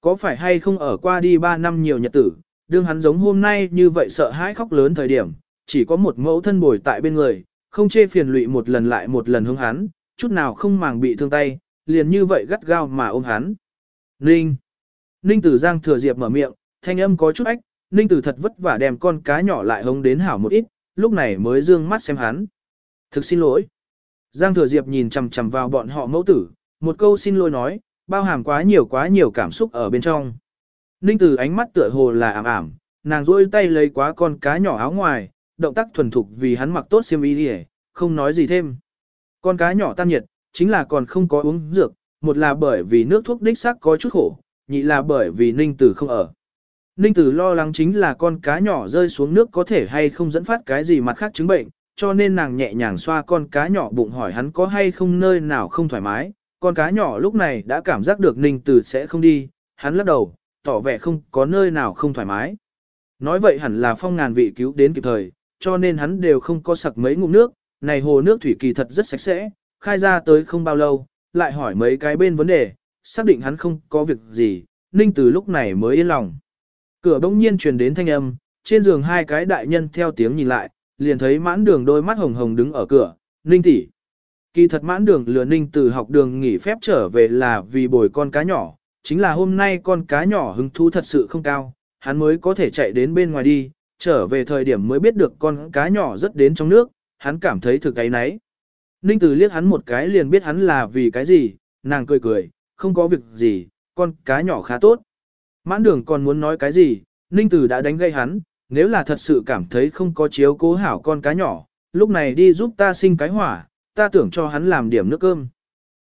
Có phải hay không ở qua đi 3 năm nhiều nhật tử, đương hắn giống hôm nay như vậy sợ hãi khóc lớn thời điểm, chỉ có một mẫu thân bồi tại bên người, không chê phiền lụy một lần lại một lần hướng hắn, chút nào không màng bị thương tay, liền như vậy gắt gao mà ôm hắn. Ninh! Ninh tử giang thừa diệp mở miệng, thanh âm có chút ách, Ninh tử thật vất vả đem con cá nhỏ lại hống đến hảo một ít, lúc này mới dương mắt xem hắn. Thực xin lỗi. Giang thừa diệp nhìn chằm chằm vào bọn họ mẫu tử, một câu xin lỗi nói, bao hàm quá nhiều quá nhiều cảm xúc ở bên trong. Ninh tử ánh mắt tựa hồ là ảm ảm, nàng rôi tay lấy quá con cá nhỏ áo ngoài, động tác thuần thục vì hắn mặc tốt xiêm y đi không nói gì thêm. Con cá nhỏ tan nhiệt, chính là còn không có uống dược, một là bởi vì nước thuốc đích xác có chút khổ, nhị là bởi vì Ninh Tử không ở. Ninh Tử lo lắng chính là con cá nhỏ rơi xuống nước có thể hay không dẫn phát cái gì mặt khác chứng bệnh, cho nên nàng nhẹ nhàng xoa con cá nhỏ bụng hỏi hắn có hay không nơi nào không thoải mái. Con cá nhỏ lúc này đã cảm giác được Ninh Tử sẽ không đi, hắn lắc đầu, tỏ vẻ không có nơi nào không thoải mái. Nói vậy hẳn là phong ngàn vị cứu đến kịp thời, cho nên hắn đều không có sặc mấy ngụm nước, này hồ nước thủy kỳ thật rất sạch sẽ, khai ra tới không bao lâu, lại hỏi mấy cái bên vấn đề, xác định hắn không có việc gì, Ninh Tử lúc này mới yên lòng. Cửa bỗng nhiên truyền đến thanh âm, trên giường hai cái đại nhân theo tiếng nhìn lại, liền thấy mãn đường đôi mắt hồng hồng đứng ở cửa, Ninh tỷ. Kỳ thật mãn đường lừa Ninh Tử học đường nghỉ phép trở về là vì bồi con cá nhỏ, chính là hôm nay con cá nhỏ hứng thú thật sự không cao, hắn mới có thể chạy đến bên ngoài đi, trở về thời điểm mới biết được con cá nhỏ rất đến trong nước, hắn cảm thấy thực cái nấy. Ninh Tử liếc hắn một cái liền biết hắn là vì cái gì, nàng cười cười, không có việc gì, con cá nhỏ khá tốt. Mãn đường còn muốn nói cái gì, Ninh Tử đã đánh gây hắn, nếu là thật sự cảm thấy không có chiếu cố hảo con cá nhỏ, lúc này đi giúp ta sinh cái hỏa, ta tưởng cho hắn làm điểm nước cơm.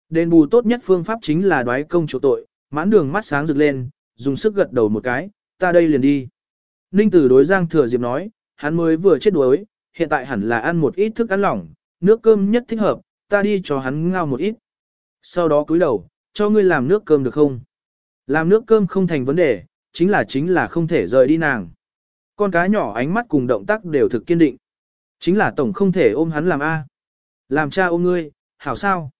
Đền bù tốt nhất phương pháp chính là đoái công chỗ tội, mãn đường mắt sáng rực lên, dùng sức gật đầu một cái, ta đây liền đi. Ninh Tử đối Giang Thừa Diệp nói, hắn mới vừa chết đuối, hiện tại hẳn là ăn một ít thức ăn lỏng, nước cơm nhất thích hợp, ta đi cho hắn ngao một ít. Sau đó cúi đầu, cho ngươi làm nước cơm được không? Làm nước cơm không thành vấn đề, chính là chính là không thể rời đi nàng. Con cá nhỏ ánh mắt cùng động tác đều thực kiên định. Chính là tổng không thể ôm hắn làm A. Làm cha ôm ngươi, hảo sao?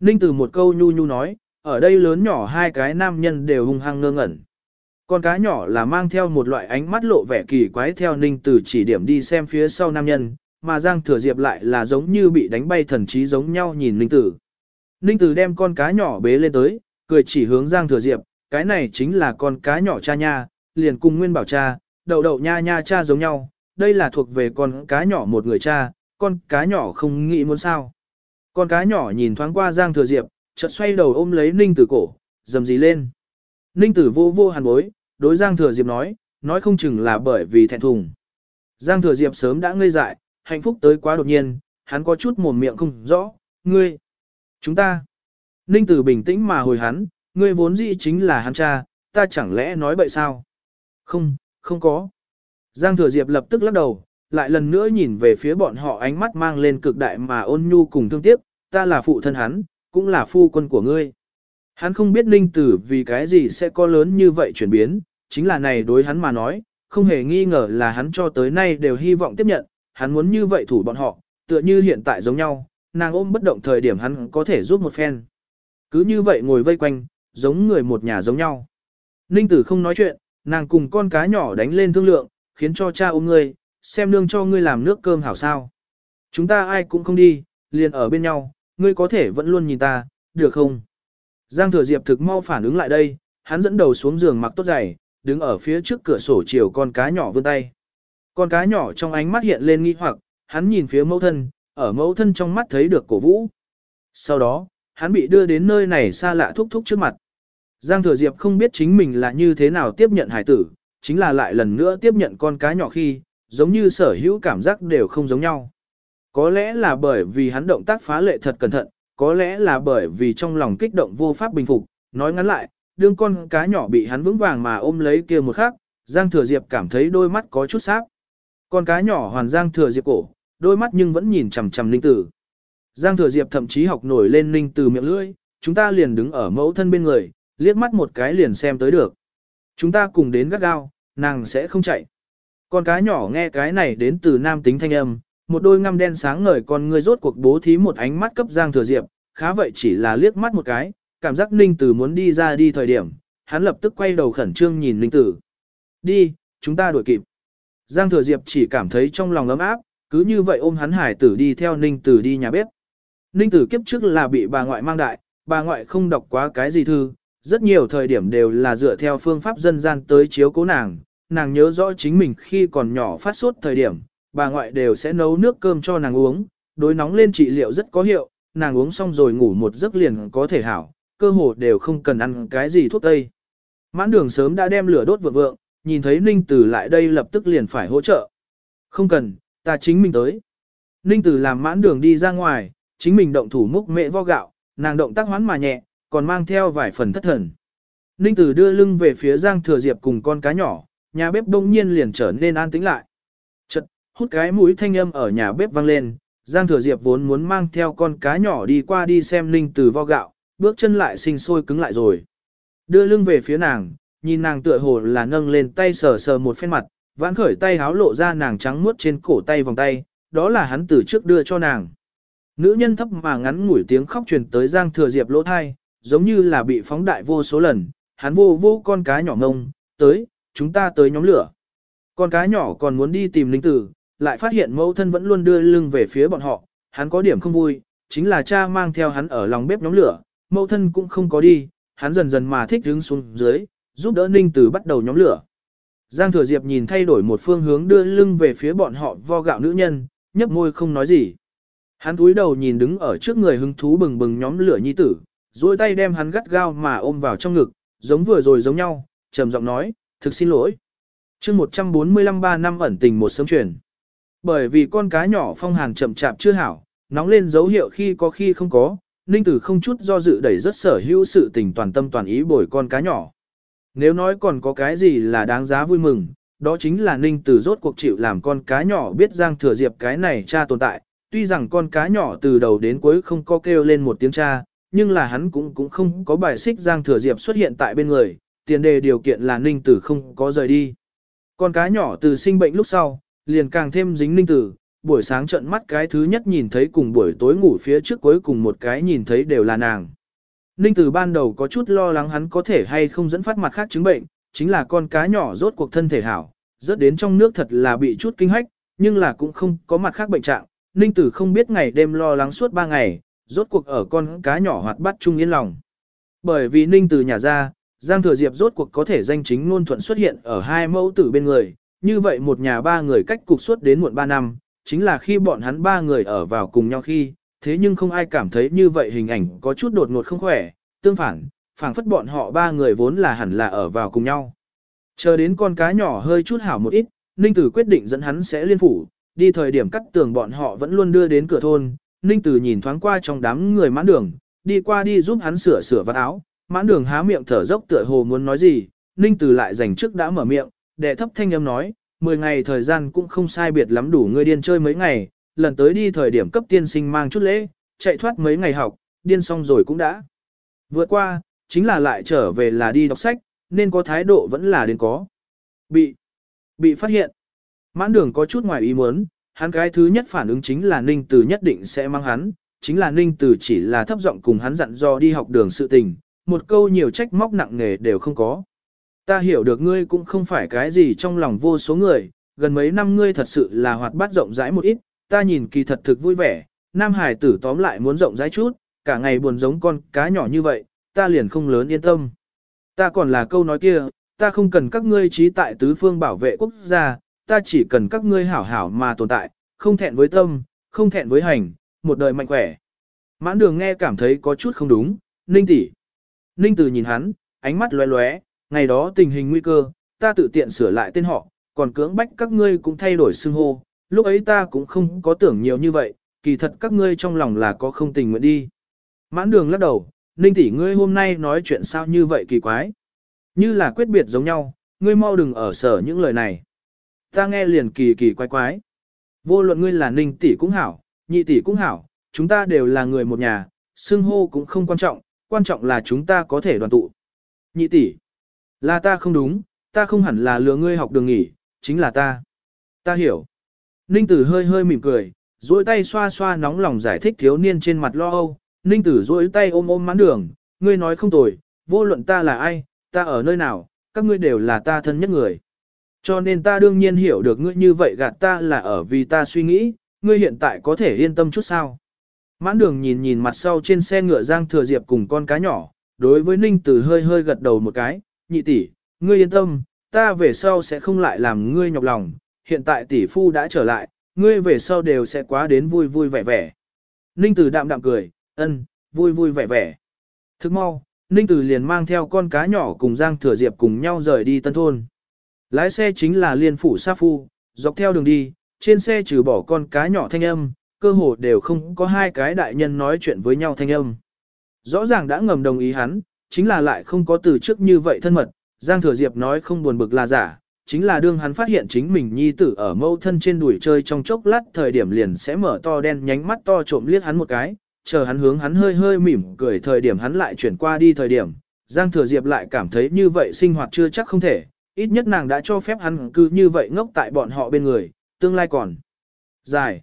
Ninh từ một câu nhu nhu nói, ở đây lớn nhỏ hai cái nam nhân đều hung hăng ngơ ngẩn. Con cá nhỏ là mang theo một loại ánh mắt lộ vẻ kỳ quái theo Ninh từ chỉ điểm đi xem phía sau nam nhân, mà Giang Thừa Diệp lại là giống như bị đánh bay thần trí giống nhau nhìn Ninh Tử. Ninh Tử đem con cá nhỏ bế lên tới, cười chỉ hướng Giang Thừa Diệp, cái này chính là con cá nhỏ cha nha, liền cùng Nguyên Bảo cha, đậu đậu nha nha cha giống nhau, đây là thuộc về con cá nhỏ một người cha, con cá nhỏ không nghĩ muốn sao. Con cá nhỏ nhìn thoáng qua Giang Thừa Diệp, chợt xoay đầu ôm lấy Ninh Tử cổ, dầm gì lên. Ninh Tử vô vô hàn bối, đối Giang Thừa Diệp nói, nói không chừng là bởi vì thẹn thùng. Giang Thừa Diệp sớm đã ngây dại, hạnh phúc tới quá đột nhiên, hắn có chút mồm miệng không rõ, ngươi, chúng ta. Ninh Tử bình tĩnh mà hồi hắn, ngươi vốn dĩ chính là hắn cha, ta chẳng lẽ nói bậy sao? Không, không có. Giang Thừa Diệp lập tức lắc đầu, lại lần nữa nhìn về phía bọn họ ánh mắt mang lên cực đại mà ôn nhu cùng thương tiếc, ta là phụ thân hắn, cũng là phu quân của ngươi. Hắn không biết Ninh Tử vì cái gì sẽ có lớn như vậy chuyển biến, chính là này đối hắn mà nói, không hề nghi ngờ là hắn cho tới nay đều hy vọng tiếp nhận, hắn muốn như vậy thủ bọn họ, tựa như hiện tại giống nhau, nàng ôm bất động thời điểm hắn có thể giúp một phen. Cứ như vậy ngồi vây quanh, giống người một nhà giống nhau. Ninh tử không nói chuyện, nàng cùng con cá nhỏ đánh lên thương lượng, khiến cho cha ôm ngươi, xem nương cho ngươi làm nước cơm hảo sao. Chúng ta ai cũng không đi, liền ở bên nhau, ngươi có thể vẫn luôn nhìn ta, được không? Giang thừa diệp thực mau phản ứng lại đây, hắn dẫn đầu xuống giường mặc tốt giày, đứng ở phía trước cửa sổ chiều con cá nhỏ vươn tay. Con cá nhỏ trong ánh mắt hiện lên nghi hoặc, hắn nhìn phía mẫu thân, ở mẫu thân trong mắt thấy được cổ vũ. Sau đó, hắn bị đưa đến nơi này xa lạ thúc thúc trước mặt. Giang Thừa Diệp không biết chính mình là như thế nào tiếp nhận hải tử, chính là lại lần nữa tiếp nhận con cá nhỏ khi, giống như sở hữu cảm giác đều không giống nhau. Có lẽ là bởi vì hắn động tác phá lệ thật cẩn thận, có lẽ là bởi vì trong lòng kích động vô pháp bình phục, nói ngắn lại, đương con cá nhỏ bị hắn vững vàng mà ôm lấy kia một khắc, Giang Thừa Diệp cảm thấy đôi mắt có chút sáp. Con cá nhỏ hoàn Giang Thừa Diệp cổ, đôi mắt nhưng vẫn nhìn chằm chằm Ninh Tử. Giang Thừa Diệp thậm chí học nổi lên Ninh Tử miệng lưỡi, chúng ta liền đứng ở mẫu thân bên người, liếc mắt một cái liền xem tới được. Chúng ta cùng đến gắt gao, nàng sẽ không chạy. Con cá nhỏ nghe cái này đến từ nam tính thanh âm, một đôi ngăm đen sáng ngời con ngươi rốt cuộc bố thí một ánh mắt cấp Giang Thừa Diệp, khá vậy chỉ là liếc mắt một cái, cảm giác Ninh Tử muốn đi ra đi thời điểm, hắn lập tức quay đầu khẩn trương nhìn Ninh Tử. Đi, chúng ta đuổi kịp. Giang Thừa Diệp chỉ cảm thấy trong lòng ấm áp, cứ như vậy ôm hắn hải tử đi theo Ninh Tử đi nhà bếp. Ninh Tử kiếp trước là bị bà ngoại mang đại, bà ngoại không đọc quá cái gì thư, rất nhiều thời điểm đều là dựa theo phương pháp dân gian tới chiếu cố nàng. Nàng nhớ rõ chính mình khi còn nhỏ phát sốt thời điểm, bà ngoại đều sẽ nấu nước cơm cho nàng uống, đối nóng lên trị liệu rất có hiệu, nàng uống xong rồi ngủ một giấc liền có thể hảo, cơ hồ đều không cần ăn cái gì thuốc tây. Mãn đường sớm đã đem lửa đốt vượng vượng, nhìn thấy Ninh Tử lại đây lập tức liền phải hỗ trợ. Không cần, ta chính mình tới. Ninh Tử làm mãn đường đi ra ngoài, chính mình động thủ múc mẹ vo gạo, nàng động tác hoán mà nhẹ, còn mang theo vài phần thất thần. Ninh Tử đưa lưng về phía Giang Thừa Diệp cùng con cá nhỏ, nhà bếp đông nhiên liền trở nên an tĩnh lại. Chật, hút cái mũi thanh âm ở nhà bếp vang lên, Giang Thừa Diệp vốn muốn mang theo con cá nhỏ đi qua đi xem Ninh Tử vo gạo, bước chân lại sinh sôi cứng lại rồi. Đưa lưng về phía nàng, nhìn nàng tựa hồ là nâng lên tay sờ sờ một phen mặt, vãn khởi tay háo lộ ra nàng trắng muốt trên cổ tay vòng tay, đó là hắn từ trước đưa cho nàng. Nữ nhân thấp mà ngắn ngủi tiếng khóc truyền tới Giang Thừa Diệp lỗ thai, giống như là bị phóng đại vô số lần, hắn vô vô con cá nhỏ ngông, tới, chúng ta tới nhóm lửa. Con cá nhỏ còn muốn đi tìm linh tử, lại phát hiện mẫu thân vẫn luôn đưa lưng về phía bọn họ, hắn có điểm không vui, chính là cha mang theo hắn ở lòng bếp nhóm lửa, mẫu thân cũng không có đi, hắn dần dần mà thích đứng xuống dưới, giúp đỡ Ninh Tử bắt đầu nhóm lửa. Giang Thừa Diệp nhìn thay đổi một phương hướng đưa lưng về phía bọn họ vo gạo nữ nhân, nhấp môi không nói gì. Hắn cúi đầu nhìn đứng ở trước người hứng thú bừng bừng nhóm lửa nhi tử, duỗi tay đem hắn gắt gao mà ôm vào trong ngực, giống vừa rồi giống nhau, trầm giọng nói, thực xin lỗi. chương 145 ba năm ẩn tình một sớm truyền. Bởi vì con cá nhỏ phong hàn chậm chạp chưa hảo, nóng lên dấu hiệu khi có khi không có, Ninh Tử không chút do dự đẩy rất sở hữu sự tình toàn tâm toàn ý bồi con cá nhỏ. Nếu nói còn có cái gì là đáng giá vui mừng, đó chính là Ninh Tử rốt cuộc chịu làm con cá nhỏ biết Giang Thừa Diệp cái này cha tồn tại. Tuy rằng con cá nhỏ từ đầu đến cuối không có kêu lên một tiếng cha, nhưng là hắn cũng cũng không có bài xích Giang Thừa Diệp xuất hiện tại bên người, tiền đề điều kiện là Ninh Tử không có rời đi. Con cá nhỏ từ sinh bệnh lúc sau, liền càng thêm dính Ninh Tử, buổi sáng trận mắt cái thứ nhất nhìn thấy cùng buổi tối ngủ phía trước cuối cùng một cái nhìn thấy đều là nàng. Ninh Tử ban đầu có chút lo lắng hắn có thể hay không dẫn phát mặt khác chứng bệnh, chính là con cá nhỏ rốt cuộc thân thể hảo, rớt đến trong nước thật là bị chút kinh hách, nhưng là cũng không có mặt khác bệnh trạng. Ninh Tử không biết ngày đêm lo lắng suốt 3 ngày, rốt cuộc ở con cá nhỏ hoạt bắt chung yên lòng. Bởi vì Ninh Tử nhà ra, Giang Thừa Diệp rốt cuộc có thể danh chính ngôn thuận xuất hiện ở hai mẫu tử bên người, như vậy một nhà ba người cách cục suốt đến muộn ba năm, chính là khi bọn hắn ba người ở vào cùng nhau khi, thế nhưng không ai cảm thấy như vậy hình ảnh có chút đột ngột không khỏe, tương phản, phảng phất bọn họ ba người vốn là hẳn là ở vào cùng nhau. Chờ đến con cá nhỏ hơi chút hảo một ít, Ninh Tử quyết định dẫn hắn sẽ liên phủ, đi thời điểm cắt tường bọn họ vẫn luôn đưa đến cửa thôn, Ninh Tử nhìn thoáng qua trong đám người mãn đường, đi qua đi giúp hắn sửa sửa vạt áo, mãn đường há miệng thở dốc tựa hồ muốn nói gì, Ninh Từ lại dành trước đã mở miệng, đệ thấp thanh âm nói, 10 ngày thời gian cũng không sai biệt lắm đủ ngươi điên chơi mấy ngày, lần tới đi thời điểm cấp tiên sinh mang chút lễ, chạy thoát mấy ngày học, điên xong rồi cũng đã. Vượt qua, chính là lại trở về là đi đọc sách, nên có thái độ vẫn là đến có. Bị, bị phát hiện. Mãn đường có chút ngoài ý muốn, hắn cái thứ nhất phản ứng chính là Ninh Từ nhất định sẽ mang hắn, chính là Ninh Từ chỉ là thấp giọng cùng hắn dặn do đi học đường sự tình, một câu nhiều trách móc nặng nề đều không có. Ta hiểu được ngươi cũng không phải cái gì trong lòng vô số người, gần mấy năm ngươi thật sự là hoạt bát rộng rãi một ít, ta nhìn kỳ thật thực vui vẻ, nam hải tử tóm lại muốn rộng rãi chút, cả ngày buồn giống con cá nhỏ như vậy, ta liền không lớn yên tâm. Ta còn là câu nói kia, ta không cần các ngươi trí tại tứ phương bảo vệ quốc gia, ta chỉ cần các ngươi hảo hảo mà tồn tại, không thẹn với tâm, không thẹn với hành, một đời mạnh khỏe. Mãn đường nghe cảm thấy có chút không đúng, ninh tỷ. Ninh tử nhìn hắn, ánh mắt lóe lóe, ngày đó tình hình nguy cơ, ta tự tiện sửa lại tên họ, còn cưỡng bách các ngươi cũng thay đổi xưng hô, lúc ấy ta cũng không có tưởng nhiều như vậy, kỳ thật các ngươi trong lòng là có không tình nguyện đi. Mãn đường lắc đầu, Ninh tỷ ngươi hôm nay nói chuyện sao như vậy kỳ quái. Như là quyết biệt giống nhau, ngươi mau đừng ở sở những lời này. Ta nghe liền kỳ kỳ quái quái. Vô luận ngươi là Ninh tỷ cũng hảo, nhị tỷ cũng hảo, chúng ta đều là người một nhà, xưng hô cũng không quan trọng, quan trọng là chúng ta có thể đoàn tụ. Nhị tỷ, là ta không đúng, ta không hẳn là lừa ngươi học đường nghỉ, chính là ta. Ta hiểu. Ninh tử hơi hơi mỉm cười, duỗi tay xoa xoa nóng lòng giải thích thiếu niên trên mặt lo âu. Ninh tử duỗi tay ôm ôm mãn đường, ngươi nói không tồi, vô luận ta là ai, ta ở nơi nào, các ngươi đều là ta thân nhất người. Cho nên ta đương nhiên hiểu được ngươi như vậy gạt ta là ở vì ta suy nghĩ, ngươi hiện tại có thể yên tâm chút sao. Mãn đường nhìn nhìn mặt sau trên xe ngựa Giang Thừa Diệp cùng con cá nhỏ, đối với Ninh Tử hơi hơi gật đầu một cái, nhị tỷ, ngươi yên tâm, ta về sau sẽ không lại làm ngươi nhọc lòng, hiện tại tỷ phu đã trở lại, ngươi về sau đều sẽ quá đến vui vui vẻ vẻ. Ninh Tử đạm đạm cười, ân, vui vui vẻ vẻ. Thức mau, Ninh Tử liền mang theo con cá nhỏ cùng Giang Thừa Diệp cùng nhau rời đi tân thôn. Lái xe chính là liên phủ Sa Phu, dọc theo đường đi, trên xe trừ bỏ con cá nhỏ thanh âm, cơ hồ đều không có hai cái đại nhân nói chuyện với nhau thanh âm. Rõ ràng đã ngầm đồng ý hắn, chính là lại không có từ trước như vậy thân mật, Giang Thừa Diệp nói không buồn bực là giả, chính là đương hắn phát hiện chính mình nhi tử ở mâu thân trên đùi chơi trong chốc lát thời điểm liền sẽ mở to đen nhánh mắt to trộm liếc hắn một cái, chờ hắn hướng hắn hơi hơi mỉm cười thời điểm hắn lại chuyển qua đi thời điểm, Giang Thừa Diệp lại cảm thấy như vậy sinh hoạt chưa chắc không thể, ít nhất nàng đã cho phép hắn cứ như vậy ngốc tại bọn họ bên người, tương lai còn dài.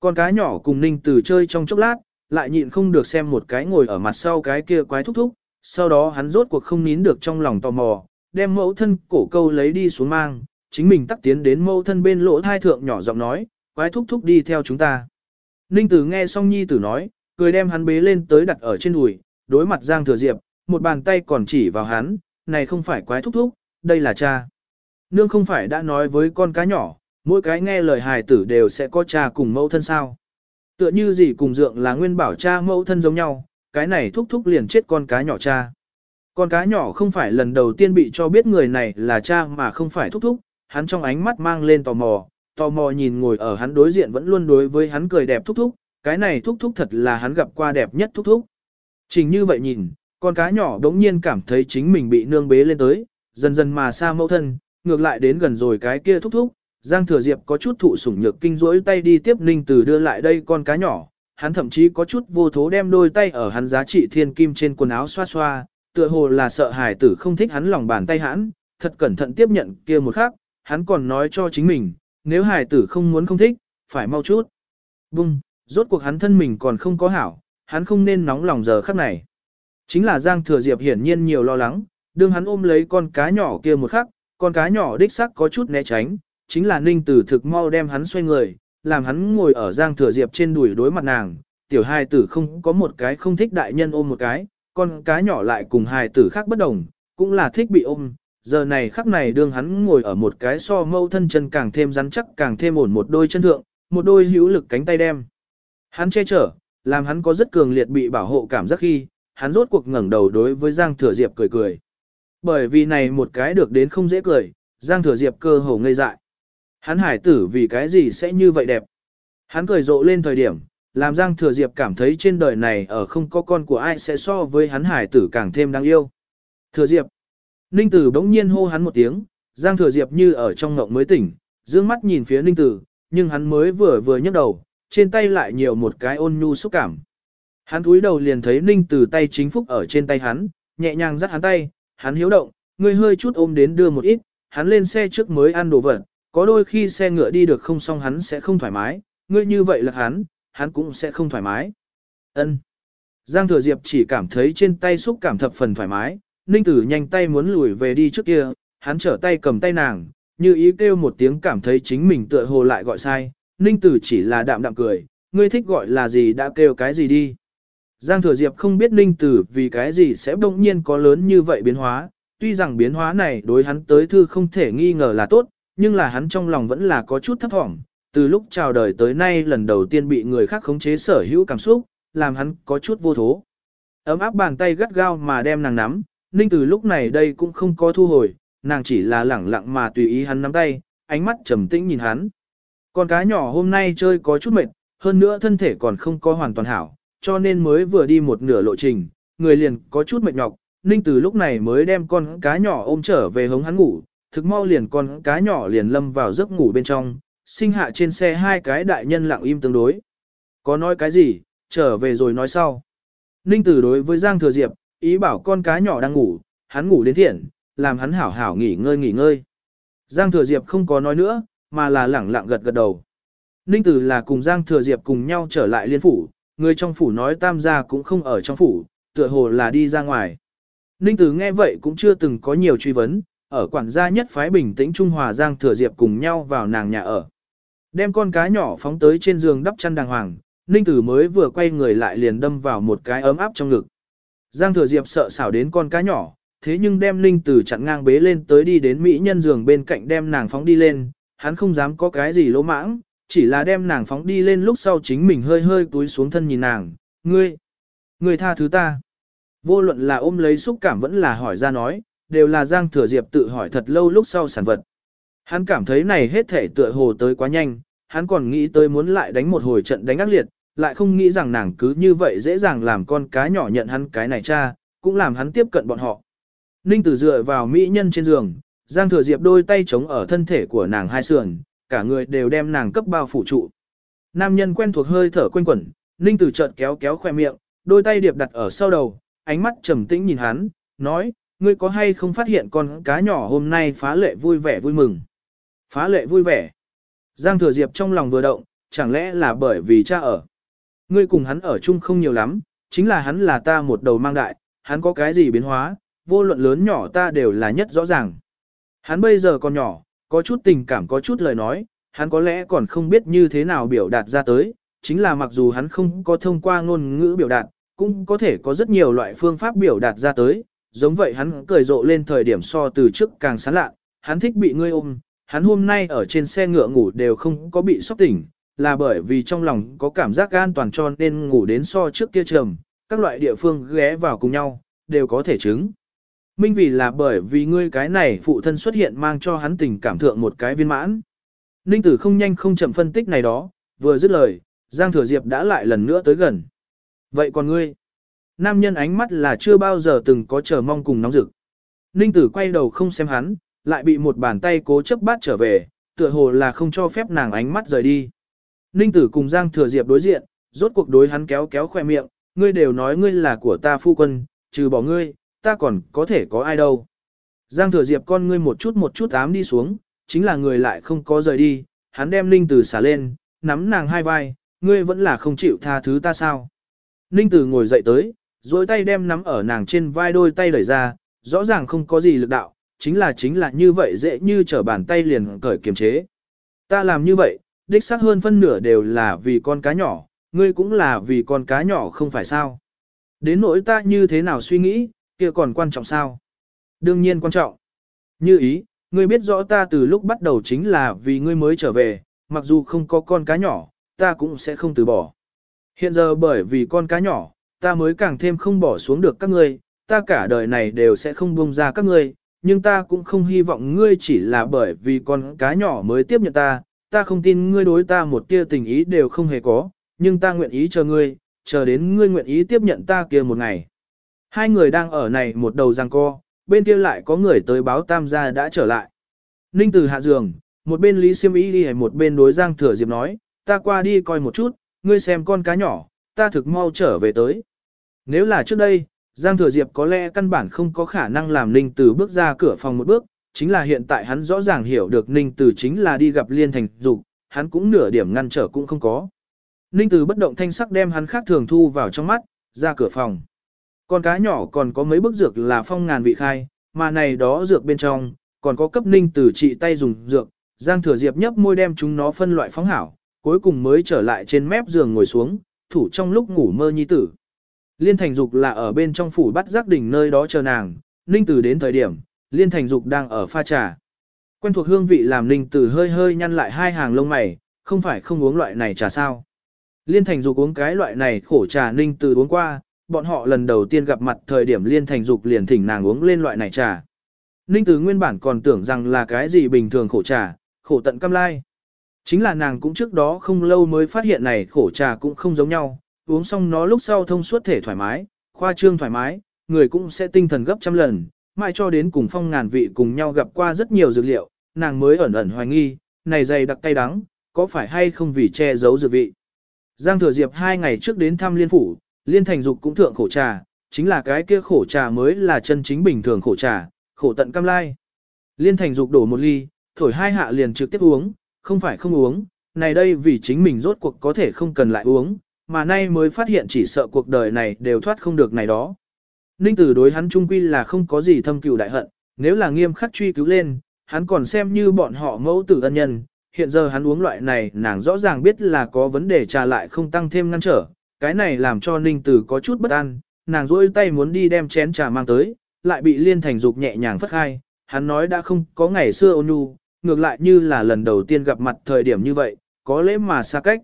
Con cá nhỏ cùng Ninh Tử chơi trong chốc lát, lại nhịn không được xem một cái ngồi ở mặt sau cái kia quái thúc thúc, sau đó hắn rốt cuộc không nín được trong lòng tò mò, đem mẫu thân cổ câu lấy đi xuống mang, chính mình tắt tiến đến mẫu thân bên lỗ thai thượng nhỏ giọng nói, quái thúc thúc đi theo chúng ta. Ninh Tử nghe xong nhi tử nói, cười đem hắn bế lên tới đặt ở trên đùi, đối mặt Giang Thừa Diệp, một bàn tay còn chỉ vào hắn, này không phải quái thúc thúc, đây là cha. Nương không phải đã nói với con cá nhỏ, mỗi cái nghe lời hài tử đều sẽ có cha cùng mẫu thân sao. Tựa như gì cùng dượng là nguyên bảo cha mẫu thân giống nhau, cái này thúc thúc liền chết con cá nhỏ cha. Con cá nhỏ không phải lần đầu tiên bị cho biết người này là cha mà không phải thúc thúc, hắn trong ánh mắt mang lên tò mò, tò mò nhìn ngồi ở hắn đối diện vẫn luôn đối với hắn cười đẹp thúc thúc, cái này thúc thúc thật là hắn gặp qua đẹp nhất thúc thúc. Trình như vậy nhìn, con cá nhỏ đống nhiên cảm thấy chính mình bị nương bế lên tới, dần dần mà xa mẫu thân, ngược lại đến gần rồi cái kia thúc thúc, Giang Thừa Diệp có chút thụ sủng nhược kinh rỗi tay đi tiếp Ninh Tử đưa lại đây con cá nhỏ, hắn thậm chí có chút vô thố đem đôi tay ở hắn giá trị thiên kim trên quần áo xoa xoa, tựa hồ là sợ hài tử không thích hắn lòng bàn tay hắn, thật cẩn thận tiếp nhận kia một khắc, hắn còn nói cho chính mình, nếu hài tử không muốn không thích, phải mau chút. Bung, rốt cuộc hắn thân mình còn không có hảo, hắn không nên nóng lòng giờ khắc này. Chính là Giang Thừa Diệp hiển nhiên nhiều lo lắng, đương hắn ôm lấy con cá nhỏ kia một khắc, con cá nhỏ đích xác có chút né tránh, chính là Ninh Tử thực mau đem hắn xoay người, làm hắn ngồi ở Giang Thừa Diệp trên đùi đối mặt nàng, tiểu hài tử không có một cái không thích đại nhân ôm một cái, con cá nhỏ lại cùng hài tử khác bất đồng, cũng là thích bị ôm. Giờ này khắc này đương hắn ngồi ở một cái so mâu thân chân càng thêm rắn chắc càng thêm ổn một đôi chân thượng, một đôi hữu lực cánh tay đem. Hắn che chở, làm hắn có rất cường liệt bị bảo hộ cảm giác khi, hắn rốt cuộc ngẩng đầu đối với Giang Thừa Diệp cười cười. Bởi vì này một cái được đến không dễ cười, Giang Thừa Diệp cơ hồ ngây dại. Hắn hải tử vì cái gì sẽ như vậy đẹp. Hắn cười rộ lên thời điểm, làm Giang Thừa Diệp cảm thấy trên đời này ở không có con của ai sẽ so với hắn hải tử càng thêm đáng yêu. Thừa Diệp. Ninh Tử bỗng nhiên hô hắn một tiếng, Giang Thừa Diệp như ở trong ngộng mới tỉnh, dương mắt nhìn phía Ninh Tử, nhưng hắn mới vừa vừa nhấc đầu, trên tay lại nhiều một cái ôn nhu xúc cảm. Hắn cúi đầu liền thấy Ninh Tử tay chính phúc ở trên tay hắn, nhẹ nhàng dắt hắn tay, hắn hiếu động, người hơi chút ôm đến đưa một ít, hắn lên xe trước mới ăn đồ vật, có đôi khi xe ngựa đi được không xong hắn sẽ không thoải mái, ngươi như vậy là hắn, hắn cũng sẽ không thoải mái. Ân. Giang Thừa Diệp chỉ cảm thấy trên tay xúc cảm thập phần thoải mái, Ninh Tử nhanh tay muốn lùi về đi trước kia, hắn trở tay cầm tay nàng, như ý kêu một tiếng cảm thấy chính mình tựa hồ lại gọi sai, Ninh Tử chỉ là đạm đạm cười, ngươi thích gọi là gì đã kêu cái gì đi. Giang Thừa Diệp không biết Ninh Tử vì cái gì sẽ bỗng nhiên có lớn như vậy biến hóa, tuy rằng biến hóa này đối hắn tới thư không thể nghi ngờ là tốt, nhưng là hắn trong lòng vẫn là có chút thấp thỏm, từ lúc chào đời tới nay lần đầu tiên bị người khác khống chế sở hữu cảm xúc, làm hắn có chút vô thố. Ấm áp bàn tay gắt gao mà đem nàng nắm, Ninh từ lúc này đây cũng không có thu hồi, nàng chỉ là lẳng lặng mà tùy ý hắn nắm tay, ánh mắt trầm tĩnh nhìn hắn. Con cá nhỏ hôm nay chơi có chút mệt, hơn nữa thân thể còn không có hoàn toàn hảo, cho nên mới vừa đi một nửa lộ trình, người liền có chút mệt nhọc, Ninh từ lúc này mới đem con cá nhỏ ôm trở về hống hắn ngủ, thực mau liền con cá nhỏ liền lâm vào giấc ngủ bên trong, sinh hạ trên xe hai cái đại nhân lặng im tương đối. Có nói cái gì, trở về rồi nói sau. Ninh tử đối với Giang Thừa Diệp, ý bảo con cá nhỏ đang ngủ, hắn ngủ đến thiện, làm hắn hảo hảo nghỉ ngơi nghỉ ngơi. Giang Thừa Diệp không có nói nữa, mà là lẳng lặng gật gật đầu. Ninh tử là cùng Giang Thừa Diệp cùng nhau trở lại liên phủ, người trong phủ nói tam gia cũng không ở trong phủ, tựa hồ là đi ra ngoài. Ninh Tử nghe vậy cũng chưa từng có nhiều truy vấn, ở quản gia nhất phái bình tĩnh Trung Hòa Giang Thừa Diệp cùng nhau vào nàng nhà ở. Đem con cá nhỏ phóng tới trên giường đắp chăn đàng hoàng, Ninh Tử mới vừa quay người lại liền đâm vào một cái ấm áp trong ngực. Giang Thừa Diệp sợ xảo đến con cá nhỏ, thế nhưng đem Ninh Tử chặn ngang bế lên tới đi đến mỹ nhân giường bên cạnh đem nàng phóng đi lên, hắn không dám có cái gì lỗ mãng, chỉ là đem nàng phóng đi lên lúc sau chính mình hơi hơi túi xuống thân nhìn nàng, ngươi, ngươi tha thứ ta. Vô luận là ôm lấy xúc cảm vẫn là hỏi ra nói, đều là Giang Thừa Diệp tự hỏi thật lâu lúc sau sản vật. Hắn cảm thấy này hết thể tựa hồ tới quá nhanh, hắn còn nghĩ tới muốn lại đánh một hồi trận đánh ác liệt, lại không nghĩ rằng nàng cứ như vậy dễ dàng làm con cá nhỏ nhận hắn cái này cha, cũng làm hắn tiếp cận bọn họ. Ninh Tử dựa vào mỹ nhân trên giường, Giang Thừa Diệp đôi tay chống ở thân thể của nàng hai sườn, cả người đều đem nàng cấp bao phủ trụ. Nam nhân quen thuộc hơi thở quanh quẩn, Ninh Tử chợt kéo kéo khoe miệng, đôi tay điệp đặt ở sau đầu, ánh mắt trầm tĩnh nhìn hắn, nói, ngươi có hay không phát hiện con cá nhỏ hôm nay phá lệ vui vẻ vui mừng. Phá lệ vui vẻ. Giang Thừa Diệp trong lòng vừa động, chẳng lẽ là bởi vì cha ở. Ngươi cùng hắn ở chung không nhiều lắm, chính là hắn là ta một đầu mang đại, hắn có cái gì biến hóa, vô luận lớn nhỏ ta đều là nhất rõ ràng. Hắn bây giờ còn nhỏ, có chút tình cảm có chút lời nói, hắn có lẽ còn không biết như thế nào biểu đạt ra tới, chính là mặc dù hắn không có thông qua ngôn ngữ biểu đạt, cũng có thể có rất nhiều loại phương pháp biểu đạt ra tới, giống vậy hắn cười rộ lên thời điểm so từ trước càng sán lạ, hắn thích bị ngươi ôm, hắn hôm nay ở trên xe ngựa ngủ đều không có bị sốc tỉnh, là bởi vì trong lòng có cảm giác an toàn cho nên ngủ đến so trước kia trầm, các loại địa phương ghé vào cùng nhau, đều có thể chứng. Minh vì là bởi vì ngươi cái này phụ thân xuất hiện mang cho hắn tình cảm thượng một cái viên mãn. Ninh tử không nhanh không chậm phân tích này đó, vừa dứt lời, Giang Thừa Diệp đã lại lần nữa tới gần. Vậy còn ngươi? Nam nhân ánh mắt là chưa bao giờ từng có chờ mong cùng nóng rực. Ninh tử quay đầu không xem hắn, lại bị một bàn tay cố chấp bắt trở về, tựa hồ là không cho phép nàng ánh mắt rời đi. Ninh tử cùng Giang Thừa Diệp đối diện, rốt cuộc đối hắn kéo kéo khoe miệng, ngươi đều nói ngươi là của ta phu quân, trừ bỏ ngươi, ta còn có thể có ai đâu. Giang Thừa Diệp con ngươi một chút một chút ám đi xuống, chính là người lại không có rời đi, hắn đem Ninh Tử xả lên, nắm nàng hai vai, ngươi vẫn là không chịu tha thứ ta sao. Ninh Tử ngồi dậy tới, rồi tay đem nắm ở nàng trên vai đôi tay đẩy ra, rõ ràng không có gì lực đạo, chính là chính là như vậy dễ như trở bàn tay liền cởi kiềm chế. Ta làm như vậy, đích xác hơn phân nửa đều là vì con cá nhỏ, ngươi cũng là vì con cá nhỏ không phải sao. Đến nỗi ta như thế nào suy nghĩ, kia còn quan trọng sao? Đương nhiên quan trọng. Như ý, ngươi biết rõ ta từ lúc bắt đầu chính là vì ngươi mới trở về, mặc dù không có con cá nhỏ, ta cũng sẽ không từ bỏ. Hiện giờ bởi vì con cá nhỏ, ta mới càng thêm không bỏ xuống được các ngươi, ta cả đời này đều sẽ không buông ra các ngươi, nhưng ta cũng không hy vọng ngươi chỉ là bởi vì con cá nhỏ mới tiếp nhận ta, ta không tin ngươi đối ta một tia tình ý đều không hề có, nhưng ta nguyện ý chờ ngươi, chờ đến ngươi nguyện ý tiếp nhận ta kia một ngày. Hai người đang ở này một đầu giằng co, bên kia lại có người tới báo tam gia đã trở lại. Ninh từ hạ giường, một bên Lý Siêm Ý đi một bên đối Giang Thừa Diệp nói, ta qua đi coi một chút, ngươi xem con cá nhỏ, ta thực mau trở về tới. Nếu là trước đây, Giang Thừa Diệp có lẽ căn bản không có khả năng làm Ninh Từ bước ra cửa phòng một bước, chính là hiện tại hắn rõ ràng hiểu được Ninh Từ chính là đi gặp Liên Thành Dục, hắn cũng nửa điểm ngăn trở cũng không có. Ninh Từ bất động thanh sắc đem hắn khác thường thu vào trong mắt, ra cửa phòng. Con cá nhỏ còn có mấy bức dược là phong ngàn vị khai, mà này đó dược bên trong, còn có cấp Ninh Từ trị tay dùng dược, Giang Thừa Diệp nhấp môi đem chúng nó phân loại phóng hảo, cuối cùng mới trở lại trên mép giường ngồi xuống, thủ trong lúc ngủ mơ nhi tử. Liên Thành Dục là ở bên trong phủ bắt giác đỉnh nơi đó chờ nàng, Ninh Tử đến thời điểm, Liên Thành Dục đang ở pha trà. Quen thuộc hương vị làm Ninh Tử hơi hơi nhăn lại hai hàng lông mày, không phải không uống loại này trà sao. Liên Thành Dục uống cái loại này khổ trà Ninh Tử uống qua, bọn họ lần đầu tiên gặp mặt thời điểm Liên Thành Dục liền thỉnh nàng uống lên loại này trà. Ninh Tử nguyên bản còn tưởng rằng là cái gì bình thường khổ trà, khổ tận cam lai. Chính là nàng cũng trước đó không lâu mới phát hiện này khổ trà cũng không giống nhau, uống xong nó lúc sau thông suốt thể thoải mái, khoa trương thoải mái, người cũng sẽ tinh thần gấp trăm lần, mãi cho đến cùng phong ngàn vị cùng nhau gặp qua rất nhiều dược liệu, nàng mới ẩn ẩn hoài nghi, này dày đặc cay đắng, có phải hay không vì che giấu dược vị. Giang Thừa Diệp hai ngày trước đến thăm liên phủ, liên thành dục cũng thượng khổ trà, chính là cái kia khổ trà mới là chân chính bình thường khổ trà, khổ tận cam lai. Liên thành dục đổ một ly, thổi hai hạ liền trực tiếp uống, không phải không uống, này đây vì chính mình rốt cuộc có thể không cần lại uống, mà nay mới phát hiện chỉ sợ cuộc đời này đều thoát không được này đó. Ninh Tử đối hắn trung quy là không có gì thâm cừu đại hận, nếu là nghiêm khắc truy cứu lên, hắn còn xem như bọn họ mẫu tử ân nhân, hiện giờ hắn uống loại này nàng rõ ràng biết là có vấn đề trà lại không tăng thêm ngăn trở, cái này làm cho Ninh Tử có chút bất an, nàng rỗi tay muốn đi đem chén trà mang tới, lại bị Liên Thành Dục nhẹ nhàng phất khai, hắn nói đã không có ngày xưa ôn nhu, ngược lại như là lần đầu tiên gặp mặt thời điểm như vậy, có lẽ mà xa cách.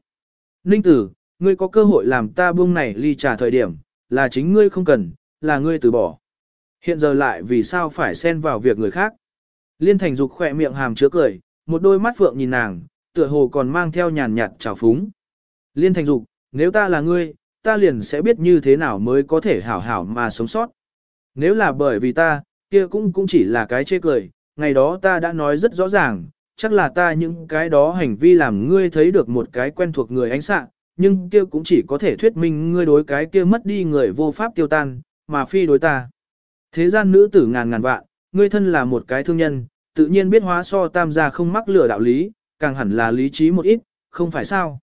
Ninh Tử, ngươi có cơ hội làm ta buông này ly trà thời điểm, là chính ngươi không cần, là ngươi từ bỏ. Hiện giờ lại vì sao phải xen vào việc người khác. Liên Thành Dục khỏe miệng hàm chứa cười, một đôi mắt phượng nhìn nàng, tựa hồ còn mang theo nhàn nhạt trào phúng. Liên Thành Dục, nếu ta là ngươi, ta liền sẽ biết như thế nào mới có thể hảo hảo mà sống sót. Nếu là bởi vì ta, kia cũng cũng chỉ là cái chê cười, ngày đó ta đã nói rất rõ ràng, chắc là ta những cái đó hành vi làm ngươi thấy được một cái quen thuộc người ánh sạng, nhưng kia cũng chỉ có thể thuyết minh ngươi đối cái kia mất đi người vô pháp tiêu tan, mà phi đối ta. Thế gian nữ tử ngàn ngàn vạn, ngươi thân là một cái thương nhân, tự nhiên biết hóa so tam gia không mắc lửa đạo lý, càng hẳn là lý trí một ít, không phải sao.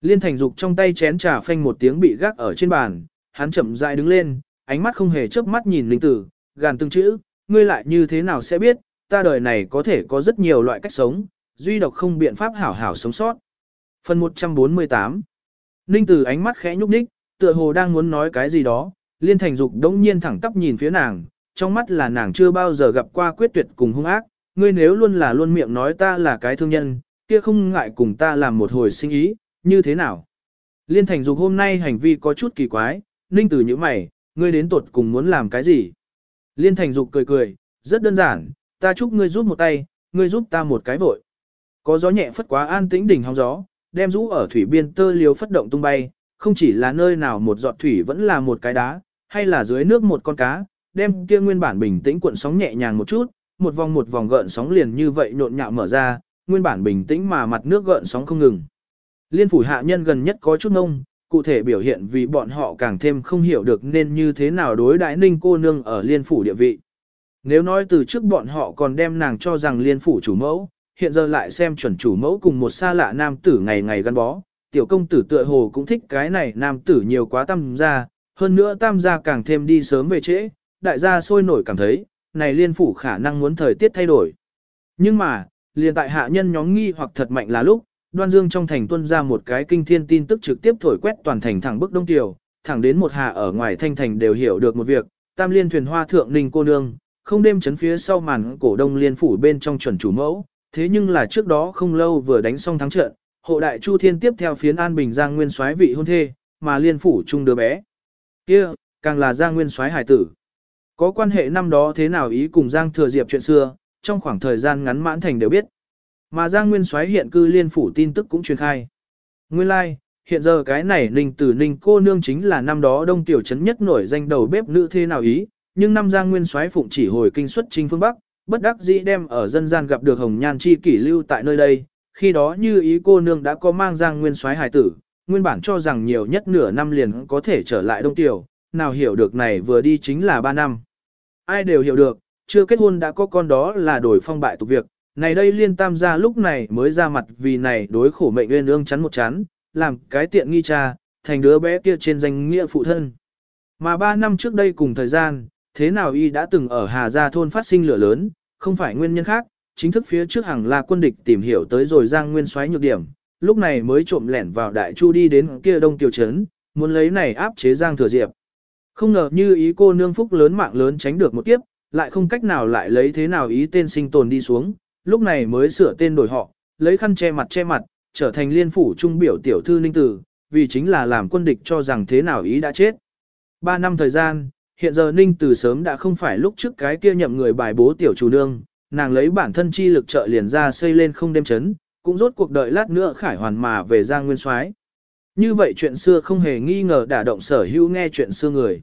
Liên thành dục trong tay chén trà phanh một tiếng bị gác ở trên bàn, hắn chậm rãi đứng lên, ánh mắt không hề chớp mắt nhìn linh tử, gàn từng chữ, ngươi lại như thế nào sẽ biết, ta đời này có thể có rất nhiều loại cách sống, duy độc không biện pháp hảo hảo sống sót. Phần 148 Ninh Tử ánh mắt khẽ nhúc nhích, tựa hồ đang muốn nói cái gì đó, Liên Thành Dục đống nhiên thẳng tắp nhìn phía nàng, trong mắt là nàng chưa bao giờ gặp qua quyết tuyệt cùng hung ác, ngươi nếu luôn là luôn miệng nói ta là cái thương nhân, kia không ngại cùng ta làm một hồi sinh ý, như thế nào? Liên Thành Dục hôm nay hành vi có chút kỳ quái, Ninh Tử như mày, ngươi đến tuột cùng muốn làm cái gì? Liên Thành Dục cười cười, rất đơn giản, ta chúc ngươi giúp một tay, ngươi giúp ta một cái vội. Có gió nhẹ phất quá an tĩnh đỉnh hóng gió, đem rũ ở thủy biên tơ liều phất động tung bay, không chỉ là nơi nào một giọt thủy vẫn là một cái đá, hay là dưới nước một con cá, đem kia nguyên bản bình tĩnh cuộn sóng nhẹ nhàng một chút, một vòng một vòng gợn sóng liền như vậy nhộn nhạo mở ra, nguyên bản bình tĩnh mà mặt nước gợn sóng không ngừng. Liên phủ hạ nhân gần nhất có chút ngông, cụ thể biểu hiện vì bọn họ càng thêm không hiểu được nên như thế nào đối đại ninh cô nương ở liên phủ địa vị. Nếu nói từ trước bọn họ còn đem nàng cho rằng liên phủ chủ mẫu, hiện giờ lại xem chuẩn chủ mẫu cùng một xa lạ nam tử ngày ngày gắn bó, tiểu công tử tựa hồ cũng thích cái này nam tử nhiều quá tam gia, hơn nữa tam gia càng thêm đi sớm về trễ, đại gia sôi nổi cảm thấy, này liên phủ khả năng muốn thời tiết thay đổi. Nhưng mà, liền tại hạ nhân nhóm nghi hoặc thật mạnh là lúc, đoan dương trong thành tuân ra một cái kinh thiên tin tức trực tiếp thổi quét toàn thành thẳng bức đông tiểu, thẳng đến một hạ ở ngoài thanh thành đều hiểu được một việc, tam liên thuyền hoa thượng ninh cô nương, không đêm chấn phía sau màn cổ đông liên phủ bên trong chuẩn chủ mẫu, thế nhưng là trước đó không lâu vừa đánh xong thắng trận, hộ đại Chu Thiên tiếp theo phiến An Bình Giang Nguyên soái vị hôn thê, mà liên phủ chung đứa bé. Kia, càng là Giang Nguyên soái hải tử. Có quan hệ năm đó thế nào ý cùng Giang Thừa Diệp chuyện xưa, trong khoảng thời gian ngắn mãn thành đều biết. Mà Giang Nguyên soái hiện cư liên phủ tin tức cũng truyền khai. Nguyên lai, like, hiện giờ cái này Ninh Tử Ninh cô nương chính là năm đó đông tiểu trấn nhất nổi danh đầu bếp nữ thế nào ý, nhưng năm Giang Nguyên soái phụng chỉ hồi kinh xuất chính phương Bắc, bất đắc dĩ đem ở dân gian gặp được hồng nhan chi kỷ lưu tại nơi đây, khi đó như ý cô nương đã có mang giang nguyên soái hài tử, nguyên bản cho rằng nhiều nhất nửa năm liền có thể trở lại đông tiểu, nào hiểu được này vừa đi chính là ba năm. Ai đều hiểu được, chưa kết hôn đã có con đó là đổi phong bại tục việc, này đây liên tam gia lúc này mới ra mặt vì này đối khổ mệnh nguyên ương chắn một chắn, làm cái tiện nghi cha, thành đứa bé kia trên danh nghĩa phụ thân. Mà ba năm trước đây cùng thời gian, thế nào y đã từng ở Hà Gia thôn phát sinh lửa lớn, không phải nguyên nhân khác, chính thức phía trước hàng là quân địch tìm hiểu tới rồi Giang Nguyên xoáy nhược điểm, lúc này mới trộm lẻn vào Đại Chu đi đến kia đông tiểu trấn, muốn lấy này áp chế Giang Thừa Diệp. Không ngờ như ý cô nương phúc lớn mạng lớn tránh được một kiếp, lại không cách nào lại lấy thế nào ý tên sinh tồn đi xuống, lúc này mới sửa tên đổi họ, lấy khăn che mặt che mặt, trở thành liên phủ trung biểu tiểu thư ninh tử, vì chính là làm quân địch cho rằng thế nào ý đã chết. Ba năm thời gian, hiện giờ ninh Từ sớm đã không phải lúc trước cái kia nhậm người bài bố tiểu chủ nương, nàng lấy bản thân chi lực trợ liền ra xây lên không đêm chấn, cũng rốt cuộc đợi lát nữa khải hoàn mà về Giang Nguyên Soái. Như vậy chuyện xưa không hề nghi ngờ đả động sở hữu nghe chuyện xưa người.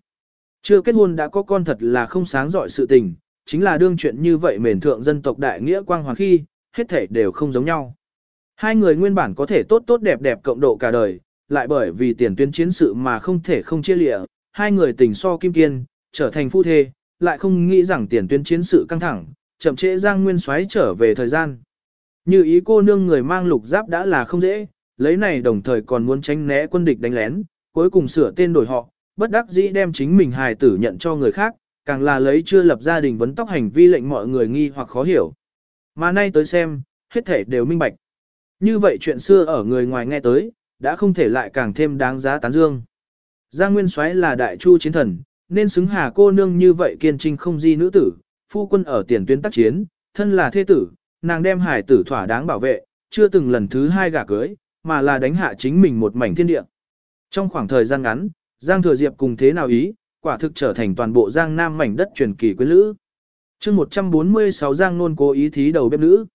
Chưa kết hôn đã có con thật là không sáng giỏi sự tình, chính là đương chuyện như vậy mền thượng dân tộc đại nghĩa quang hoàng khi, hết thể đều không giống nhau. Hai người nguyên bản có thể tốt tốt đẹp đẹp cộng độ cả đời, lại bởi vì tiền tuyến chiến sự mà không thể không chia lịa, hai người tình so kim kiên, trở thành phu thê, lại không nghĩ rằng tiền tuyến chiến sự căng thẳng, chậm trễ Giang Nguyên Soái trở về thời gian. Như ý cô nương người mang lục giáp đã là không dễ, lấy này đồng thời còn muốn tránh né quân địch đánh lén, cuối cùng sửa tên đổi họ, bất đắc dĩ đem chính mình hài tử nhận cho người khác, càng là lấy chưa lập gia đình vấn tóc hành vi lệnh mọi người nghi hoặc khó hiểu. Mà nay tới xem, hết thể đều minh bạch. Như vậy chuyện xưa ở người ngoài nghe tới, đã không thể lại càng thêm đáng giá tán dương. Giang Nguyên Soái là đại chu chiến thần, nên xứng hà cô nương như vậy kiên trinh không di nữ tử, phu quân ở tiền tuyến tác chiến, thân là thế tử, nàng đem hải tử thỏa đáng bảo vệ, chưa từng lần thứ hai gả cưới, mà là đánh hạ chính mình một mảnh thiên địa. Trong khoảng thời gian ngắn, Giang Thừa Diệp cùng thế nào ý, quả thực trở thành toàn bộ Giang Nam mảnh đất truyền kỳ quyến lữ. chương 146 Giang Nôn cố ý thí đầu bếp nữ.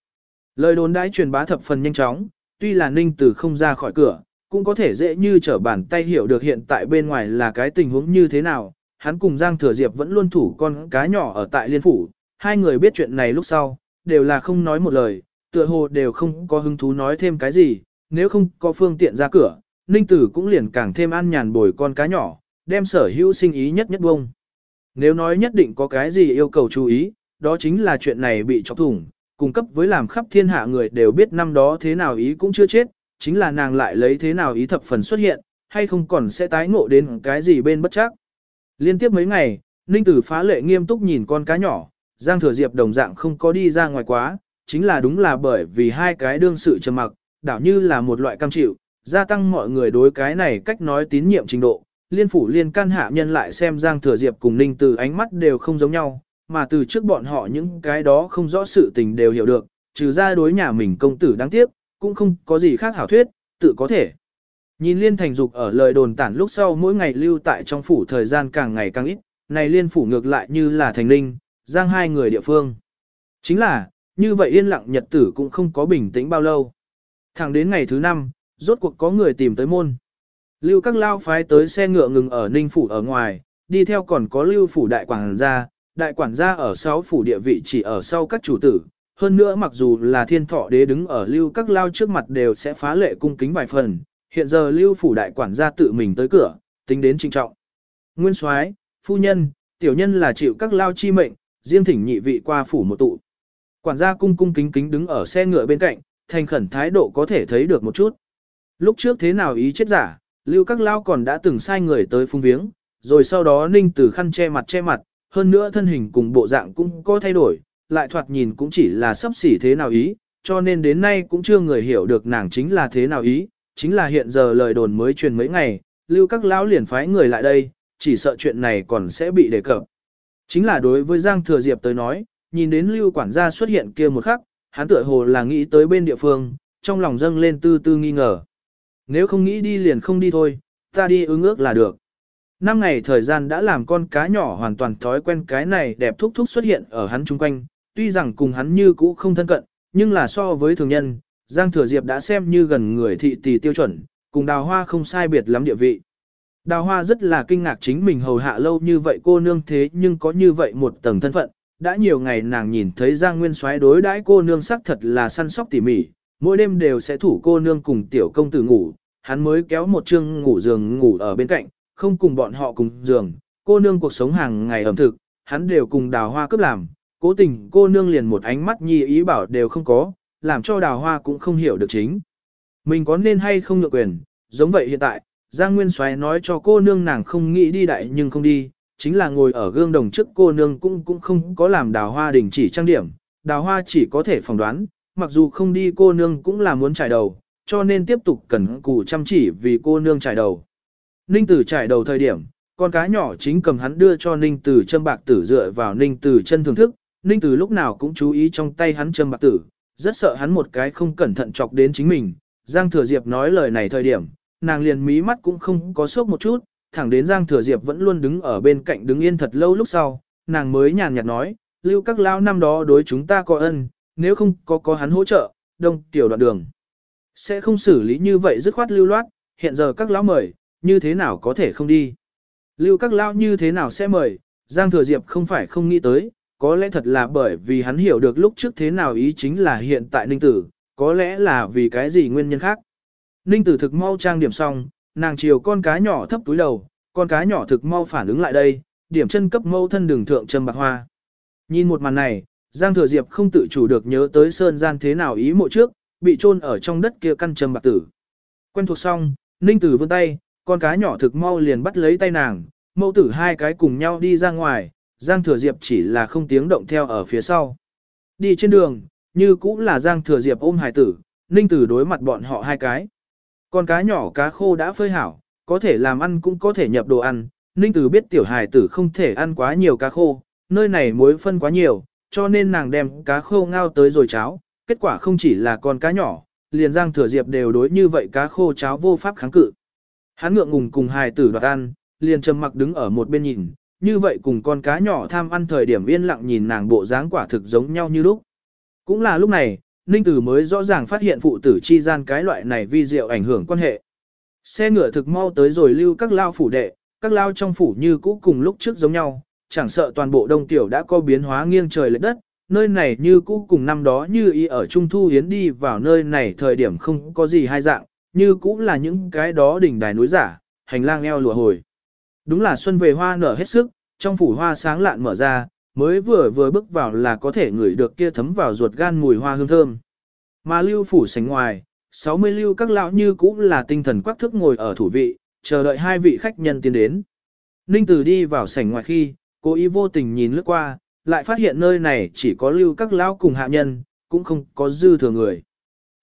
Lời đồn đãi truyền bá thập phần nhanh chóng, tuy là Ninh Tử không ra khỏi cửa, cũng có thể dễ như trở bàn tay hiểu được hiện tại bên ngoài là cái tình huống như thế nào. Hắn cùng Giang Thừa Diệp vẫn luôn thủ con cá nhỏ ở tại Liên Phủ, hai người biết chuyện này lúc sau, đều là không nói một lời, tựa hồ đều không có hứng thú nói thêm cái gì, nếu không có phương tiện ra cửa, Ninh Tử cũng liền càng thêm an nhàn bồi con cá nhỏ, đem sở hữu sinh ý nhất nhất bông. Nếu nói nhất định có cái gì yêu cầu chú ý, đó chính là chuyện này bị chọc thủng, cung cấp với làm khắp thiên hạ người đều biết năm đó thế nào ý cũng chưa chết, chính là nàng lại lấy thế nào ý thập phần xuất hiện, hay không còn sẽ tái ngộ đến cái gì bên bất chắc. Liên tiếp mấy ngày, Ninh Tử phá lệ nghiêm túc nhìn con cá nhỏ, Giang Thừa Diệp đồng dạng không có đi ra ngoài quá, chính là đúng là bởi vì hai cái đương sự trầm mặc, đảo như là một loại cam chịu, gia tăng mọi người đối cái này cách nói tín nhiệm trình độ. Liên phủ liên can hạ nhân lại xem Giang Thừa Diệp cùng Ninh tử ánh mắt đều không giống nhau, mà từ trước bọn họ những cái đó không rõ sự tình đều hiểu được, trừ ra đối nhà mình công tử đáng tiếc, cũng không có gì khác hảo thuyết, tự có thể. Nhìn Liên Thành Dục ở lời đồn tản lúc sau mỗi ngày lưu tại trong phủ thời gian càng ngày càng ít, này Liên phủ ngược lại như là thành ninh, giang hai người địa phương. Chính là, như vậy yên lặng nhật tử cũng không có bình tĩnh bao lâu. Thẳng đến ngày thứ năm, rốt cuộc có người tìm tới môn. Lưu các lao phái tới xe ngựa ngừng ở Ninh Phủ ở ngoài, đi theo còn có lưu phủ đại quản gia, đại quản gia ở sáu phủ địa vị chỉ ở sau các chủ tử. Hơn nữa mặc dù là thiên thọ đế đứng ở lưu các lao trước mặt đều sẽ phá lệ cung kính vài phần, hiện giờ lưu phủ đại quản gia tự mình tới cửa, tính đến trinh trọng. Nguyên soái, phu nhân, tiểu nhân là chịu các lao chi mệnh, riêng thỉnh nhị vị qua phủ một tụ. Quản gia cung cung kính kính đứng ở xe ngựa bên cạnh, thành khẩn thái độ có thể thấy được một chút. Lúc trước thế nào ý chết giả, lưu các lao còn đã từng sai người tới phung viếng, rồi sau đó ninh từ khăn che mặt che mặt, hơn nữa thân hình cùng bộ dạng cũng có thay đổi, lại thoạt nhìn cũng chỉ là sấp xỉ thế nào ý, cho nên đến nay cũng chưa người hiểu được nàng chính là thế nào ý, chính là hiện giờ lời đồn mới truyền mấy ngày, lưu các lão liền phái người lại đây, chỉ sợ chuyện này còn sẽ bị đề cập. Chính là đối với Giang Thừa Diệp tới nói, nhìn đến lưu quản gia xuất hiện kia một khắc, hắn tựa hồ là nghĩ tới bên địa phương, trong lòng dâng lên tư tư nghi ngờ. Nếu không nghĩ đi liền không đi thôi, ta đi ứng ước là được. Năm ngày thời gian đã làm con cá nhỏ hoàn toàn thói quen cái này đẹp thúc thúc xuất hiện ở hắn chung quanh, tuy rằng cùng hắn như cũ không thân cận, nhưng là so với thường nhân, Giang Thừa Diệp đã xem như gần người thị tỷ tiêu chuẩn, cùng đào hoa không sai biệt lắm địa vị. Đào hoa rất là kinh ngạc chính mình hầu hạ lâu như vậy cô nương thế nhưng có như vậy một tầng thân phận, đã nhiều ngày nàng nhìn thấy Giang Nguyên Soái đối đãi cô nương sắc thật là săn sóc tỉ mỉ, mỗi đêm đều sẽ thủ cô nương cùng tiểu công tử ngủ, hắn mới kéo một chương ngủ giường ngủ ở bên cạnh, không cùng bọn họ cùng giường, cô nương cuộc sống hàng ngày ẩm thực, hắn đều cùng đào hoa cướp làm, cố tình cô nương liền một ánh mắt nhi ý bảo đều không có, làm cho đào hoa cũng không hiểu được chính. Mình có nên hay không nhượng quyền, giống vậy hiện tại, Giang Nguyên Soái nói cho cô nương nàng không nghĩ đi đại nhưng không đi, chính là ngồi ở gương đồng trước cô nương cũng cũng không có làm đào hoa đình chỉ trang điểm, đào hoa chỉ có thể phỏng đoán, mặc dù không đi cô nương cũng là muốn trải đầu, cho nên tiếp tục cần cù chăm chỉ vì cô nương trải đầu. Ninh Tử trải đầu thời điểm, con cá nhỏ chính cầm hắn đưa cho Ninh Tử châm bạc tử dựa vào Ninh Tử chân thưởng thức, Ninh Tử lúc nào cũng chú ý trong tay hắn châm bạc tử, rất sợ hắn một cái không cẩn thận chọc đến chính mình. Giang Thừa Diệp nói lời này thời điểm, nàng liền mí mắt cũng không có sốc một chút, thẳng đến Giang Thừa Diệp vẫn luôn đứng ở bên cạnh đứng yên thật lâu lúc sau, nàng mới nhàn nhạt nói, lưu các lao năm đó đối chúng ta có ân, nếu không có có hắn hỗ trợ, đông tiểu đoạn đường. Sẽ không xử lý như vậy dứt khoát lưu loát, hiện giờ các lão mời, như thế nào có thể không đi. Lưu các lão như thế nào sẽ mời, Giang Thừa Diệp không phải không nghĩ tới, có lẽ thật là bởi vì hắn hiểu được lúc trước thế nào ý chính là hiện tại Ninh Tử, có lẽ là vì cái gì nguyên nhân khác. Ninh Tử thực mau trang điểm xong, nàng chiều con cá nhỏ thấp túi đầu, con cá nhỏ thực mau phản ứng lại đây, điểm chân cấp mâu thân đường thượng trầm bạc hoa. Nhìn một màn này, Giang Thừa Diệp không tự chủ được nhớ tới sơn gian thế nào ý mộ trước, bị chôn ở trong đất kia căn trầm bạc tử. Quen thuộc xong, Ninh Tử vươn tay, con cá nhỏ thực mau liền bắt lấy tay nàng, mẫu tử hai cái cùng nhau đi ra ngoài, Giang Thừa Diệp chỉ là không tiếng động theo ở phía sau. Đi trên đường, như cũng là Giang Thừa Diệp ôm hải tử, Ninh Tử đối mặt bọn họ hai cái. Con cá nhỏ cá khô đã phơi hảo, có thể làm ăn cũng có thể nhập đồ ăn. Ninh Tử biết tiểu hải tử không thể ăn quá nhiều cá khô, nơi này muối phân quá nhiều, cho nên nàng đem cá khô ngao tới rồi cháo. Kết quả không chỉ là con cá nhỏ, liền Giang Thừa Diệp đều đối như vậy cá khô cháo vô pháp kháng cự. Hắn ngượng ngùng cùng hải tử đoạt ăn, liền trầm mặc đứng ở một bên nhìn, như vậy cùng con cá nhỏ tham ăn thời điểm yên lặng nhìn nàng bộ dáng quả thực giống nhau như lúc. Cũng là lúc này, Ninh Tử mới rõ ràng phát hiện phụ tử chi gian cái loại này vi diệu ảnh hưởng quan hệ. Xe ngựa thực mau tới rồi lưu các lao phủ đệ, các lao trong phủ như cũ cùng lúc trước giống nhau, chẳng sợ toàn bộ đông tiểu đã có biến hóa nghiêng trời lệch đất, nơi này như cũ cùng năm đó như y ở Trung Thu Yến đi vào nơi này thời điểm không có gì hai dạng, như cũ là những cái đó đỉnh đài núi giả, hành lang eo lùa hồi. Đúng là xuân về hoa nở hết sức, trong phủ hoa sáng lạn mở ra, mới vừa vừa bước vào là có thể ngửi được kia thấm vào ruột gan mùi hoa hương thơm. Mà lưu phủ sánh ngoài, 60 lưu các lão như cũng là tinh thần quắc thức ngồi ở thủ vị, chờ đợi hai vị khách nhân tiến đến. Ninh Tử đi vào sảnh ngoài khi, cố ý vô tình nhìn lướt qua, lại phát hiện nơi này chỉ có lưu các lão cùng hạ nhân, cũng không có dư thừa người.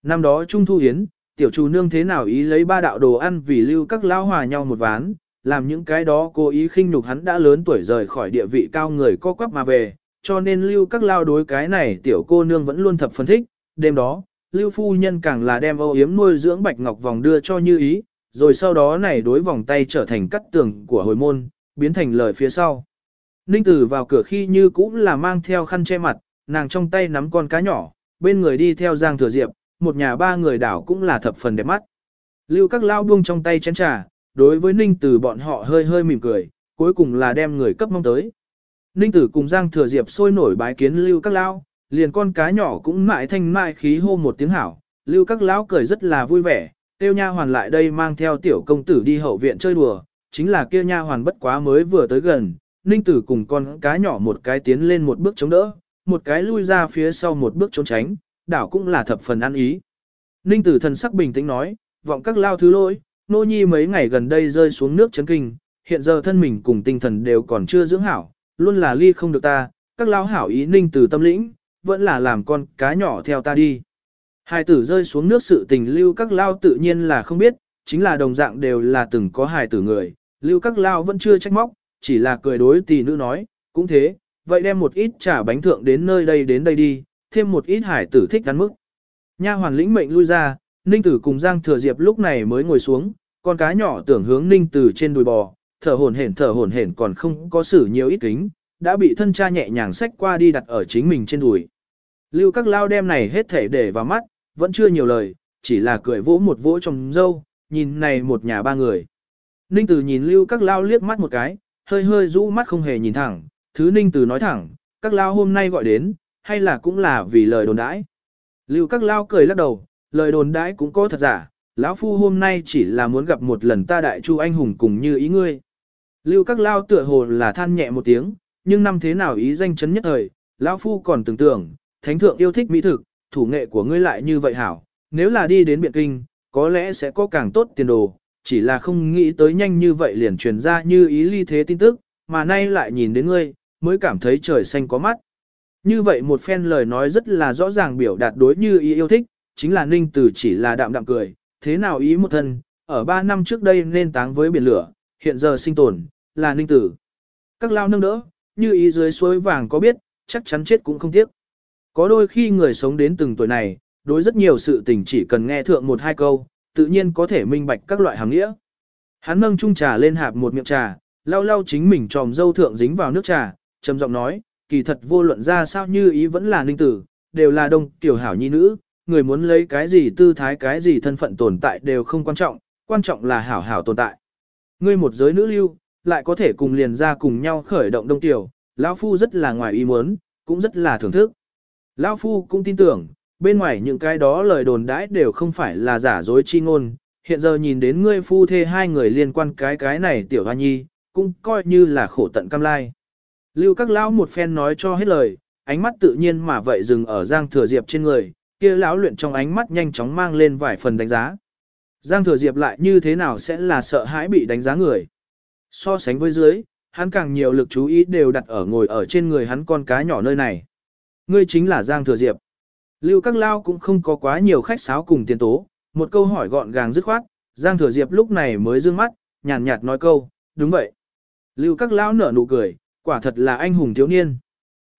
Năm đó Trung Thu Hiến, tiểu chủ nương thế nào ý lấy ba đạo đồ ăn vì lưu các lão hòa nhau một ván, làm những cái đó cố ý khinh nhục hắn đã lớn tuổi rời khỏi địa vị cao người co quắp mà về, cho nên lưu các lao đối cái này tiểu cô nương vẫn luôn thập phân thích, đêm đó, lưu phu nhân càng là đem âu yếm nuôi dưỡng bạch ngọc vòng đưa cho như ý, rồi sau đó này đối vòng tay trở thành cắt tường của hồi môn, biến thành lời phía sau. Ninh tử vào cửa khi như cũng là mang theo khăn che mặt, nàng trong tay nắm con cá nhỏ, bên người đi theo giang thừa diệp, một nhà ba người đảo cũng là thập phần đẹp mắt. Lưu các lao buông trong tay chén trà, đối với Ninh Tử bọn họ hơi hơi mỉm cười, cuối cùng là đem người cấp mong tới. Ninh Tử cùng Giang Thừa Diệp sôi nổi bái kiến Lưu Các Lao, liền con cá nhỏ cũng mại thanh mại khí hô một tiếng hảo. Lưu Các Lão cười rất là vui vẻ, tiêu nha hoàn lại đây mang theo tiểu công tử đi hậu viện chơi đùa, chính là kia nha hoàn bất quá mới vừa tới gần, Ninh Tử cùng con cá nhỏ một cái tiến lên một bước chống đỡ, một cái lui ra phía sau một bước trốn tránh, đảo cũng là thập phần ăn ý. Ninh Tử thần sắc bình tĩnh nói, vọng các lao thứ lỗi, nô nhi mấy ngày gần đây rơi xuống nước chấn kinh, hiện giờ thân mình cùng tinh thần đều còn chưa dưỡng hảo, luôn là ly không được ta, các lão hảo ý ninh từ tâm lĩnh, vẫn là làm con cá nhỏ theo ta đi. Hài tử rơi xuống nước sự tình lưu các lao tự nhiên là không biết, chính là đồng dạng đều là từng có hài tử người, lưu các lao vẫn chưa trách móc, chỉ là cười đối tỷ nữ nói, cũng thế, vậy đem một ít trả bánh thượng đến nơi đây đến đây đi, thêm một ít hải tử thích ăn mức. Nha hoàn lĩnh mệnh lui ra, Ninh Tử cùng Giang Thừa Diệp lúc này mới ngồi xuống, con cá nhỏ tưởng hướng Ninh Từ trên đùi bò, thở hổn hển thở hổn hển còn không có xử nhiều ít kính, đã bị thân cha nhẹ nhàng xách qua đi đặt ở chính mình trên đùi. Lưu các lao đem này hết thể để vào mắt, vẫn chưa nhiều lời, chỉ là cười vỗ một vỗ trong dâu, nhìn này một nhà ba người. Ninh Tử nhìn Lưu các lao liếc mắt một cái, hơi hơi rũ mắt không hề nhìn thẳng, thứ Ninh Tử nói thẳng, các lao hôm nay gọi đến, hay là cũng là vì lời đồn đãi. Lưu các lao cười lắc đầu, lời đồn đãi cũng có thật giả, lão phu hôm nay chỉ là muốn gặp một lần ta đại chu anh hùng cùng như ý ngươi. Lưu các lao tựa hồ là than nhẹ một tiếng, nhưng năm thế nào ý danh chấn nhất thời, lão phu còn tưởng tượng, thánh thượng yêu thích mỹ thực, thủ nghệ của ngươi lại như vậy hảo, nếu là đi đến biện kinh, có lẽ sẽ có càng tốt tiền đồ, chỉ là không nghĩ tới nhanh như vậy liền truyền ra như ý ly thế tin tức, mà nay lại nhìn đến ngươi, mới cảm thấy trời xanh có mắt. Như vậy một phen lời nói rất là rõ ràng biểu đạt đối như ý yêu thích, chính là ninh tử chỉ là đạm đạm cười, thế nào ý một thân, ở ba năm trước đây nên táng với biển lửa, hiện giờ sinh tồn, là ninh tử. Các lao nâng đỡ, như ý dưới suối vàng có biết, chắc chắn chết cũng không tiếc. Có đôi khi người sống đến từng tuổi này, đối rất nhiều sự tình chỉ cần nghe thượng một hai câu, tự nhiên có thể minh bạch các loại hàng nghĩa. Hắn nâng chung trà lên hạp một miệng trà, lau lau chính mình tròm dâu thượng dính vào nước trà, trầm giọng nói, kỳ thật vô luận ra sao như ý vẫn là ninh tử, đều là đông tiểu hảo nhi nữ, người muốn lấy cái gì tư thái cái gì thân phận tồn tại đều không quan trọng, quan trọng là hảo hảo tồn tại. Ngươi một giới nữ lưu, lại có thể cùng liền ra cùng nhau khởi động đông tiểu, lão phu rất là ngoài ý muốn, cũng rất là thưởng thức. Lão phu cũng tin tưởng, bên ngoài những cái đó lời đồn đãi đều không phải là giả dối chi ngôn, hiện giờ nhìn đến ngươi phu thê hai người liên quan cái cái này tiểu hoa nhi, cũng coi như là khổ tận cam lai. Lưu các lão một phen nói cho hết lời, ánh mắt tự nhiên mà vậy dừng ở Giang Thừa Diệp trên người, kia lão luyện trong ánh mắt nhanh chóng mang lên vài phần đánh giá. Giang Thừa Diệp lại như thế nào sẽ là sợ hãi bị đánh giá người. So sánh với dưới, hắn càng nhiều lực chú ý đều đặt ở ngồi ở trên người hắn con cá nhỏ nơi này. Ngươi chính là Giang Thừa Diệp. Lưu Các Lao cũng không có quá nhiều khách sáo cùng tiền tố, một câu hỏi gọn gàng dứt khoát, Giang Thừa Diệp lúc này mới dương mắt, nhàn nhạt nói câu, đúng vậy. Lưu Các Lao nở nụ cười, quả thật là anh hùng thiếu niên.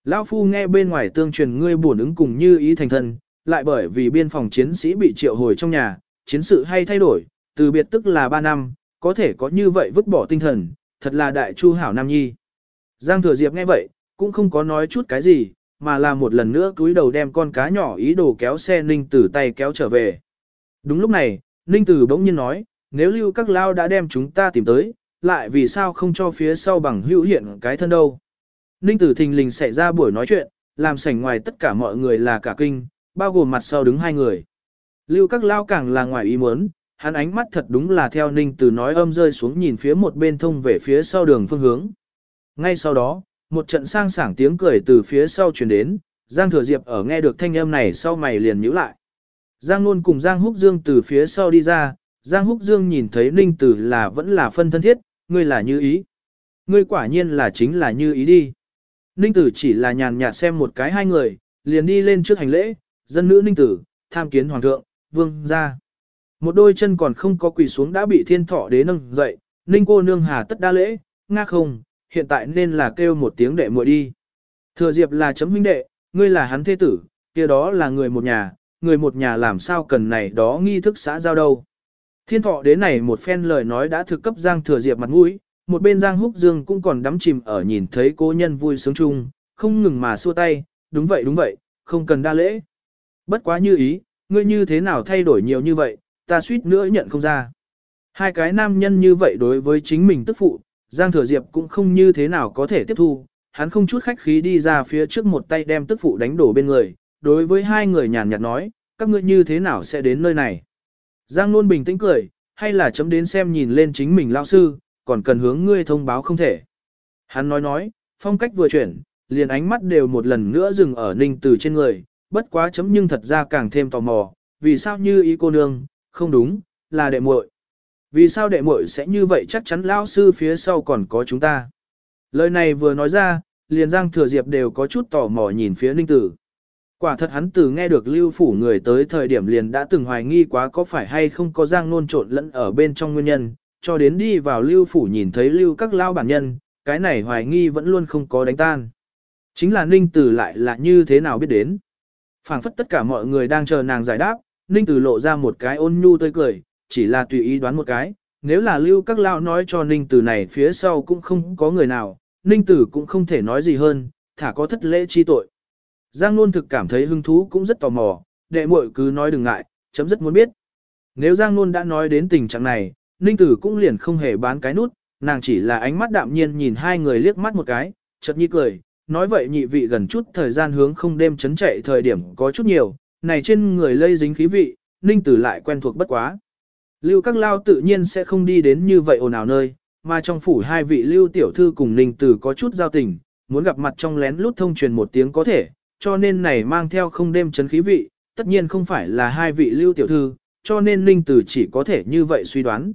Lão Phu nghe bên ngoài tương truyền ngươi buồn ứng cùng như ý thành thân, lại bởi vì biên phòng chiến sĩ bị triệu hồi trong nhà, chiến sự hay thay đổi, từ biệt tức là 3 năm, có thể có như vậy vứt bỏ tinh thần, thật là đại chu hảo nam nhi. Giang Thừa Diệp nghe vậy, cũng không có nói chút cái gì, mà là một lần nữa cúi đầu đem con cá nhỏ ý đồ kéo xe Ninh Tử tay kéo trở về. Đúng lúc này, Ninh Tử bỗng nhiên nói, nếu lưu các lao đã đem chúng ta tìm tới, lại vì sao không cho phía sau bằng hữu hiện cái thân đâu. Ninh Tử thình lình xảy ra buổi nói chuyện, làm sảnh ngoài tất cả mọi người là cả kinh, bao gồm mặt sau đứng hai người. Lưu các lao càng là ngoài ý muốn, hắn ánh mắt thật đúng là theo Ninh Tử nói âm rơi xuống nhìn phía một bên thông về phía sau đường phương hướng. Ngay sau đó, một trận sang sảng tiếng cười từ phía sau truyền đến, Giang Thừa Diệp ở nghe được thanh âm này sau mày liền nhíu lại. Giang Nôn cùng Giang Húc Dương từ phía sau đi ra, Giang Húc Dương nhìn thấy Ninh Tử là vẫn là phân thân thiết, ngươi là như ý. Ngươi quả nhiên là chính là như ý đi. Ninh Tử chỉ là nhàn nhạt xem một cái hai người, liền đi lên trước hành lễ, dân nữ Ninh Tử, tham kiến Hoàng thượng, vương ra. Một đôi chân còn không có quỳ xuống đã bị thiên thọ đế nâng dậy, Ninh cô nương hà tất đa lễ, nga không, hiện tại nên là kêu một tiếng đệ muội đi. Thừa Diệp là chấm huynh đệ, ngươi là hắn thế tử, kia đó là người một nhà, người một nhà làm sao cần này đó nghi thức xã giao đâu. Thiên thọ đế này một phen lời nói đã thực cấp Giang Thừa Diệp mặt mũi, một bên Giang Húc Dương cũng còn đắm chìm ở nhìn thấy cố nhân vui sướng chung, không ngừng mà xua tay, đúng vậy đúng vậy, không cần đa lễ. Bất quá như ý, ngươi như thế nào thay đổi nhiều như vậy, ta suýt nữa nhận không ra. Hai cái nam nhân như vậy đối với chính mình tức phụ, Giang Thừa Diệp cũng không như thế nào có thể tiếp thu, hắn không chút khách khí đi ra phía trước một tay đem tức phụ đánh đổ bên người, đối với hai người nhàn nhạt nói, các ngươi như thế nào sẽ đến nơi này. Giang luôn bình tĩnh cười, hay là chấm đến xem nhìn lên chính mình lao sư, còn cần hướng ngươi thông báo không thể. Hắn nói nói, phong cách vừa chuyển, liền ánh mắt đều một lần nữa dừng ở ninh từ trên người, bất quá chấm nhưng thật ra càng thêm tò mò, vì sao như ý cô nương, không đúng, là đệ muội. Vì sao đệ muội sẽ như vậy chắc chắn lão sư phía sau còn có chúng ta. Lời này vừa nói ra, liền Giang Thừa Diệp đều có chút tò mò nhìn phía Ninh Tử. Quả thật hắn từ nghe được lưu phủ người tới thời điểm liền đã từng hoài nghi quá có phải hay không có Giang nôn trộn lẫn ở bên trong nguyên nhân, cho đến đi vào lưu phủ nhìn thấy lưu các lao bản nhân, cái này hoài nghi vẫn luôn không có đánh tan. Chính là Ninh Tử lại là như thế nào biết đến phảng phất tất cả mọi người đang chờ nàng giải đáp, Ninh Tử lộ ra một cái ôn nhu tươi cười, chỉ là tùy ý đoán một cái, nếu là lưu các lao nói cho Ninh Tử này phía sau cũng không có người nào, Ninh Tử cũng không thể nói gì hơn, thả có thất lễ chi tội. Giang Nôn thực cảm thấy hứng thú cũng rất tò mò, đệ muội cứ nói đừng ngại, chấm rất muốn biết. Nếu Giang Nôn đã nói đến tình trạng này, Ninh Tử cũng liền không hề bán cái nút, nàng chỉ là ánh mắt đạm nhiên nhìn hai người liếc mắt một cái, chợt nhi cười, nói vậy nhị vị gần chút thời gian hướng không đêm chấn chạy thời điểm có chút nhiều, này trên người lây dính khí vị, Ninh Tử lại quen thuộc bất quá. Lưu các lao tự nhiên sẽ không đi đến như vậy ồn ào nơi, mà trong phủ hai vị lưu tiểu thư cùng Ninh Tử có chút giao tình, muốn gặp mặt trong lén lút thông truyền một tiếng có thể, cho nên này mang theo không đêm chấn khí vị, tất nhiên không phải là hai vị lưu tiểu thư, cho nên Ninh Tử chỉ có thể như vậy suy đoán.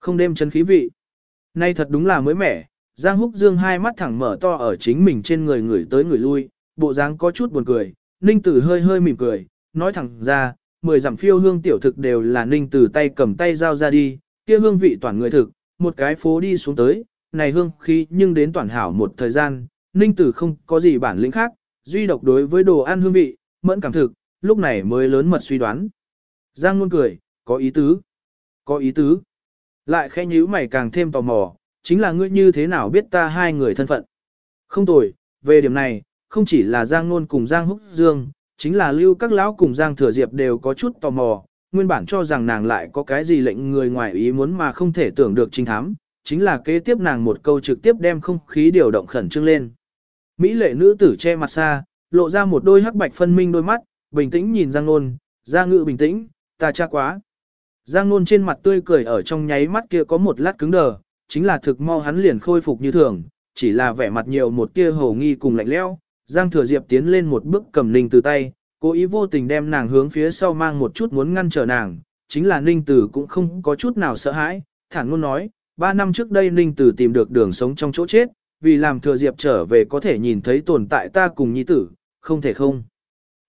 Không đêm chấn khí vị. Nay thật đúng là mới mẻ, Giang Húc Dương hai mắt thẳng mở to ở chính mình trên người người tới người lui, bộ dáng có chút buồn cười, Ninh Tử hơi hơi mỉm cười, nói thẳng ra, mười dặm phiêu hương tiểu thực đều là Ninh Tử tay cầm tay giao ra đi, kia hương vị toàn người thực, một cái phố đi xuống tới, này hương khí nhưng đến toàn hảo một thời gian, Ninh Tử không có gì bản lĩnh khác, duy độc đối với đồ ăn hương vị, mẫn cảm thực, lúc này mới lớn mật suy đoán. Giang luôn cười, có ý tứ, có ý tứ. Lại khẽ nhíu mày càng thêm tò mò, chính là ngươi như thế nào biết ta hai người thân phận. Không tồi, về điểm này, không chỉ là Giang Nôn cùng Giang Húc Dương, chính là lưu các lão cùng Giang Thừa Diệp đều có chút tò mò, nguyên bản cho rằng nàng lại có cái gì lệnh người ngoài ý muốn mà không thể tưởng được trinh thám, chính là kế tiếp nàng một câu trực tiếp đem không khí điều động khẩn trương lên. Mỹ lệ nữ tử che mặt xa, lộ ra một đôi hắc bạch phân minh đôi mắt, bình tĩnh nhìn Giang Nôn, Giang Ngự bình tĩnh, ta cha quá. Giang Nôn trên mặt tươi cười ở trong nháy mắt kia có một lát cứng đờ, chính là thực mau hắn liền khôi phục như thường, chỉ là vẻ mặt nhiều một tia hồ nghi cùng lạnh lẽo. Giang Thừa Diệp tiến lên một bước cầm Ninh từ tay, cố ý vô tình đem nàng hướng phía sau mang một chút muốn ngăn trở nàng, chính là Ninh Tử cũng không có chút nào sợ hãi, thản ngôn nói, ba năm trước đây Ninh Tử tìm được đường sống trong chỗ chết, vì làm thừa diệp trở về có thể nhìn thấy tồn tại ta cùng nhi tử, không thể không.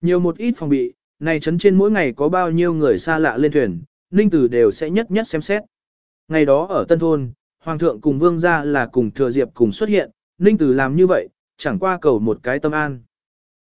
Nhiều một ít phòng bị, này chấn trên mỗi ngày có bao nhiêu người xa lạ lên thuyền, Ninh Tử đều sẽ nhất nhất xem xét. Ngày đó ở Tân Thôn, Hoàng thượng cùng Vương gia là cùng thừa diệp cùng xuất hiện, Ninh Tử làm như vậy, chẳng qua cầu một cái tâm an.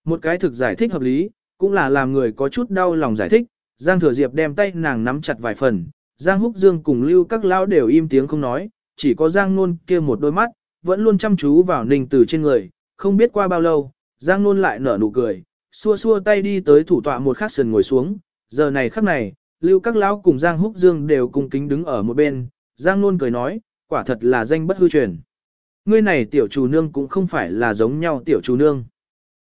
Một cái thực giải thích hợp lý, cũng là làm người có chút đau lòng giải thích, Giang Thừa Diệp đem tay nàng nắm chặt vài phần, Giang Húc Dương cùng Lưu các lão đều im tiếng không nói, chỉ có Giang Nôn kia một đôi mắt, vẫn luôn chăm chú vào Ninh Tử trên người, không biết qua bao lâu, Giang Nôn lại nở nụ cười, xua xua tay đi tới thủ tọa một khắc sườn ngồi xuống, giờ này khắc này, Lưu các lão cùng Giang Húc Dương đều cùng kính đứng ở một bên, Giang Nôn cười nói, quả thật là danh bất hư truyền. Ngươi này tiểu chủ nương cũng không phải là giống nhau tiểu chủ nương.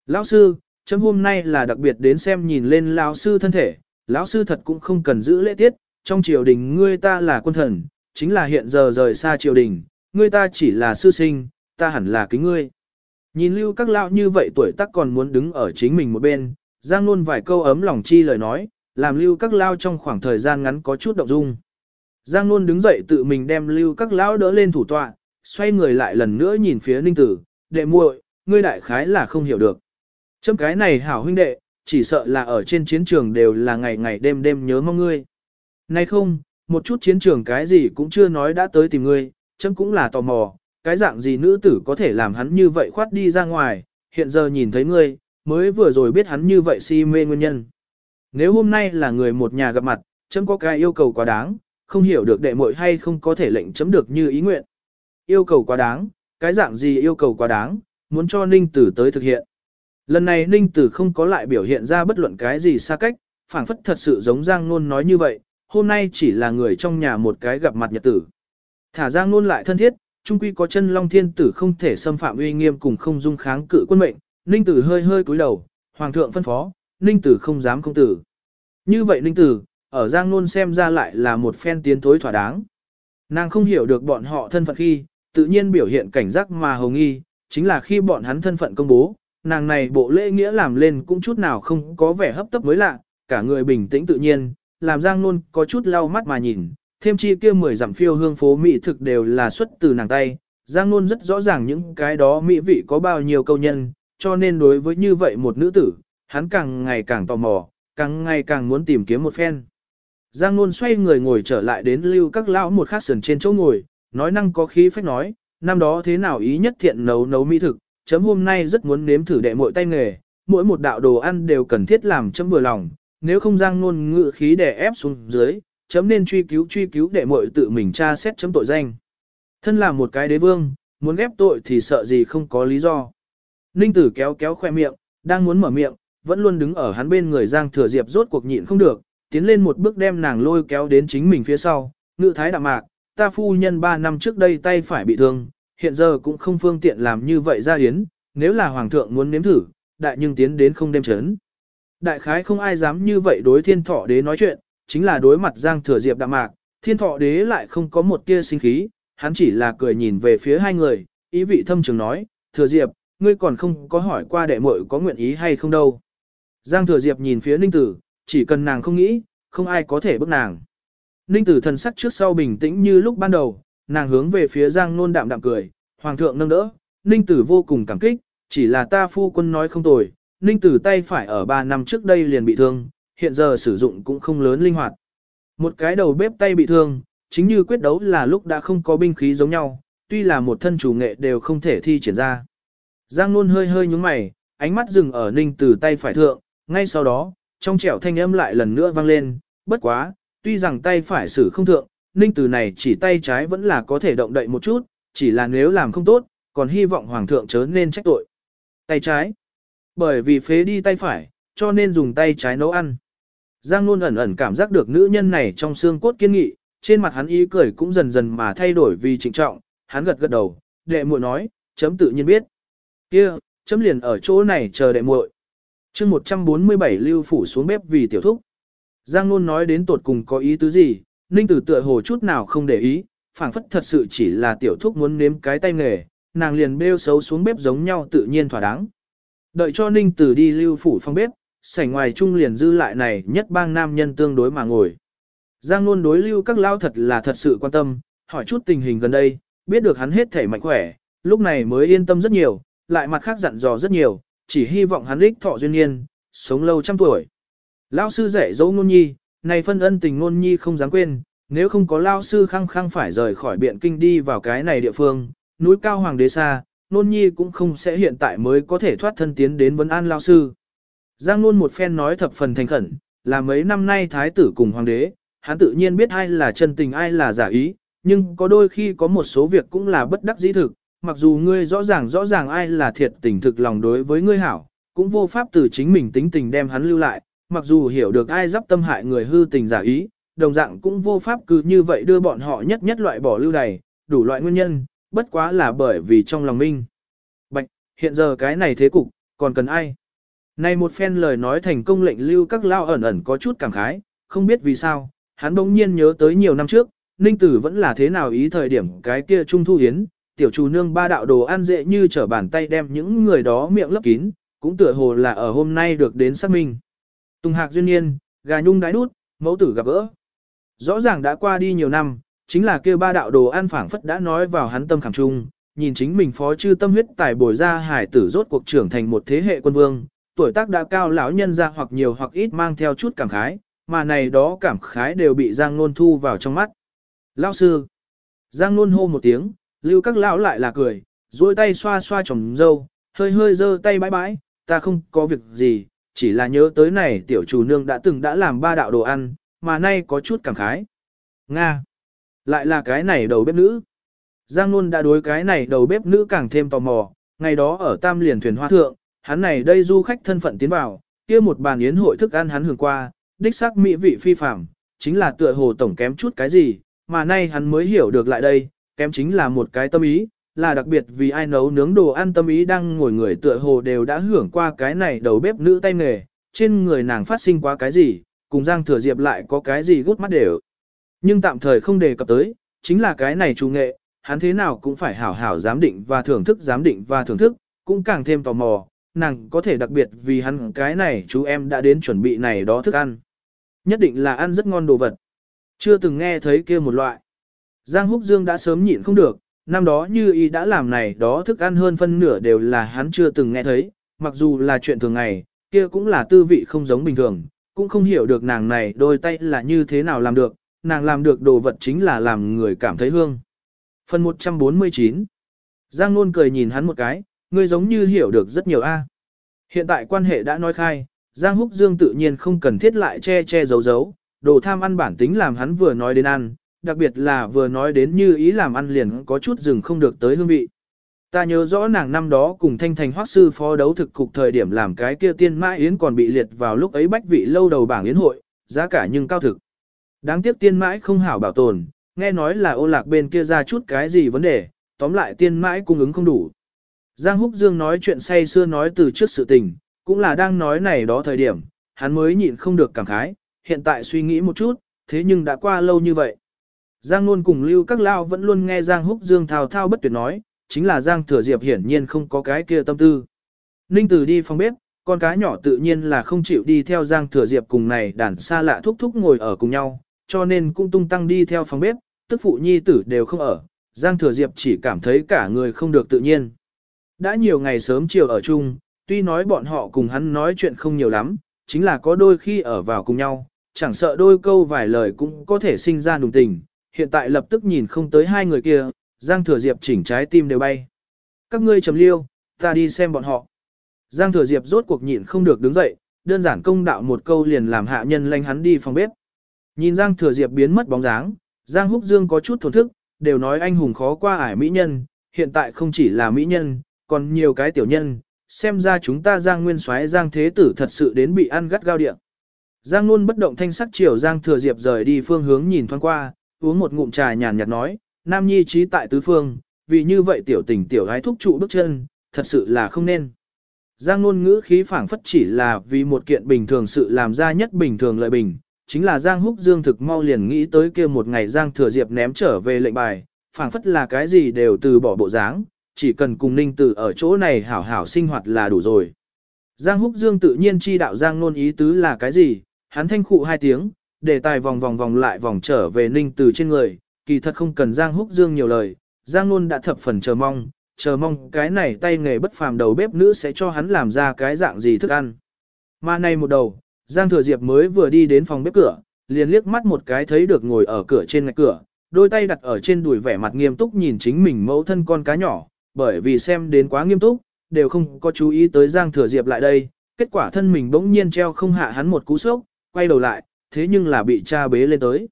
Lão sư, chấm hôm nay là đặc biệt đến xem nhìn lên lão sư thân thể, lão sư thật cũng không cần giữ lễ tiết, trong triều đình ngươi ta là quân thần, chính là hiện giờ rời xa triều đình, ngươi ta chỉ là sư sinh, ta hẳn là kính ngươi. Nhìn lưu các lão như vậy tuổi tác còn muốn đứng ở chính mình một bên, giang luôn vài câu ấm lòng chi lời nói, làm lưu các lão trong khoảng thời gian ngắn có chút động dung. Giang luôn đứng dậy tự mình đem lưu các lão đỡ lên thủ tọa, xoay người lại lần nữa nhìn phía ninh tử, đệ muội, ngươi đại khái là không hiểu được. Chấm cái này hảo huynh đệ, chỉ sợ là ở trên chiến trường đều là ngày ngày đêm đêm nhớ mong ngươi. Nay không, một chút chiến trường cái gì cũng chưa nói đã tới tìm ngươi, chấm cũng là tò mò, cái dạng gì nữ tử có thể làm hắn như vậy khoát đi ra ngoài, hiện giờ nhìn thấy ngươi, mới vừa rồi biết hắn như vậy si mê nguyên nhân. Nếu hôm nay là người một nhà gặp mặt, chấm có cái yêu cầu quá đáng, không hiểu được đệ muội hay không có thể lệnh chấm được như ý nguyện. Yêu cầu quá đáng, cái dạng gì yêu cầu quá đáng, muốn cho Ninh Tử tới thực hiện. Lần này Ninh Tử không có lại biểu hiện ra bất luận cái gì xa cách, phảng phất thật sự giống Giang Nôn nói như vậy, hôm nay chỉ là người trong nhà một cái gặp mặt nhật tử. Thả Giang Nôn lại thân thiết, trung quy có chân Long Thiên Tử không thể xâm phạm uy nghiêm cùng không dung kháng cự quân mệnh, Ninh Tử hơi hơi cúi đầu, Hoàng thượng phân phó, Ninh Tử không dám không tử. Như vậy Ninh Tử, ở Giang Nôn xem ra lại là một phen tiến thối thỏa đáng. Nàng không hiểu được bọn họ thân phận khi, tự nhiên biểu hiện cảnh giác mà hồng nghi, chính là khi bọn hắn thân phận công bố, nàng này bộ lễ nghĩa làm lên cũng chút nào không có vẻ hấp tấp mới lạ, cả người bình tĩnh tự nhiên, làm Giang Nôn có chút lau mắt mà nhìn, thêm chi kia mười dặm phiêu hương phố mỹ thực đều là xuất từ nàng tay, Giang Nôn rất rõ ràng những cái đó mỹ vị có bao nhiêu câu nhân, cho nên đối với như vậy một nữ tử, hắn càng ngày càng tò mò, càng ngày càng muốn tìm kiếm một phen. Giang Nôn xoay người ngồi trở lại đến lưu các lão một khát sườn trên chỗ ngồi, nói năng có khí phách nói, năm đó thế nào ý nhất thiện nấu nấu mỹ thực, chấm hôm nay rất muốn nếm thử đệ mỗi tay nghề, mỗi một đạo đồ ăn đều cần thiết làm chấm vừa lòng, nếu không giang nôn ngự khí đè ép xuống dưới, chấm nên truy cứu truy cứu đệ muội tự mình tra xét chấm tội danh. Thân là một cái đế vương, muốn ghép tội thì sợ gì không có lý do. Ninh tử kéo kéo khoe miệng, đang muốn mở miệng, vẫn luôn đứng ở hắn bên người giang thừa diệp rốt cuộc nhịn không được, tiến lên một bước đem nàng lôi kéo đến chính mình phía sau, ngự thái đạm mạc, ta phu nhân ba năm trước đây tay phải bị thương, hiện giờ cũng không phương tiện làm như vậy ra yến nếu là hoàng thượng muốn nếm thử, đại nhưng tiến đến không đêm chấn. Đại khái không ai dám như vậy đối thiên thọ đế nói chuyện, chính là đối mặt giang thừa diệp đạm mạc, thiên thọ đế lại không có một tia sinh khí, hắn chỉ là cười nhìn về phía hai người, ý vị thâm trường nói, thừa diệp, ngươi còn không có hỏi qua đệ muội có nguyện ý hay không đâu. Giang thừa diệp nhìn phía ninh tử, chỉ cần nàng không nghĩ, không ai có thể bức nàng. Ninh tử thần sắc trước sau bình tĩnh như lúc ban đầu, nàng hướng về phía Giang Nôn đạm đạm cười, Hoàng thượng nâng đỡ, Ninh Tử vô cùng cảm kích, chỉ là ta phu quân nói không tồi, Ninh Tử tay phải ở 3 năm trước đây liền bị thương, hiện giờ sử dụng cũng không lớn linh hoạt. Một cái đầu bếp tay bị thương, chính như quyết đấu là lúc đã không có binh khí giống nhau, tuy là một thân chủ nghệ đều không thể thi triển ra. Giang Nôn hơi hơi nhúng mày, ánh mắt dừng ở Ninh Tử tay phải thượng, ngay sau đó, trong trẻo thanh âm lại lần nữa vang lên, bất quá, tuy rằng tay phải sử không thượng, ninh từ này chỉ tay trái vẫn là có thể động đậy một chút, chỉ là nếu làm không tốt, còn hy vọng hoàng thượng chớ nên trách tội. Tay trái. Bởi vì phế đi tay phải, cho nên dùng tay trái nấu ăn. Giang luôn ẩn ẩn cảm giác được nữ nhân này trong xương cốt kiên nghị, trên mặt hắn ý cười cũng dần dần mà thay đổi vì trịnh trọng, hắn gật gật đầu, đệ muội nói, chấm tự nhiên biết. kia chấm liền ở chỗ này chờ đệ muội chương 147 lưu phủ xuống bếp vì tiểu thúc. Giang Nôn nói đến tột cùng có ý tứ gì, Ninh Tử tựa hồ chút nào không để ý, phảng phất thật sự chỉ là tiểu thúc muốn nếm cái tay nghề, nàng liền bêu xấu xuống bếp giống nhau tự nhiên thỏa đáng. Đợi cho Ninh Tử đi lưu phủ phong bếp, sảnh ngoài trung liền dư lại này nhất bang nam nhân tương đối mà ngồi. Giang Nôn đối lưu các lao thật là thật sự quan tâm, hỏi chút tình hình gần đây, biết được hắn hết thể mạnh khỏe, lúc này mới yên tâm rất nhiều, lại mặt khác dặn dò rất nhiều, chỉ hy vọng hắn ích thọ duyên niên, sống lâu trăm tuổi. Lão sư dạy dỗ ngôn nhi, này phân ân tình ngôn nhi không dám quên, nếu không có lao sư khăng khăng phải rời khỏi biện kinh đi vào cái này địa phương, núi cao hoàng đế xa, ngôn nhi cũng không sẽ hiện tại mới có thể thoát thân tiến đến vấn an lao sư. Giang nôn một phen nói thập phần thành khẩn, là mấy năm nay thái tử cùng hoàng đế, hắn tự nhiên biết ai là chân tình ai là giả ý, nhưng có đôi khi có một số việc cũng là bất đắc dĩ thực, mặc dù ngươi rõ ràng rõ ràng ai là thiệt tình thực lòng đối với ngươi hảo, cũng vô pháp từ chính mình tính tình đem hắn lưu lại, mặc dù hiểu được ai dắp tâm hại người hư tình giả ý, đồng dạng cũng vô pháp cứ như vậy đưa bọn họ nhất nhất loại bỏ lưu này đủ loại nguyên nhân, bất quá là bởi vì trong lòng minh. Bạch, hiện giờ cái này thế cục, còn cần ai? Này một phen lời nói thành công lệnh lưu các lao ẩn ẩn có chút cảm khái, không biết vì sao, hắn bỗng nhiên nhớ tới nhiều năm trước, Ninh Tử vẫn là thế nào ý thời điểm cái kia Trung Thu Hiến, tiểu chủ nương ba đạo đồ ăn dễ như trở bàn tay đem những người đó miệng lấp kín, cũng tựa hồ là ở hôm nay được đến xác minh. Tùng hạc duyên nhiên, gà nhung đái đút, mẫu tử gặp gỡ. Rõ ràng đã qua đi nhiều năm, chính là kêu ba đạo đồ ăn phảng phất đã nói vào hắn tâm khảm trung, nhìn chính mình phó chư tâm huyết tài bồi ra hải tử rốt cuộc trưởng thành một thế hệ quân vương, tuổi tác đã cao lão nhân ra hoặc nhiều hoặc ít mang theo chút cảm khái, mà này đó cảm khái đều bị Giang Nôn thu vào trong mắt. Lão sư. Giang Nôn hô một tiếng, lưu các lão lại là cười, duỗi tay xoa xoa chồng dâu, hơi hơi giơ tay bãi bãi, ta không có việc gì, chỉ là nhớ tới này tiểu chủ nương đã từng đã làm ba đạo đồ ăn, mà nay có chút cảm khái. Nga. Lại là cái này đầu bếp nữ. Giang Nôn đã đối cái này đầu bếp nữ càng thêm tò mò, ngày đó ở Tam Liền thuyền hoa thượng, hắn này đây du khách thân phận tiến vào, kia một bàn yến hội thức ăn hắn hưởng qua, đích xác mỹ vị phi phạm, chính là tựa hồ tổng kém chút cái gì, mà nay hắn mới hiểu được lại đây, kém chính là một cái tâm ý, là đặc biệt vì ai nấu nướng đồ ăn tâm ý đang ngồi người tựa hồ đều đã hưởng qua cái này đầu bếp nữ tay nghề, trên người nàng phát sinh quá cái gì, cùng Giang Thừa Diệp lại có cái gì gút mắt đều. Nhưng tạm thời không đề cập tới, chính là cái này chủ nghệ, hắn thế nào cũng phải hảo hảo giám định và thưởng thức giám định và thưởng thức, cũng càng thêm tò mò, nàng có thể đặc biệt vì hắn cái này chú em đã đến chuẩn bị này đó thức ăn. Nhất định là ăn rất ngon đồ vật. Chưa từng nghe thấy kia một loại. Giang Húc Dương đã sớm nhịn không được, năm đó như y đã làm này đó thức ăn hơn phân nửa đều là hắn chưa từng nghe thấy, mặc dù là chuyện thường ngày, kia cũng là tư vị không giống bình thường, cũng không hiểu được nàng này đôi tay là như thế nào làm được, nàng làm được đồ vật chính là làm người cảm thấy hương. Phần 149 Giang Nôn cười nhìn hắn một cái, ngươi giống như hiểu được rất nhiều a. Hiện tại quan hệ đã nói khai, Giang Húc Dương tự nhiên không cần thiết lại che che giấu giấu, đồ tham ăn bản tính làm hắn vừa nói đến ăn, đặc biệt là vừa nói đến như ý làm ăn liền có chút rừng không được tới hương vị. Ta nhớ rõ nàng năm đó cùng thanh thành hoác sư phó đấu thực cục thời điểm làm cái kia tiên mã yến còn bị liệt vào lúc ấy bách vị lâu đầu bảng yến hội, giá cả nhưng cao thực. Đáng tiếc tiên mãi không hảo bảo tồn, nghe nói là ô lạc bên kia ra chút cái gì vấn đề, tóm lại tiên mãi cung ứng không đủ. Giang Húc Dương nói chuyện say xưa nói từ trước sự tình, cũng là đang nói này đó thời điểm, hắn mới nhịn không được cảm khái, hiện tại suy nghĩ một chút, thế nhưng đã qua lâu như vậy. Giang Nôn cùng Lưu Các Lao vẫn luôn nghe Giang Húc Dương thao thao bất tuyệt nói, chính là Giang Thừa Diệp hiển nhiên không có cái kia tâm tư. Ninh Tử đi phòng bếp, con cá nhỏ tự nhiên là không chịu đi theo Giang Thừa Diệp cùng này đàn xa lạ thúc thúc ngồi ở cùng nhau, cho nên cũng tung tăng đi theo phòng bếp, tức phụ nhi tử đều không ở, Giang Thừa Diệp chỉ cảm thấy cả người không được tự nhiên. Đã nhiều ngày sớm chiều ở chung, tuy nói bọn họ cùng hắn nói chuyện không nhiều lắm, chính là có đôi khi ở vào cùng nhau, chẳng sợ đôi câu vài lời cũng có thể sinh ra nùng tình, hiện tại lập tức nhìn không tới hai người kia, Giang Thừa Diệp chỉnh trái tim đều bay. Các ngươi trầm liêu, ta đi xem bọn họ. Giang Thừa Diệp rốt cuộc nhịn không được đứng dậy, đơn giản công đạo một câu liền làm hạ nhân lanh hắn đi phòng bếp. Nhìn Giang Thừa Diệp biến mất bóng dáng, Giang Húc Dương có chút thổn thức, đều nói anh hùng khó qua ải mỹ nhân, hiện tại không chỉ là mỹ nhân, còn nhiều cái tiểu nhân, xem ra chúng ta Giang Nguyên Soái Giang Thế Tử thật sự đến bị ăn gắt gao địa. Giang luôn bất động thanh sắc chiều Giang Thừa Diệp rời đi phương hướng nhìn thoáng qua, uống một ngụm trà nhàn nhạt nói, Nam Nhi trí tại tứ phương, vì như vậy tiểu tình tiểu gái thúc trụ bước chân, thật sự là không nên. Giang ngôn ngữ khí phảng phất chỉ là vì một kiện bình thường sự làm ra nhất bình thường lợi bình, chính là Giang Húc Dương thực mau liền nghĩ tới kia một ngày Giang Thừa Diệp ném trở về lệnh bài, phảng phất là cái gì đều từ bỏ bộ dáng, chỉ cần cùng Ninh Tử ở chỗ này hảo hảo sinh hoạt là đủ rồi. Giang Húc Dương tự nhiên chi đạo Giang ngôn ý tứ là cái gì, hắn thanh khụ hai tiếng, để tài vòng vòng vòng lại vòng trở về Ninh Tử trên người, kỳ thật không cần Giang Húc Dương nhiều lời, Giang luôn đã thập phần chờ mong, chờ mong cái này tay nghề bất phàm đầu bếp nữ sẽ cho hắn làm ra cái dạng gì thức ăn. Mà này một đầu, Giang Thừa Diệp mới vừa đi đến phòng bếp cửa, liền liếc mắt một cái thấy được ngồi ở cửa trên ngạch cửa, đôi tay đặt ở trên đùi vẻ mặt nghiêm túc nhìn chính mình mẫu thân con cá nhỏ, bởi vì xem đến quá nghiêm túc, đều không có chú ý tới Giang Thừa Diệp lại đây, kết quả thân mình bỗng nhiên treo không hạ hắn một cú sốc, quay đầu lại, thế nhưng là bị cha bế lên tới.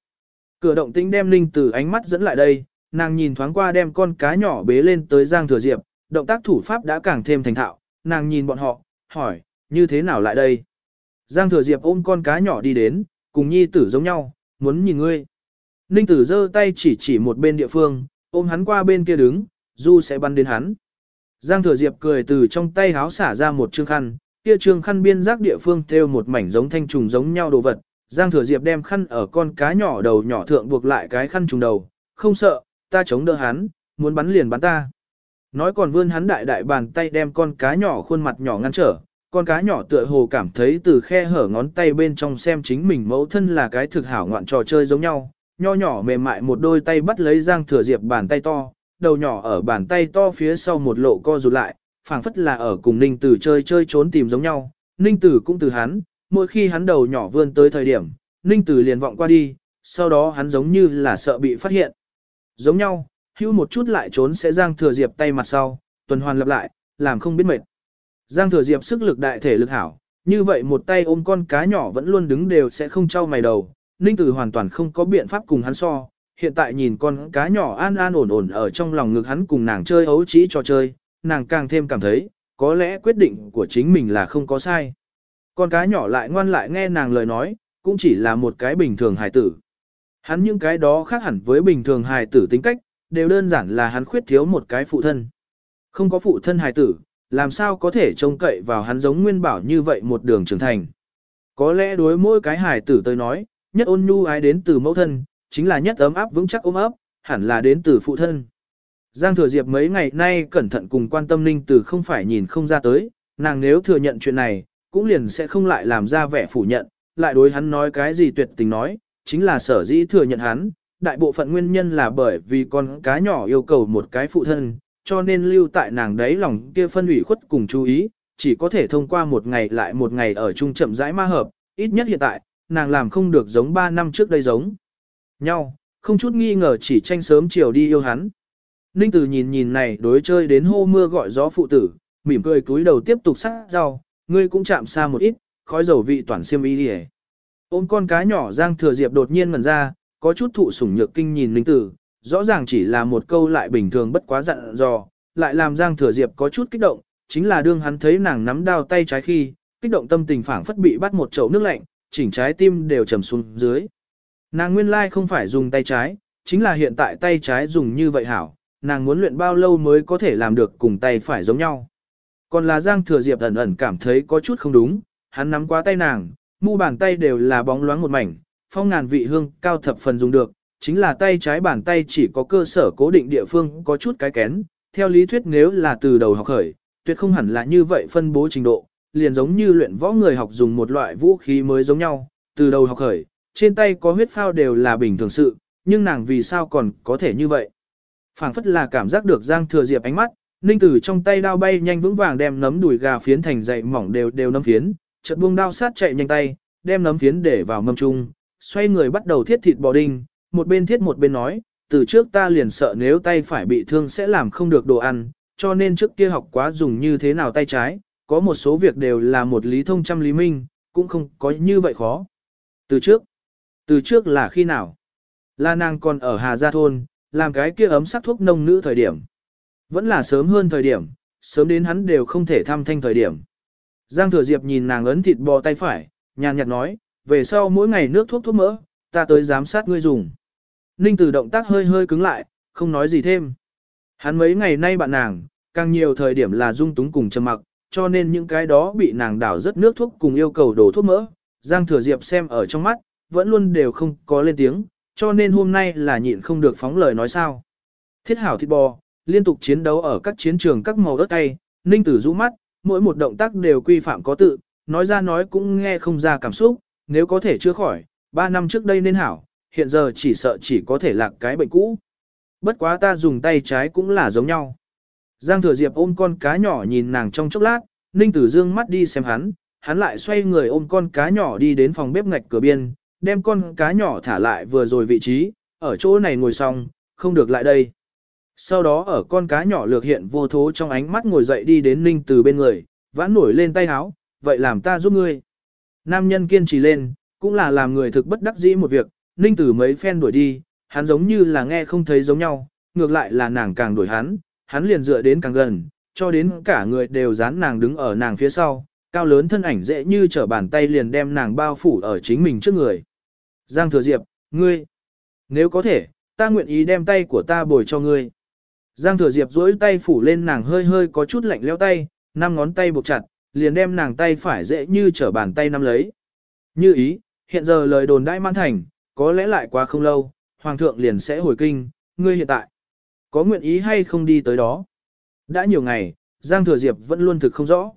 Cửa động tĩnh đem Ninh Tử ánh mắt dẫn lại đây, nàng nhìn thoáng qua đem con cá nhỏ bế lên tới Giang Thừa Diệp, động tác thủ pháp đã càng thêm thành thạo, nàng nhìn bọn họ, hỏi, như thế nào lại đây? Giang Thừa Diệp ôm con cá nhỏ đi đến, cùng nhi tử giống nhau, muốn nhìn ngươi. Ninh tử giơ tay chỉ chỉ một bên địa phương, ôm hắn qua bên kia đứng, du sẽ bắn đến hắn. Giang Thừa Diệp cười từ trong tay háo xả ra một trương khăn, kia trương khăn biên giác địa phương theo một mảnh giống thanh trùng giống nhau đồ vật. Giang Thừa Diệp đem khăn ở con cá nhỏ đầu nhỏ thượng buộc lại cái khăn trùng đầu, không sợ, ta chống đỡ hắn, muốn bắn liền bắn ta. Nói còn vươn hắn đại đại bàn tay đem con cá nhỏ khuôn mặt nhỏ ngăn trở, con cá nhỏ tựa hồ cảm thấy từ khe hở ngón tay bên trong xem chính mình mẫu thân là cái thực hảo ngoạn trò chơi giống nhau, nho nhỏ mềm mại một đôi tay bắt lấy Giang Thừa Diệp bàn tay to, đầu nhỏ ở bàn tay to phía sau một lộ co rụt lại, phảng phất là ở cùng Ninh Tử chơi chơi trốn tìm giống nhau. Ninh Tử cũng từ hắn, mỗi khi hắn đầu nhỏ vươn tới thời điểm, Ninh Tử liền vọng qua đi, sau đó hắn giống như là sợ bị phát hiện. Giống nhau, hữu một chút lại trốn sẽ Giang Thừa Diệp tay mặt sau, tuần hoàn lặp lại, làm không biết mệt. Giang Thừa Diệp sức lực đại thể lực hảo, như vậy một tay ôm con cá nhỏ vẫn luôn đứng đều sẽ không trao mày đầu, Ninh Tử hoàn toàn không có biện pháp cùng hắn so, hiện tại nhìn con cá nhỏ an an ổn ổn ở trong lòng ngực hắn cùng nàng chơi ấu trí trò chơi, nàng càng thêm cảm thấy, có lẽ quyết định của chính mình là không có sai. Con cá nhỏ lại ngoan lại nghe nàng lời nói, cũng chỉ là một cái bình thường hài tử. Hắn những cái đó khác hẳn với bình thường hài tử tính cách, đều đơn giản là hắn khuyết thiếu một cái phụ thân. Không có phụ thân hài tử, làm sao có thể trông cậy vào hắn giống nguyên bảo như vậy một đường trưởng thành. Có lẽ đối mỗi cái hài tử tới nói, nhất ôn nhu ái đến từ mẫu thân, chính là nhất ấm áp vững chắc ôm ấp, hẳn là đến từ phụ thân. Giang Thừa Diệp mấy ngày nay cẩn thận cùng quan tâm Ninh Tử không phải nhìn không ra tới, nàng nếu thừa nhận chuyện này, cũng liền sẽ không lại làm ra vẻ phủ nhận, lại đối hắn nói cái gì tuyệt tình nói, chính là sở dĩ thừa nhận hắn, đại bộ phận nguyên nhân là bởi vì con cá nhỏ yêu cầu một cái phụ thân, cho nên lưu tại nàng đấy lòng kia phân ủy khuất cùng chú ý, chỉ có thể thông qua một ngày lại một ngày ở chung chậm rãi ma hợp, ít nhất hiện tại, nàng làm không được giống 3 năm trước đây giống nhau, không chút nghi ngờ chỉ tranh sớm chiều đi yêu hắn. Ninh Tử nhìn nhìn này đối chơi đến hô mưa gọi gió phụ tử, mỉm cười cúi đầu tiếp tục sát rau, ngươi cũng chạm xa một ít, khói dầu vị toàn xiêm y đi Ôm con cá nhỏ Giang Thừa Diệp đột nhiên ngẩn ra, có chút thụ sủng nhược kinh nhìn Ninh Tử, rõ ràng chỉ là một câu lại bình thường bất quá dặn dò, lại làm Giang Thừa Diệp có chút kích động, chính là đương hắn thấy nàng nắm đao tay trái khi, kích động tâm tình phảng phất bị bắt một chậu nước lạnh, chỉnh trái tim đều trầm xuống dưới. Nàng nguyên lai không phải dùng tay trái, chính là hiện tại tay trái dùng như vậy hảo, nàng muốn luyện bao lâu mới có thể làm được cùng tay phải giống nhau. Còn là Giang Thừa Diệp ẩn ẩn cảm thấy có chút không đúng, hắn nắm qua tay nàng, mu bàn tay đều là bóng loáng một mảnh, phong ngàn vị hương cao thập phần dùng được, chính là tay trái bàn tay chỉ có cơ sở cố định địa phương có chút cái kén, theo lý thuyết nếu là từ đầu học khởi, tuyệt không hẳn là như vậy phân bố trình độ, liền giống như luyện võ người học dùng một loại vũ khí mới giống nhau, từ đầu học khởi, trên tay có huyết phao đều là bình thường sự, nhưng nàng vì sao còn có thể như vậy. phảng phất là cảm giác được Giang Thừa Diệp ánh mắt, Ninh Tử trong tay đao bay nhanh vững vàng đem nấm đùi gà phiến thành dậy mỏng đều đều nấm phiến, chợt buông đao sát chạy nhanh tay, đem nấm phiến để vào mâm chung, xoay người bắt đầu thiết thịt bò đinh, một bên thiết một bên nói, từ trước ta liền sợ nếu tay phải bị thương sẽ làm không được đồ ăn, cho nên trước kia học quá dùng như thế nào tay trái, có một số việc đều là một lý thông trăm lý minh, cũng không có như vậy khó. Từ trước, từ trước là khi nào? Là nàng còn ở Hà Gia Thôn, làm cái kia ấm sắc thuốc nông nữ thời điểm. Vẫn là sớm hơn thời điểm, sớm đến hắn đều không thể thăm thanh thời điểm. Giang Thừa Diệp nhìn nàng ấn thịt bò tay phải, nhàn nhạt nói, về sau mỗi ngày nước thuốc thuốc mỡ, ta tới giám sát ngươi dùng. Ninh Tử động tác hơi hơi cứng lại, không nói gì thêm. Hắn mấy ngày nay bạn nàng, càng nhiều thời điểm là dung túng cùng trầm mặc, cho nên những cái đó bị nàng đảo rất nước thuốc cùng yêu cầu đổ thuốc mỡ. Giang Thừa Diệp xem ở trong mắt, vẫn luôn đều không có lên tiếng, cho nên hôm nay là nhịn không được phóng lời nói sao. Thiết hảo thịt bò, liên tục chiến đấu ở các chiến trường các màu đất tay, Ninh Tử rũ mắt, mỗi một động tác đều quy phạm có tự, nói ra nói cũng nghe không ra cảm xúc, nếu có thể chưa khỏi, ba năm trước đây nên hảo, hiện giờ chỉ sợ chỉ có thể lạc cái bệnh cũ. Bất quá ta dùng tay trái cũng là giống nhau. Giang Thừa Diệp ôm con cá nhỏ nhìn nàng trong chốc lát, Ninh Tử Dương mắt đi xem hắn, hắn lại xoay người ôm con cá nhỏ đi đến phòng bếp ngạch cửa biên, đem con cá nhỏ thả lại vừa rồi vị trí, ở chỗ này ngồi xong, không được lại đây. Sau đó ở con cá nhỏ lược hiện vô thố trong ánh mắt ngồi dậy đi đến Ninh Tử bên người, vãn nổi lên tay háo, vậy làm ta giúp ngươi. Nam nhân kiên trì lên, cũng là làm người thực bất đắc dĩ một việc, Ninh Tử mấy phen đuổi đi, hắn giống như là nghe không thấy giống nhau, ngược lại là nàng càng đuổi hắn, hắn liền dựa đến càng gần, cho đến cả người đều dán nàng đứng ở nàng phía sau, cao lớn thân ảnh dễ như trở bàn tay liền đem nàng bao phủ ở chính mình trước người. Giang Thừa Diệp, ngươi, nếu có thể, ta nguyện ý đem tay của ta bồi cho ngươi. Giang Thừa Diệp duỗi tay phủ lên nàng hơi hơi có chút lạnh leo tay, năm ngón tay buộc chặt, liền đem nàng tay phải dễ như trở bàn tay nắm lấy. Như ý, hiện giờ lời đồn đãi mãn thành, có lẽ lại quá không lâu, Hoàng thượng liền sẽ hồi kinh, ngươi hiện tại, có nguyện ý hay không đi tới đó. Đã nhiều ngày, Giang Thừa Diệp vẫn luôn thực không rõ.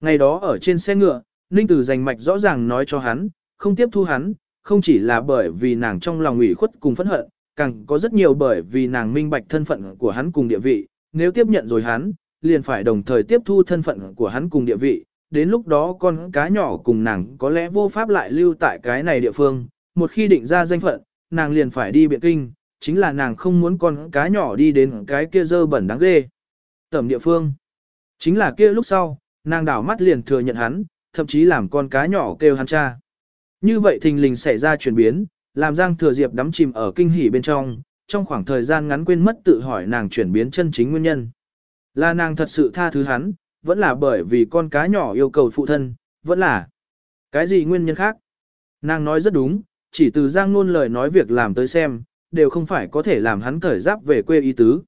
Ngày đó ở trên xe ngựa, Ninh Tử dành mạch rõ ràng nói cho hắn, không tiếp thu hắn, không chỉ là bởi vì nàng trong lòng ủy khuất cùng phẫn hận, càng có rất nhiều bởi vì nàng minh bạch thân phận của hắn cùng địa vị, nếu tiếp nhận rồi hắn, liền phải đồng thời tiếp thu thân phận của hắn cùng địa vị, đến lúc đó con cá nhỏ cùng nàng có lẽ vô pháp lại lưu tại cái này địa phương, một khi định ra danh phận, nàng liền phải đi biện kinh, chính là nàng không muốn con cá nhỏ đi đến cái kia dơ bẩn đáng ghê. Tẩm địa phương, chính là kia lúc sau, nàng đảo mắt liền thừa nhận hắn, thậm chí làm con cá nhỏ kêu hắn cha. Như vậy thình lình xảy ra chuyển biến, làm Giang Thừa Diệp đắm chìm ở kinh hỉ bên trong, trong khoảng thời gian ngắn quên mất tự hỏi nàng chuyển biến chân chính nguyên nhân. Là nàng thật sự tha thứ hắn, vẫn là bởi vì con cá nhỏ yêu cầu phụ thân, vẫn là cái gì nguyên nhân khác. Nàng nói rất đúng, chỉ từ Giang Nôn lời nói việc làm tới xem, đều không phải có thể làm hắn cởi giáp về quê ý tứ.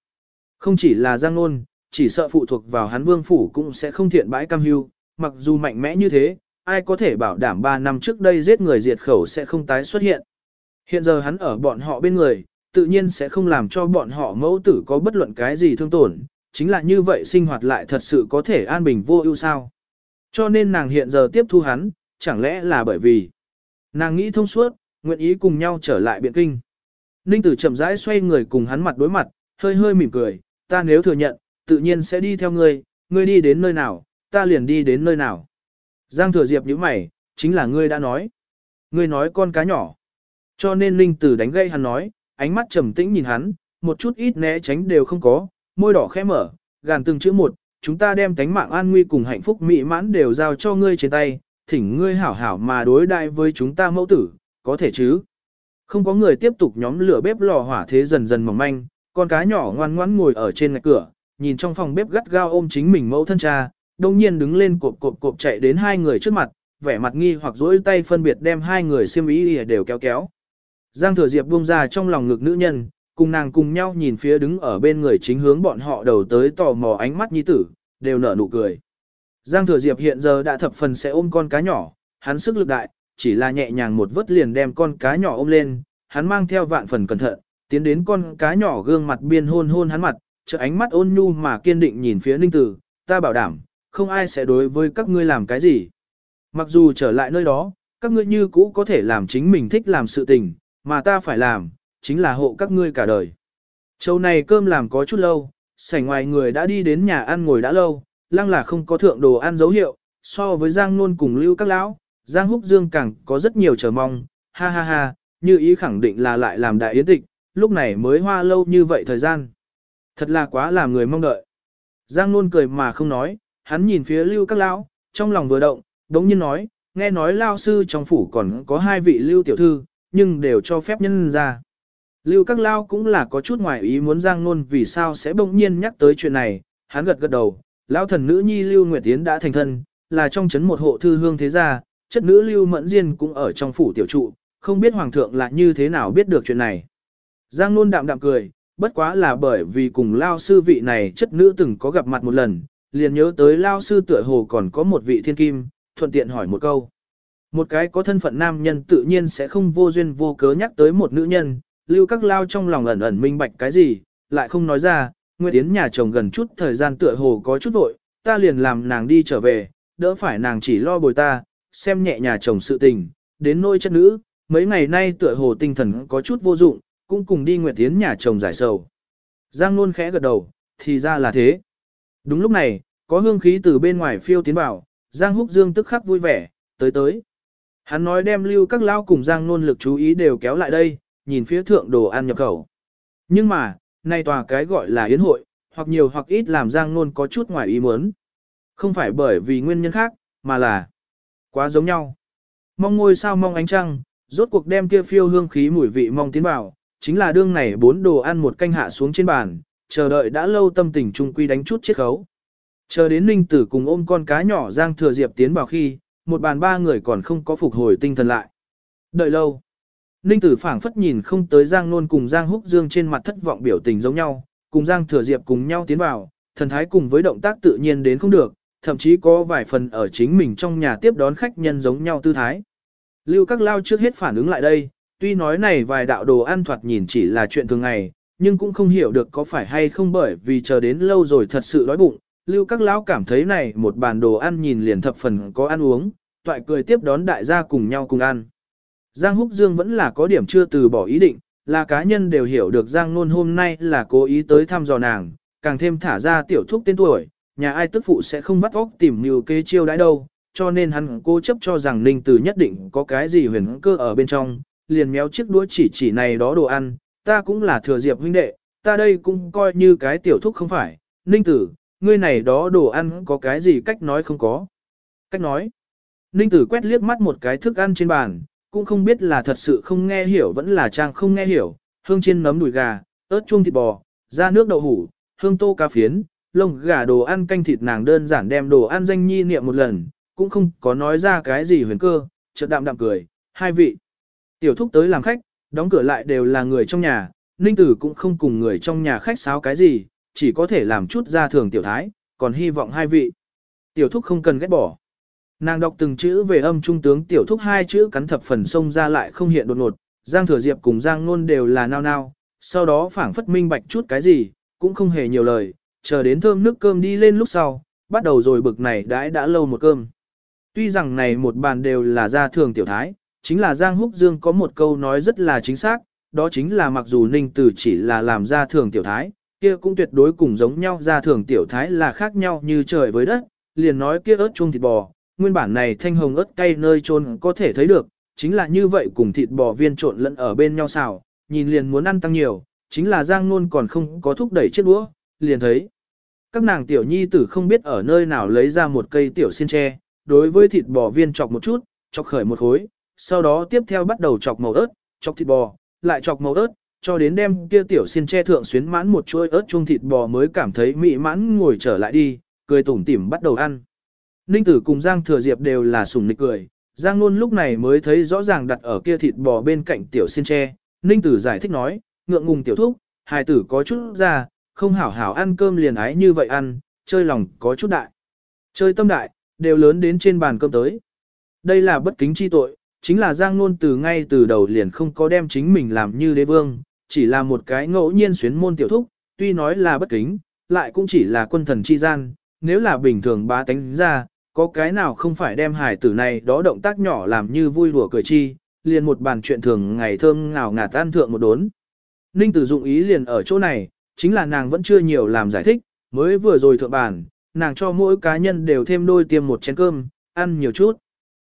Không chỉ là Giang Nôn, chỉ sợ phụ thuộc vào hắn vương phủ cũng sẽ không thiện bãi cam hưu, mặc dù mạnh mẽ như thế, ai có thể bảo đảm 3 năm trước đây giết người diệt khẩu sẽ không tái xuất hiện. Hiện giờ hắn ở bọn họ bên người, tự nhiên sẽ không làm cho bọn họ mẫu tử có bất luận cái gì thương tổn, chính là như vậy sinh hoạt lại thật sự có thể an bình vô ưu sao. Cho nên nàng hiện giờ tiếp thu hắn, chẳng lẽ là bởi vì nàng nghĩ thông suốt, nguyện ý cùng nhau trở lại biện kinh. Ninh tử chậm rãi xoay người cùng hắn mặt đối mặt, hơi hơi mỉm cười, ta nếu thừa nhận, tự nhiên sẽ đi theo ngươi, ngươi đi đến nơi nào, ta liền đi đến nơi nào. Giang thừa diệp nhíu mày, chính là ngươi đã nói. Ngươi nói con cá nhỏ. Cho nên linh tử đánh gây hắn nói, ánh mắt trầm tĩnh nhìn hắn, một chút ít né tránh đều không có, môi đỏ khẽ mở, gàn từng chữ một, chúng ta đem tánh mạng an nguy cùng hạnh phúc mỹ mãn đều giao cho ngươi trên tay, thỉnh ngươi hảo hảo mà đối đại với chúng ta mẫu tử, có thể chứ. Không có người tiếp tục nhóm lửa bếp lò hỏa thế dần dần mỏng manh, con cá nhỏ ngoan ngoãn ngồi ở trên ngạch cửa, nhìn trong phòng bếp gắt gao ôm chính mình mẫu thân cha, đồng nhiên đứng lên cộp cộp cộp chạy đến hai người trước mặt, vẻ mặt nghi hoặc dỗi tay phân biệt đem hai người xiêm ý đều kéo kéo. Giang thừa diệp buông ra trong lòng ngực nữ nhân, cùng nàng cùng nhau nhìn phía đứng ở bên người chính hướng bọn họ đầu tới tò mò ánh mắt nhi tử, đều nở nụ cười. Giang thừa diệp hiện giờ đã thập phần sẽ ôm con cá nhỏ, hắn sức lực đại, chỉ là nhẹ nhàng một vớt liền đem con cá nhỏ ôm lên, hắn mang theo vạn phần cẩn thận, tiến đến con cá nhỏ gương mặt biên hôn hôn hắn mặt, trợ ánh mắt ôn nhu mà kiên định nhìn phía ninh tử, ta bảo đảm, không ai sẽ đối với các ngươi làm cái gì. Mặc dù trở lại nơi đó, các ngươi như cũ có thể làm chính mình thích làm sự tình, mà ta phải làm, chính là hộ các ngươi cả đời. Châu này cơm làm có chút lâu, sảnh ngoài người đã đi đến nhà ăn ngồi đã lâu, lăng là không có thượng đồ ăn dấu hiệu, so với Giang Nôn cùng lưu các lão, Giang Húc Dương càng có rất nhiều chờ mong, ha ha ha, như ý khẳng định là lại làm đại yến tịch, lúc này mới hoa lâu như vậy thời gian. Thật là quá làm người mong đợi. Giang Nôn cười mà không nói, hắn nhìn phía lưu các lão, trong lòng vừa động, đống nhiên nói, nghe nói lao sư trong phủ còn có hai vị lưu tiểu thư, nhưng đều cho phép nhân ra. Lưu các lao cũng là có chút ngoài ý muốn Giang Nôn vì sao sẽ bỗng nhiên nhắc tới chuyện này, hắn gật gật đầu, lão thần nữ nhi Lưu Nguyệt Tiến đã thành thân, là trong chấn một hộ thư hương thế gia, chất nữ Lưu Mẫn Diên cũng ở trong phủ tiểu trụ, không biết hoàng thượng là như thế nào biết được chuyện này. Giang Nôn đạm đạm cười, bất quá là bởi vì cùng lao sư vị này chất nữ từng có gặp mặt một lần, liền nhớ tới lao sư tựa hồ còn có một vị thiên kim, thuận tiện hỏi một câu. Một cái có thân phận nam nhân tự nhiên sẽ không vô duyên vô cớ nhắc tới một nữ nhân, lưu các lao trong lòng ẩn ẩn minh bạch cái gì, lại không nói ra, Nguyệt Tiến nhà chồng gần chút thời gian tựa hồ có chút vội, ta liền làm nàng đi trở về, đỡ phải nàng chỉ lo bồi ta, xem nhẹ nhà chồng sự tình, đến nôi chất nữ, mấy ngày nay tựa hồ tinh thần có chút vô dụng, cũng cùng đi Nguyệt Tiến nhà chồng giải sầu. Giang Nôn khẽ gật đầu, thì ra là thế. Đúng lúc này, có hương khí từ bên ngoài phiêu tiến vào, Giang Húc Dương tức khắc vui vẻ, tới tới. Hắn nói đem lưu các lao cùng Giang Nôn lực chú ý đều kéo lại đây, nhìn phía thượng đồ ăn nhập khẩu. Nhưng mà, nay tòa cái gọi là yến hội, hoặc nhiều hoặc ít làm Giang Nôn có chút ngoài ý muốn. Không phải bởi vì nguyên nhân khác, mà là quá giống nhau. Mong ngôi sao mong ánh trăng, rốt cuộc đem kia phiêu hương khí mùi vị mong tiến vào, chính là đương này bốn đồ ăn một canh hạ xuống trên bàn, chờ đợi đã lâu tâm tình trung quy đánh chút chiếc khấu. Chờ đến Ninh Tử cùng ôm con cá nhỏ Giang Thừa Diệp tiến vào khi, một bàn ba người còn không có phục hồi tinh thần lại. Đợi lâu. Ninh Tử phảng phất nhìn không tới Giang Nôn cùng Giang Húc Dương trên mặt thất vọng biểu tình giống nhau, cùng Giang Thừa Diệp cùng nhau tiến vào, thần thái cùng với động tác tự nhiên đến không được, thậm chí có vài phần ở chính mình trong nhà tiếp đón khách nhân giống nhau tư thái. Lưu các lao trước hết phản ứng lại đây, tuy nói này vài đạo đồ ăn thoạt nhìn chỉ là chuyện thường ngày, nhưng cũng không hiểu được có phải hay không bởi vì chờ đến lâu rồi thật sự đói bụng. Lưu các lão cảm thấy này một bàn đồ ăn nhìn liền thập phần có ăn uống, toại cười tiếp đón đại gia cùng nhau cùng ăn. Giang Húc Dương vẫn là có điểm chưa từ bỏ ý định, là cá nhân đều hiểu được Giang Nôn hôm nay là cố ý tới thăm dò nàng, càng thêm thả ra tiểu thúc tên tuổi, nhà ai tức phụ sẽ không bắt óc tìm mưu kế chiêu đãi đâu, cho nên hắn cố chấp cho rằng Ninh Tử nhất định có cái gì huyền cơ ở bên trong, liền méo chiếc đũa chỉ chỉ này đó đồ ăn, ta cũng là thừa diệp huynh đệ, ta đây cũng coi như cái tiểu thúc không phải, Ninh Tử, ngươi này đó đồ ăn có cái gì cách nói không có. Cách nói, Ninh Tử quét liếc mắt một cái thức ăn trên bàn, cũng không biết là thật sự không nghe hiểu vẫn là trang không nghe hiểu, hương chiên nấm đùi gà, ớt chuông thịt bò, da nước đậu hủ, hương tô cá phiến, lông gà đồ ăn canh thịt nàng đơn giản đem đồ ăn danh nhi niệm một lần, cũng không có nói ra cái gì huyền cơ, chợt đạm đạm cười, hai vị. Tiểu thúc tới làm khách, đóng cửa lại đều là người trong nhà, ninh tử cũng không cùng người trong nhà khách sáo cái gì, chỉ có thể làm chút ra thường tiểu thái, còn hy vọng hai vị. Tiểu thúc không cần ghét bỏ. Nàng đọc từng chữ về âm trung tướng tiểu thúc hai chữ cắn thập phần sông ra lại không hiện đột ngột, Giang Thừa Diệp cùng Giang Nôn đều là nao nao, sau đó phảng phất minh bạch chút cái gì, cũng không hề nhiều lời, chờ đến thơm nước cơm đi lên lúc sau, bắt đầu rồi bực này đãi đã lâu một cơm. Tuy rằng này một bàn đều là gia thường tiểu thái, chính là Giang Húc Dương có một câu nói rất là chính xác, đó chính là mặc dù Ninh Tử chỉ là làm gia thường tiểu thái, kia cũng tuyệt đối cùng giống nhau gia thường tiểu thái là khác nhau như trời với đất, liền nói kia ớt chung thịt bò, nguyên bản này thanh hồng ớt cay nơi trôn có thể thấy được, chính là như vậy cùng thịt bò viên trộn lẫn ở bên nhau xào, nhìn liền muốn ăn tăng nhiều, chính là Giang Nôn còn không có thúc đẩy chiếc đũa, liền thấy. Các nàng tiểu nhi tử không biết ở nơi nào lấy ra một cây tiểu xiên tre, đối với thịt bò viên chọc một chút, chọc khởi một khối, sau đó tiếp theo bắt đầu chọc màu ớt, chọc thịt bò, lại chọc màu ớt, cho đến đem kia tiểu xin che thượng xuyến mãn một chuỗi ớt chung thịt bò mới cảm thấy mỹ mãn ngồi trở lại đi, cười tủm tỉm bắt đầu ăn. Ninh tử cùng Giang Thừa Diệp đều là sùng nịch cười, Giang luôn lúc này mới thấy rõ ràng đặt ở kia thịt bò bên cạnh tiểu xin che. Ninh tử giải thích nói, ngượng ngùng tiểu thúc, hài tử có chút ra, không hảo hảo ăn cơm liền ái như vậy ăn, chơi lòng có chút đại. Chơi tâm đại, đều lớn đến trên bàn cơm tới. Đây là bất kính chi tội, chính là Giang Nôn từ ngay từ đầu liền không có đem chính mình làm như đế vương, chỉ là một cái ngẫu nhiên xuyến môn tiểu thúc, tuy nói là bất kính, lại cũng chỉ là quân thần chi gian, nếu là bình thường bá tánh ra, có cái nào không phải đem hài tử này đó động tác nhỏ làm như vui đùa cười chi, liền một bàn chuyện thường ngày thơm ngào ngạt tan thượng một đốn. Ninh tử dụng ý liền ở chỗ này, chính là nàng vẫn chưa nhiều làm giải thích, mới vừa rồi thượng bàn, nàng cho mỗi cá nhân đều thêm đôi tiêm một chén cơm, ăn nhiều chút.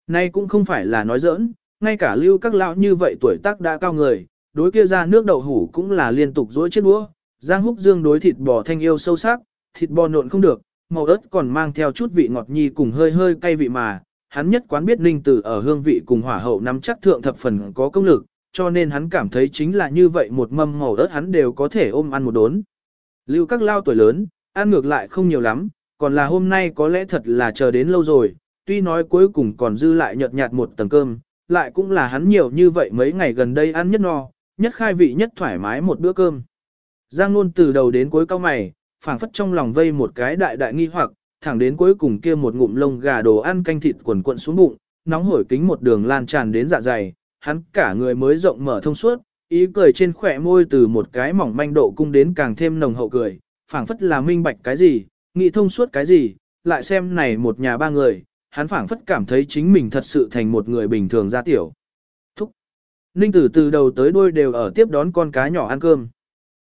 Nay cũng không phải là nói giỡn, ngay cả lưu các lão như vậy tuổi tác đã cao người, đối kia ra nước đậu hủ cũng là liên tục dối chết đũa. Giang húc dương đối thịt bò thanh yêu sâu sắc, thịt bò nộn không được, màu ớt còn mang theo chút vị ngọt nhi cùng hơi hơi cay vị mà. Hắn nhất quán biết ninh tử ở hương vị cùng hỏa hậu nắm chắc thượng thập phần có công lực, cho nên hắn cảm thấy chính là như vậy một mâm màu ớt hắn đều có thể ôm ăn một đốn. Lưu các lao tuổi lớn, ăn ngược lại không nhiều lắm, còn là hôm nay có lẽ thật là chờ đến lâu rồi, tuy nói cuối cùng còn dư lại nhợt nhạt một tầng cơm, lại cũng là hắn nhiều như vậy mấy ngày gần đây ăn nhất no, nhất khai vị nhất thoải mái một bữa cơm. Giang luôn từ đầu đến cuối cao mày, phảng phất trong lòng vây một cái đại đại nghi hoặc, thẳng đến cuối cùng kia một ngụm lông gà đồ ăn canh thịt quần quận xuống bụng, nóng hổi kính một đường lan tràn đến dạ dày, hắn cả người mới rộng mở thông suốt, ý cười trên khỏe môi từ một cái mỏng manh độ cung đến càng thêm nồng hậu cười, phảng phất là minh bạch cái gì, nghĩ thông suốt cái gì, lại xem này một nhà ba người, hắn phảng phất cảm thấy chính mình thật sự thành một người bình thường gia tiểu. Ninh tử từ đầu tới đuôi đều ở tiếp đón con cá nhỏ ăn cơm.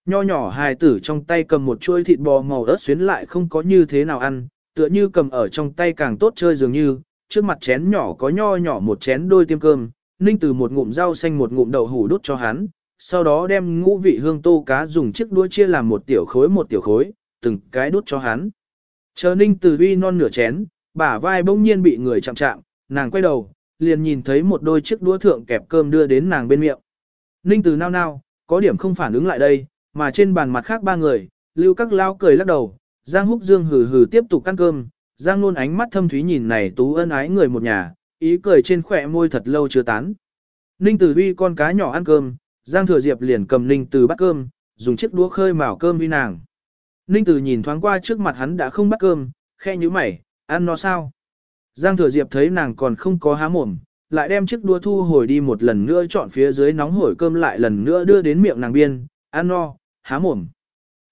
Nho nhỏ hài tử trong tay cầm một chuôi thịt bò màu ớt xuyến lại không có như thế nào ăn, tựa như cầm ở trong tay càng tốt chơi dường như, trước mặt chén nhỏ có nho nhỏ một chén đôi tiêm cơm, Ninh Tử một ngụm rau xanh một ngụm đậu hủ đút cho hắn, sau đó đem ngũ vị hương tô cá dùng chiếc đũa chia làm một tiểu khối một tiểu khối, từng cái đút cho hắn. Chờ Ninh Tử uy non nửa chén, bả vai bỗng nhiên bị người chạm chạm, nàng quay đầu, liền nhìn thấy một đôi chiếc đũa thượng kẹp cơm đưa đến nàng bên miệng. Ninh từ nao nao, có điểm không phản ứng lại đây, mà trên bàn mặt khác ba người, lưu các lao cười lắc đầu, Giang Húc Dương hừ hừ tiếp tục ăn cơm, Giang luôn ánh mắt thâm thúy nhìn này tú ân ái người một nhà, ý cười trên khỏe môi thật lâu chưa tán. Ninh Tử Huy con cá nhỏ ăn cơm, Giang Thừa Diệp liền cầm Ninh Tử bắt cơm, dùng chiếc đũa khơi mào cơm uy nàng. Ninh Tử nhìn thoáng qua trước mặt hắn đã không bắt cơm, khe như mày, ăn nó sao? Giang Thừa Diệp thấy nàng còn không có há mồm, lại đem chiếc đũa thu hồi đi một lần nữa chọn phía dưới nóng hổi cơm lại lần nữa đưa đến miệng nàng biên, ăn no, há mồm.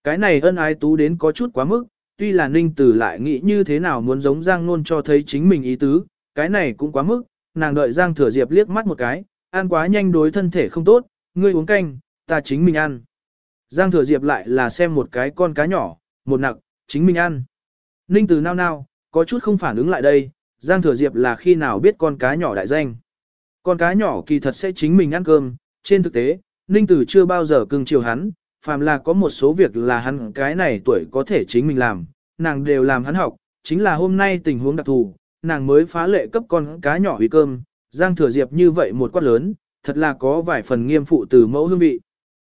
Cái này ân ái tú đến có chút quá mức, tuy là ninh tử lại nghĩ như thế nào muốn giống Giang Nôn cho thấy chính mình ý tứ, cái này cũng quá mức, nàng đợi Giang Thừa Diệp liếc mắt một cái, ăn quá nhanh đối thân thể không tốt, ngươi uống canh, ta chính mình ăn. Giang Thừa Diệp lại là xem một cái con cá nhỏ, một nặc, chính mình ăn. Ninh Tử nao nao, có chút không phản ứng lại đây, Giang Thừa Diệp là khi nào biết con cá nhỏ đại danh. Con cá nhỏ kỳ thật sẽ chính mình ăn cơm, trên thực tế, Ninh Tử chưa bao giờ cưng chiều hắn, phàm là có một số việc là hắn cái này tuổi có thể chính mình làm, nàng đều làm hắn học, chính là hôm nay tình huống đặc thù, nàng mới phá lệ cấp con cá nhỏ hủy cơm, Giang Thừa Diệp như vậy một quát lớn, thật là có vài phần nghiêm phụ từ mẫu hương vị.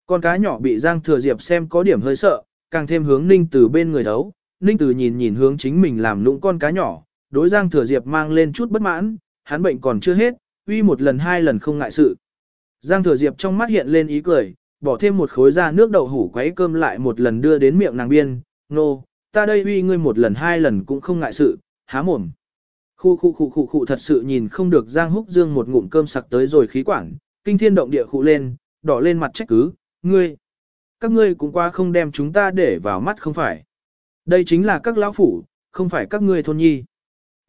Con cá nhỏ bị Giang Thừa Diệp xem có điểm hơi sợ, càng thêm hướng Ninh Tử bên người đấu, Ninh Tử nhìn nhìn hướng chính mình làm lũng con cá nhỏ, đối Giang Thừa Diệp mang lên chút bất mãn, hắn bệnh còn chưa hết, uy một lần hai lần không ngại sự. Giang Thừa Diệp trong mắt hiện lên ý cười, bỏ thêm một khối ra nước đậu hủ quấy cơm lại một lần đưa đến miệng nàng biên, nô, no, ta đây uy ngươi một lần hai lần cũng không ngại sự, há mồm. Khu khu khu khu khu thật sự nhìn không được Giang Húc Dương một ngụm cơm sặc tới rồi khí quản, kinh thiên động địa khụ lên, đỏ lên mặt trách cứ, ngươi. Các ngươi cũng qua không đem chúng ta để vào mắt không phải. Đây chính là các lão phủ, không phải các ngươi thôn nhi.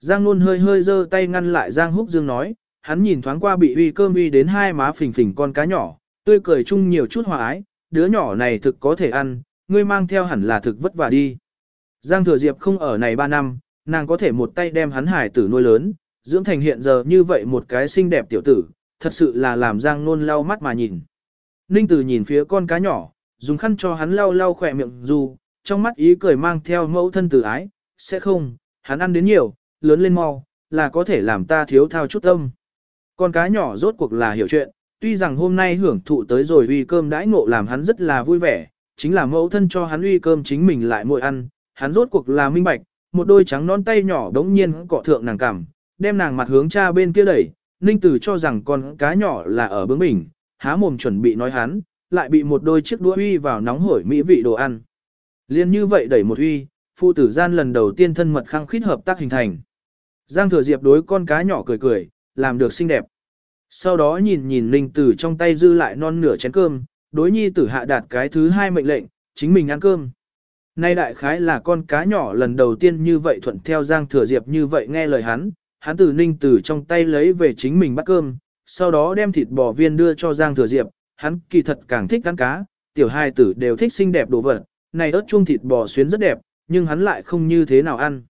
Giang Nôn hơi hơi giơ tay ngăn lại Giang Húc Dương nói, hắn nhìn thoáng qua bị uy cơm uy đến hai má phình phình con cá nhỏ, tươi cười chung nhiều chút hòa ái, đứa nhỏ này thực có thể ăn, ngươi mang theo hẳn là thực vất vả đi. Giang Thừa Diệp không ở này 3 năm, nàng có thể một tay đem hắn hải tử nuôi lớn, dưỡng thành hiện giờ như vậy một cái xinh đẹp tiểu tử, thật sự là làm Giang Nôn lau mắt mà nhìn. Ninh Tử nhìn phía con cá nhỏ, dùng khăn cho hắn lau lau khỏe miệng dù, trong mắt ý cười mang theo mẫu thân tử ái, sẽ không, hắn ăn đến nhiều, lớn lên mau, là có thể làm ta thiếu thao chút tâm. Con cá nhỏ rốt cuộc là hiểu chuyện, tuy rằng hôm nay hưởng thụ tới rồi uy cơm đãi ngộ làm hắn rất là vui vẻ, chính là mẫu thân cho hắn uy cơm chính mình lại muội ăn, hắn rốt cuộc là minh bạch, một đôi trắng non tay nhỏ đống nhiên cọ thượng nàng cảm, đem nàng mặt hướng cha bên kia đẩy, Ninh Tử cho rằng con cá nhỏ là ở bướng mình, há mồm chuẩn bị nói hắn, lại bị một đôi chiếc đũa uy vào nóng hổi mỹ vị đồ ăn. Liên như vậy đẩy một uy, phụ tử gian lần đầu tiên thân mật khăng khít hợp tác hình thành. Giang Thừa Diệp đối con cá nhỏ cười cười, làm được xinh đẹp. Sau đó nhìn nhìn Ninh Tử trong tay dư lại non nửa chén cơm, đối nhi tử hạ đạt cái thứ hai mệnh lệnh, chính mình ăn cơm. Nay đại khái là con cá nhỏ lần đầu tiên như vậy thuận theo Giang Thừa Diệp như vậy nghe lời hắn, hắn từ ninh từ trong tay lấy về chính mình bắt cơm, sau đó đem thịt bò viên đưa cho Giang Thừa Diệp, hắn kỳ thật càng thích ăn cá, tiểu hai tử đều thích xinh đẹp đồ vật, này ớt chuông thịt bò xuyến rất đẹp, nhưng hắn lại không như thế nào ăn.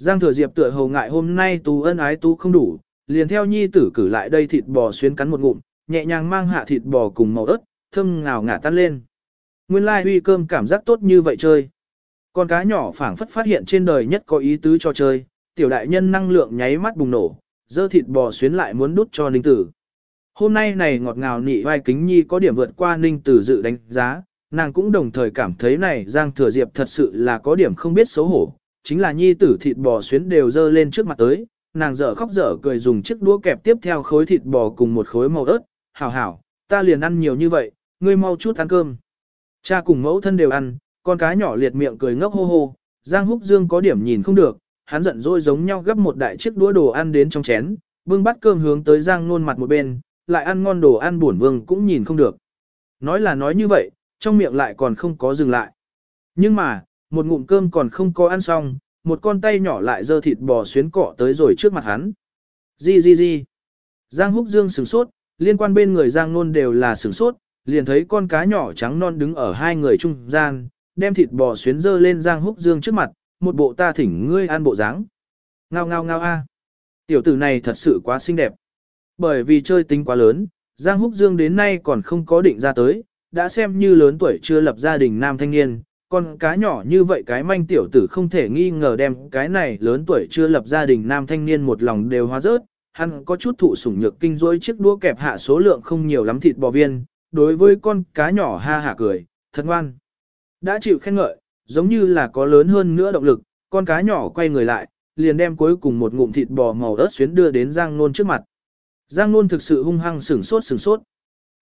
Giang Thừa Diệp tựa hầu ngại hôm nay tú ân ái tú không đủ, liền theo nhi tử cử lại đây thịt bò xuyến cắn một ngụm, nhẹ nhàng mang hạ thịt bò cùng màu ớt, thơm ngào ngả tan lên. Nguyên lai huy cơm cảm giác tốt như vậy chơi. Con cá nhỏ phảng phất phát hiện trên đời nhất có ý tứ cho chơi, tiểu đại nhân năng lượng nháy mắt bùng nổ, dơ thịt bò xuyến lại muốn đút cho ninh tử. Hôm nay này ngọt ngào nị vai kính nhi có điểm vượt qua ninh tử dự đánh giá, nàng cũng đồng thời cảm thấy này Giang Thừa Diệp thật sự là có điểm không biết xấu hổ, chính là nhi tử thịt bò xuyến đều dơ lên trước mặt tới, nàng dở khóc dở cười dùng chiếc đũa kẹp tiếp theo khối thịt bò cùng một khối màu ớt, hảo hảo, ta liền ăn nhiều như vậy, ngươi mau chút ăn cơm. Cha cùng mẫu thân đều ăn, con cá nhỏ liệt miệng cười ngốc hô hô, Giang Húc Dương có điểm nhìn không được, hắn giận dỗi giống nhau gấp một đại chiếc đũa đồ ăn đến trong chén, bưng bát cơm hướng tới Giang nôn mặt một bên, lại ăn ngon đồ ăn buồn vương cũng nhìn không được. Nói là nói như vậy, trong miệng lại còn không có dừng lại. Nhưng mà, một ngụm cơm còn không có ăn xong, một con tay nhỏ lại dơ thịt bò xuyến cọ tới rồi trước mặt hắn. Di di di. Giang Húc Dương sửng sốt, liên quan bên người Giang Nôn đều là sửng sốt, liền thấy con cá nhỏ trắng non đứng ở hai người trung gian, đem thịt bò xuyến dơ lên Giang Húc Dương trước mặt, một bộ ta thỉnh ngươi ăn bộ dáng. Ngao ngao ngao a. Tiểu tử này thật sự quá xinh đẹp. Bởi vì chơi tính quá lớn, Giang Húc Dương đến nay còn không có định ra tới, đã xem như lớn tuổi chưa lập gia đình nam thanh niên, con cá nhỏ như vậy cái manh tiểu tử không thể nghi ngờ đem cái này lớn tuổi chưa lập gia đình nam thanh niên một lòng đều hóa rớt, hắn có chút thụ sủng nhược kinh rối chiếc đũa kẹp hạ số lượng không nhiều lắm thịt bò viên, đối với con cá nhỏ ha hả cười, thật ngoan. Đã chịu khen ngợi, giống như là có lớn hơn nữa động lực, con cá nhỏ quay người lại, liền đem cuối cùng một ngụm thịt bò màu ớt xuyến đưa đến Giang Nôn trước mặt. Giang Nôn thực sự hung hăng sửng sốt sửng sốt.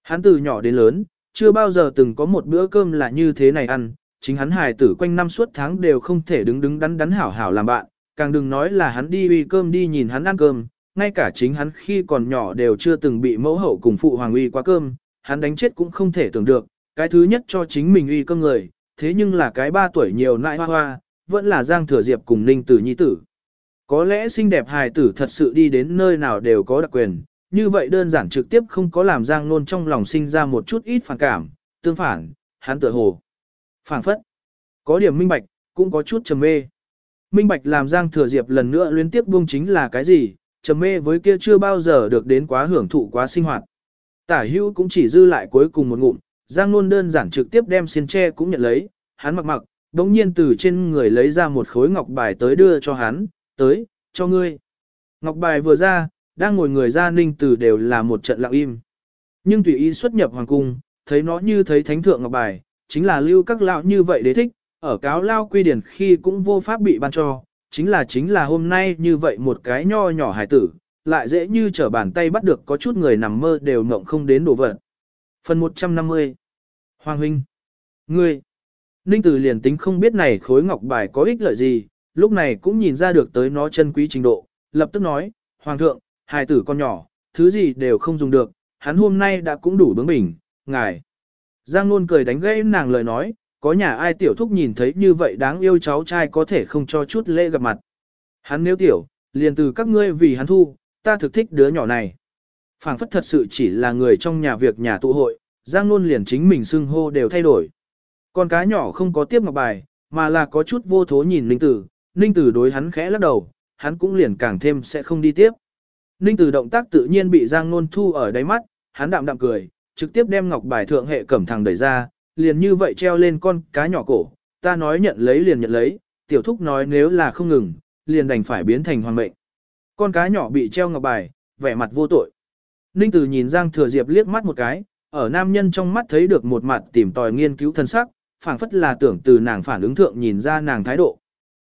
Hắn từ nhỏ đến lớn, chưa bao giờ từng có một bữa cơm là như thế này ăn, chính hắn hài tử quanh năm suốt tháng đều không thể đứng đứng đắn đắn hảo hảo làm bạn, càng đừng nói là hắn đi uy cơm đi nhìn hắn ăn cơm, ngay cả chính hắn khi còn nhỏ đều chưa từng bị mẫu hậu cùng phụ hoàng uy qua cơm, hắn đánh chết cũng không thể tưởng được, cái thứ nhất cho chính mình uy cơm người, thế nhưng là cái ba tuổi nhiều nại hoa hoa, vẫn là Giang Thừa Diệp cùng Ninh Tử Nhi Tử. Có lẽ xinh đẹp hài tử thật sự đi đến nơi nào đều có đặc quyền, như vậy đơn giản trực tiếp không có làm Giang Nôn trong lòng sinh ra một chút ít phản cảm, tương phản, hắn tựa hồ. Phản phất, có điểm minh bạch, cũng có chút trầm mê. Minh bạch làm Giang Thừa Diệp lần nữa liên tiếp buông chính là cái gì, trầm mê với kia chưa bao giờ được đến quá hưởng thụ quá sinh hoạt. Tả hưu cũng chỉ dư lại cuối cùng một ngụm, Giang Nôn đơn giản trực tiếp đem xiên tre cũng nhận lấy, hắn mặc mặc, đống nhiên từ trên người lấy ra một khối ngọc bài tới đưa cho hắn, tới, cho ngươi. Ngọc bài vừa ra, đang ngồi người ra ninh tử đều là một trận lặng im. Nhưng tùy ý xuất nhập hoàng cung, thấy nó như thấy thánh thượng ngọc bài, chính là lưu các lão như vậy đế thích, ở cáo lao quy điển khi cũng vô pháp bị ban cho, chính là chính là hôm nay như vậy một cái nho nhỏ hài tử, lại dễ như trở bàn tay bắt được có chút người nằm mơ đều ngộng không đến đổ vật. Phần 150 Hoàng huynh Ngươi Ninh Tử liền tính không biết này khối ngọc bài có ích lợi gì, lúc này cũng nhìn ra được tới nó chân quý trình độ, lập tức nói, Hoàng thượng, hài tử con nhỏ, thứ gì đều không dùng được, hắn hôm nay đã cũng đủ bướng bỉnh, ngài. Giang Nôn cười đánh gãy nàng lời nói, có nhà ai tiểu thúc nhìn thấy như vậy đáng yêu cháu trai có thể không cho chút lễ gặp mặt. Hắn nếu tiểu, liền từ các ngươi vì hắn thu, ta thực thích đứa nhỏ này. phảng phất thật sự chỉ là người trong nhà việc nhà tụ hội, Giang Nôn liền chính mình xưng hô đều thay đổi. Con cá nhỏ không có tiếp ngọc bài, mà là có chút vô thố nhìn Ninh Tử, Ninh Tử đối hắn khẽ lắc đầu, hắn cũng liền càng thêm sẽ không đi tiếp. Ninh Tử động tác tự nhiên bị Giang Nôn thu ở đáy mắt, hắn đạm đạm cười, trực tiếp đem ngọc bài thượng hệ cẩm thằng đẩy ra, liền như vậy treo lên con cá nhỏ cổ, ta nói nhận lấy liền nhận lấy, tiểu thúc nói nếu là không ngừng, liền đành phải biến thành hoàng mệnh. Con cá nhỏ bị treo ngọc bài, vẻ mặt vô tội. Ninh Tử nhìn Giang Thừa Diệp liếc mắt một cái, ở nam nhân trong mắt thấy được một mặt tìm tòi nghiên cứu thân sắc, phảng phất là tưởng từ nàng phản ứng thượng nhìn ra nàng thái độ.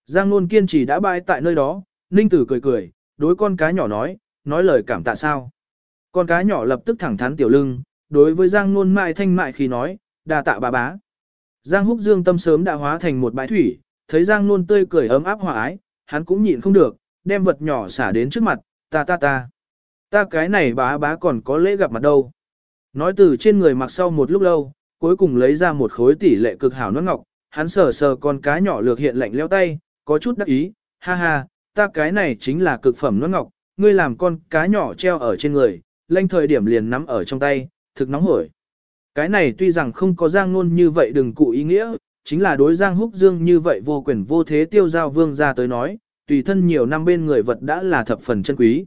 Giang Nôn kiên trì đã bại tại nơi đó, Ninh Tử cười cười, đối con cá nhỏ nói, nói lời cảm tạ sao. Con cá nhỏ lập tức thẳng thắn tiểu lưng, đối với Giang Nôn mại thanh mại khi nói, đa tạ bà bá. Giang Húc Dương tâm sớm đã hóa thành một bãi thủy, thấy Giang Nôn tươi cười ấm áp hòa ái, hắn cũng nhịn không được, đem vật nhỏ xả đến trước mặt, ta ta ta. Ta cái này bá bá còn có lễ gặp mặt đâu. Nói từ trên người mặc sau một lúc lâu, cuối cùng lấy ra một khối tỷ lệ cực hảo nón ngọc, hắn sờ sờ con cá nhỏ lược hiện lạnh leo tay, có chút đắc ý, ha ha, ta cái này chính là cực phẩm nón ngọc, ngươi làm con cá nhỏ treo ở trên người, lanh thời điểm liền nắm ở trong tay, thực nóng hổi. Cái này tuy rằng không có giang ngôn như vậy đừng cụ ý nghĩa, chính là đối giang húc dương như vậy vô quyền vô thế tiêu giao vương ra tới nói, tùy thân nhiều năm bên người vật đã là thập phần chân quý.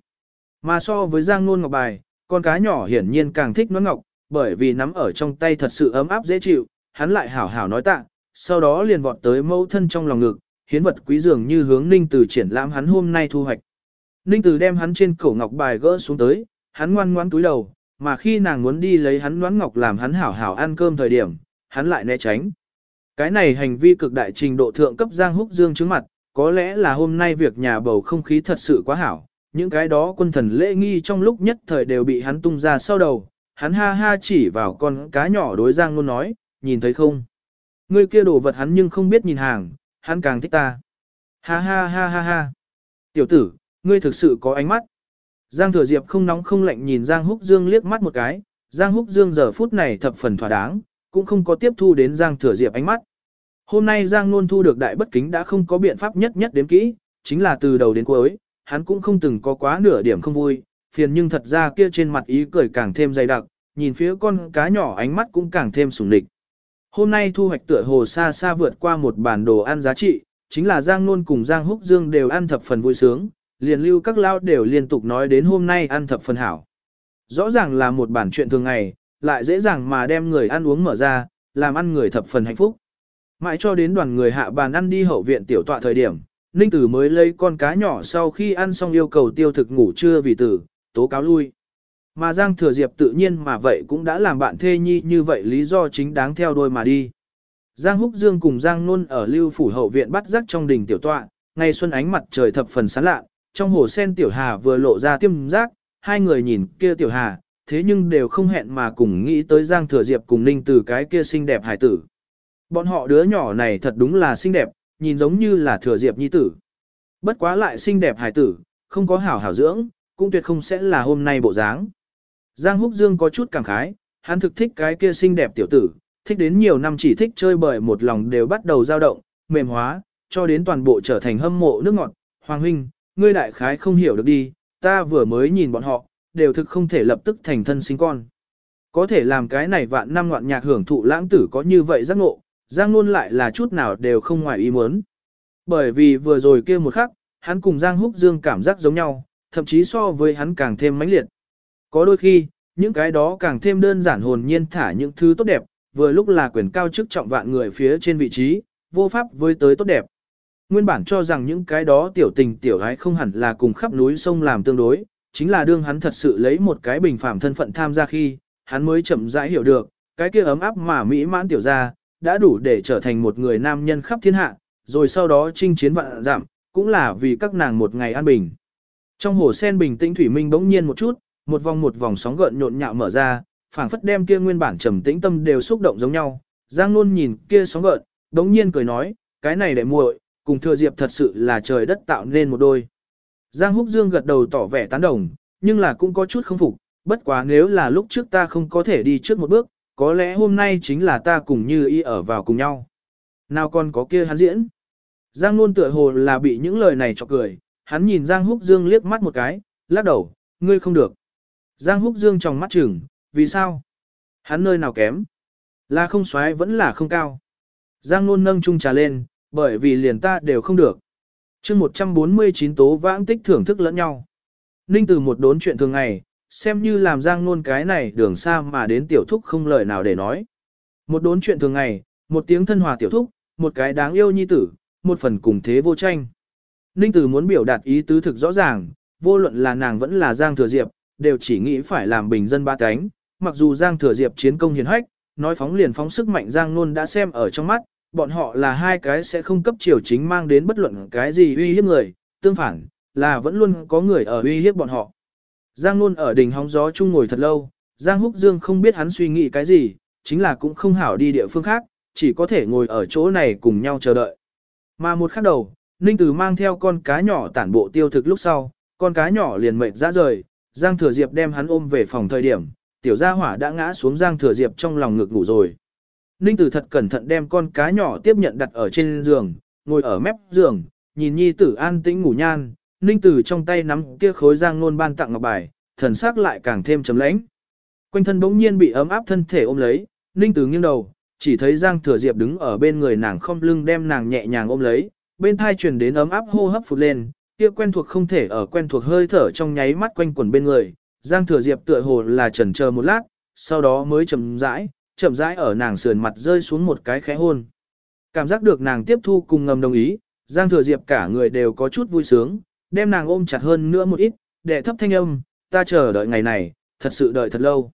Mà so với giang ngôn ngọc bài, con cá nhỏ hiển nhiên càng thích nó ngọc, bởi vì nắm ở trong tay thật sự ấm áp dễ chịu, hắn lại hảo hảo nói tạ, sau đó liền vọt tới mẫu thân trong lòng ngực, hiến vật quý dường như hướng Ninh tử triển lãm hắn hôm nay thu hoạch. Ninh tử đem hắn trên cổ ngọc bài gỡ xuống tới, hắn ngoan ngoãn túi đầu, mà khi nàng muốn đi lấy hắn đoán ngọc làm hắn hảo hảo ăn cơm thời điểm, hắn lại né tránh. Cái này hành vi cực đại trình độ thượng cấp Giang Húc Dương trước mặt, có lẽ là hôm nay việc nhà bầu không khí thật sự quá hảo, những cái đó quân thần lễ nghi trong lúc nhất thời đều bị hắn tung ra sau đầu, hắn ha ha chỉ vào con cá nhỏ đối Giang Nôn nói, nhìn thấy không? Ngươi kia đồ vật hắn nhưng không biết nhìn hàng, hắn càng thích ta. Ha ha ha ha ha. Tiểu tử, ngươi thực sự có ánh mắt. Giang Thừa Diệp không nóng không lạnh nhìn Giang Húc Dương liếc mắt một cái, Giang Húc Dương giờ phút này thập phần thỏa đáng, cũng không có tiếp thu đến Giang Thừa Diệp ánh mắt. Hôm nay Giang Nôn thu được đại bất kính đã không có biện pháp nhất nhất đến kỹ, chính là từ đầu đến cuối, hắn cũng không từng có quá nửa điểm không vui, phiền nhưng thật ra kia trên mặt ý cười càng thêm dày đặc, nhìn phía con cá nhỏ ánh mắt cũng càng thêm sủng địch. Hôm nay thu hoạch tựa hồ xa xa vượt qua một bản đồ ăn giá trị, chính là Giang Nôn cùng Giang Húc Dương đều ăn thập phần vui sướng, liền lưu các lao đều liên tục nói đến hôm nay ăn thập phần hảo. Rõ ràng là một bản chuyện thường ngày, lại dễ dàng mà đem người ăn uống mở ra, làm ăn người thập phần hạnh phúc. Mãi cho đến đoàn người hạ bàn ăn đi hậu viện tiểu tọa thời điểm, Ninh Tử mới lấy con cá nhỏ sau khi ăn xong yêu cầu tiêu thực ngủ trưa vì tử, tố cáo lui. Mà Giang Thừa Diệp tự nhiên mà vậy cũng đã làm bạn thê nhi như vậy lý do chính đáng theo đôi mà đi. Giang Húc Dương cùng Giang Nôn ở lưu phủ hậu viện bắt rắc trong đình tiểu tọa, ngày xuân ánh mặt trời thập phần sáng lạ, trong hồ sen tiểu hà vừa lộ ra tiêm giác, hai người nhìn kia tiểu hà, thế nhưng đều không hẹn mà cùng nghĩ tới Giang Thừa Diệp cùng Ninh từ cái kia xinh đẹp hải tử. Bọn họ đứa nhỏ này thật đúng là xinh đẹp, nhìn giống như là Thừa Diệp nhi tử. Bất quá lại xinh đẹp hải tử, không có hảo hảo dưỡng, cũng tuyệt không sẽ là hôm nay bộ dáng. Giang Húc Dương có chút cảm khái, hắn thực thích cái kia xinh đẹp tiểu tử, thích đến nhiều năm chỉ thích chơi bời một lòng đều bắt đầu dao động, mềm hóa, cho đến toàn bộ trở thành hâm mộ nước ngọt. Hoàng huynh, ngươi đại khái không hiểu được đi, ta vừa mới nhìn bọn họ, đều thực không thể lập tức thành thân sinh con. Có thể làm cái này vạn năm ngoạn nhạc hưởng thụ lãng tử có như vậy giác ngộ, Giang luôn lại là chút nào đều không ngoài ý muốn. Bởi vì vừa rồi kia một khắc, hắn cùng Giang Húc Dương cảm giác giống nhau, thậm chí so với hắn càng thêm mãnh liệt. Có đôi khi, những cái đó càng thêm đơn giản hồn nhiên thả những thứ tốt đẹp, vừa lúc là quyền cao chức trọng vạn người phía trên vị trí, vô pháp với tới tốt đẹp. Nguyên bản cho rằng những cái đó tiểu tình tiểu gái không hẳn là cùng khắp núi sông làm tương đối, chính là đương hắn thật sự lấy một cái bình phạm thân phận tham gia khi, hắn mới chậm rãi hiểu được, cái kia ấm áp mà mỹ mãn tiểu gia đã đủ để trở thành một người nam nhân khắp thiên hạ, rồi sau đó chinh chiến vạn giảm, cũng là vì các nàng một ngày an bình. Trong hồ sen bình tĩnh thủy minh bỗng nhiên một chút, một vòng một vòng sóng gợn nhộn nhạo mở ra, phảng phất đem kia nguyên bản trầm tĩnh tâm đều xúc động giống nhau. Giang Nôn nhìn kia sóng gợn, bỗng nhiên cười nói, cái này để muội, cùng thừa diệp thật sự là trời đất tạo nên một đôi. Giang Húc Dương gật đầu tỏ vẻ tán đồng, nhưng là cũng có chút không phục, bất quá nếu là lúc trước ta không có thể đi trước một bước, có lẽ hôm nay chính là ta cùng như y ở vào cùng nhau. Nào còn có kia hắn diễn. Giang Nôn tựa hồ là bị những lời này cho cười, hắn nhìn Giang Húc Dương liếc mắt một cái, lắc đầu, ngươi không được. Giang Húc Dương trong mắt chừng, vì sao? Hắn nơi nào kém? Là không xoáy vẫn là không cao. Giang Nôn nâng chung trà lên, bởi vì liền ta đều không được. chương 149 tố vãng tích thưởng thức lẫn nhau. Ninh từ một đốn chuyện thường ngày, xem như làm Giang Nôn cái này đường xa mà đến tiểu thúc không lời nào để nói. Một đốn chuyện thường ngày, một tiếng thân hòa tiểu thúc, một cái đáng yêu nhi tử, một phần cùng thế vô tranh. Ninh Tử muốn biểu đạt ý tứ thực rõ ràng, vô luận là nàng vẫn là Giang Thừa Diệp, đều chỉ nghĩ phải làm bình dân ba cánh, mặc dù Giang Thừa Diệp chiến công hiền hách, nói phóng liền phóng sức mạnh Giang luôn đã xem ở trong mắt, bọn họ là hai cái sẽ không cấp triều chính mang đến bất luận cái gì uy hiếp người, tương phản, là vẫn luôn có người ở uy hiếp bọn họ. Giang luôn ở đỉnh hóng gió chung ngồi thật lâu, Giang Húc Dương không biết hắn suy nghĩ cái gì, chính là cũng không hảo đi địa phương khác, chỉ có thể ngồi ở chỗ này cùng nhau chờ đợi. Mà một khắc đầu, Ninh Tử mang theo con cá nhỏ tản bộ tiêu thực lúc sau, con cá nhỏ liền mệt ra rời, Giang Thừa Diệp đem hắn ôm về phòng thời điểm, tiểu gia hỏa đã ngã xuống Giang Thừa Diệp trong lòng ngực ngủ rồi. Ninh Tử thật cẩn thận đem con cá nhỏ tiếp nhận đặt ở trên giường, ngồi ở mép giường, nhìn nhi tử an tĩnh ngủ nhan, Ninh Tử trong tay nắm kia khối Giang Nôn ban tặng ngọc bài, thần sắc lại càng thêm trầm lãnh. Quanh thân bỗng nhiên bị ấm áp thân thể ôm lấy, Ninh Tử nghiêng đầu, chỉ thấy Giang Thừa Diệp đứng ở bên người nàng không lưng đem nàng nhẹ nhàng ôm lấy, bên thai truyền đến ấm áp hô hấp phụt lên, kia quen thuộc không thể ở quen thuộc hơi thở trong nháy mắt quanh quẩn bên người. Giang Thừa Diệp tựa hồ là chần chờ một lát, sau đó mới chậm rãi, chậm rãi ở nàng sườn mặt rơi xuống một cái khẽ hôn. Cảm giác được nàng tiếp thu cùng ngầm đồng ý, Giang Thừa Diệp cả người đều có chút vui sướng, đem nàng ôm chặt hơn nữa một ít, để thấp thanh âm, ta chờ đợi ngày này, thật sự đợi thật lâu.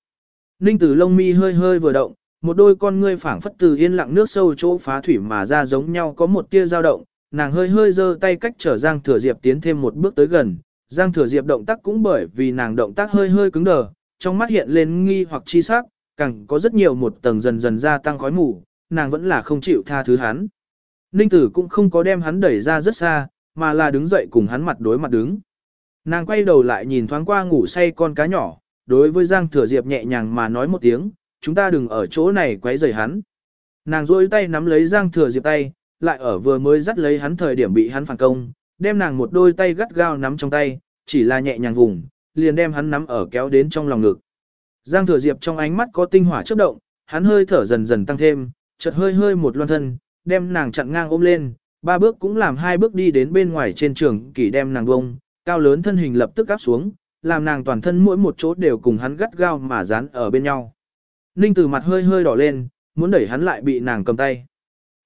Ninh Tử lông mi hơi hơi vừa động, một đôi con ngươi phảng phất từ yên lặng nước sâu chỗ phá thủy mà ra giống nhau có một tia dao động, nàng hơi hơi giơ tay cách trở Giang Thừa Diệp tiến thêm một bước tới gần, Giang Thừa Diệp động tác cũng bởi vì nàng động tác hơi hơi cứng đờ, trong mắt hiện lên nghi hoặc chi sắc, càng có rất nhiều một tầng dần dần gia tăng khói mù, nàng vẫn là không chịu tha thứ hắn. Ninh Tử cũng không có đem hắn đẩy ra rất xa, mà là đứng dậy cùng hắn mặt đối mặt đứng. Nàng quay đầu lại nhìn thoáng qua ngủ say con cá nhỏ, đối với Giang Thừa Diệp nhẹ nhàng mà nói một tiếng, chúng ta đừng ở chỗ này quấy rầy hắn. Nàng duỗi tay nắm lấy Giang Thừa Diệp tay, lại ở vừa mới dắt lấy hắn thời điểm bị hắn phản công, đem nàng một đôi tay gắt gao nắm trong tay, chỉ là nhẹ nhàng vùng, liền đem hắn nắm ở kéo đến trong lòng ngực. Giang Thừa Diệp trong ánh mắt có tinh hỏa chớp động, hắn hơi thở dần dần tăng thêm, chợt hơi hơi một loan thân, đem nàng chặn ngang ôm lên, ba bước cũng làm hai bước đi đến bên ngoài trên trường kỷ đem nàng bông, cao lớn thân hình lập tức áp xuống, làm nàng toàn thân mỗi một chỗ đều cùng hắn gắt gao mà dán ở bên nhau. Ninh Tử mặt hơi hơi đỏ lên, muốn đẩy hắn lại bị nàng cầm tay.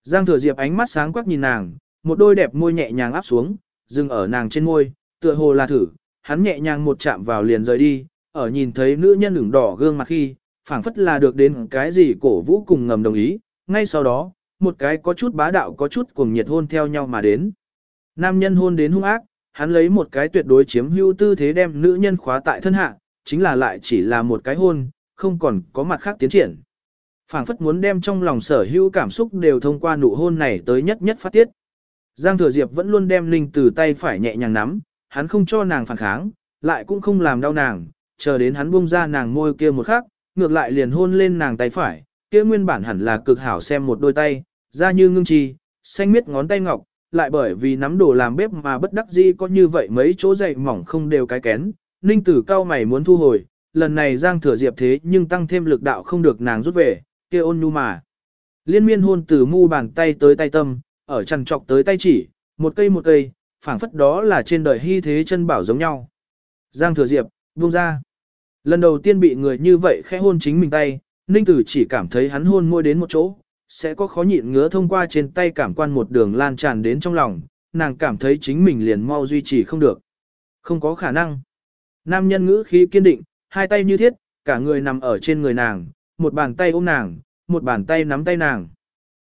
Giang Thừa Diệp ánh mắt sáng quắc nhìn nàng, một đôi đẹp môi nhẹ nhàng áp xuống, dừng ở nàng trên môi, tựa hồ là thử, hắn nhẹ nhàng một chạm vào liền rời đi, ở nhìn thấy nữ nhân ửng đỏ gương mặt khi, phảng phất là được đến cái gì cổ vũ cùng ngầm đồng ý, ngay sau đó, một cái có chút bá đạo có chút cuồng nhiệt hôn theo nhau mà đến. Nam nhân hôn đến hung ác, hắn lấy một cái tuyệt đối chiếm hữu tư thế đem nữ nhân khóa tại thân hạ, chính là lại chỉ là một cái hôn, không còn có mặt khác tiến triển. phảng phất muốn đem trong lòng sở hữu cảm xúc đều thông qua nụ hôn này tới nhất nhất phát tiết. Giang Thừa Diệp vẫn luôn đem Linh từ tay phải nhẹ nhàng nắm, hắn không cho nàng phản kháng, lại cũng không làm đau nàng, chờ đến hắn buông ra nàng môi kia một khắc, ngược lại liền hôn lên nàng tay phải, kia nguyên bản hẳn là cực hảo xem một đôi tay, da như ngưng trì, xanh miết ngón tay ngọc, lại bởi vì nắm đồ làm bếp mà bất đắc dĩ có như vậy mấy chỗ dày mỏng không đều cái kén, Ninh Tử cao mày muốn thu hồi, lần này Giang Thừa Diệp thế nhưng tăng thêm lực đạo không được nàng rút về, kia ôn nhu mà. Liên miên hôn từ mu bàn tay tới tay tâm, ở chằn trọc tới tay chỉ, một cây một cây, phảng phất đó là trên đời hy thế chân bảo giống nhau. Giang Thừa Diệp, buông ra. Lần đầu tiên bị người như vậy khẽ hôn chính mình tay, Ninh Tử chỉ cảm thấy hắn hôn môi đến một chỗ, sẽ có khó nhịn ngứa thông qua trên tay cảm quan một đường lan tràn đến trong lòng, nàng cảm thấy chính mình liền mau duy trì không được. Không có khả năng. Nam nhân ngữ khí kiên định, hai tay như thiết, cả người nằm ở trên người nàng, một bàn tay ôm nàng, một bàn tay nắm tay nàng.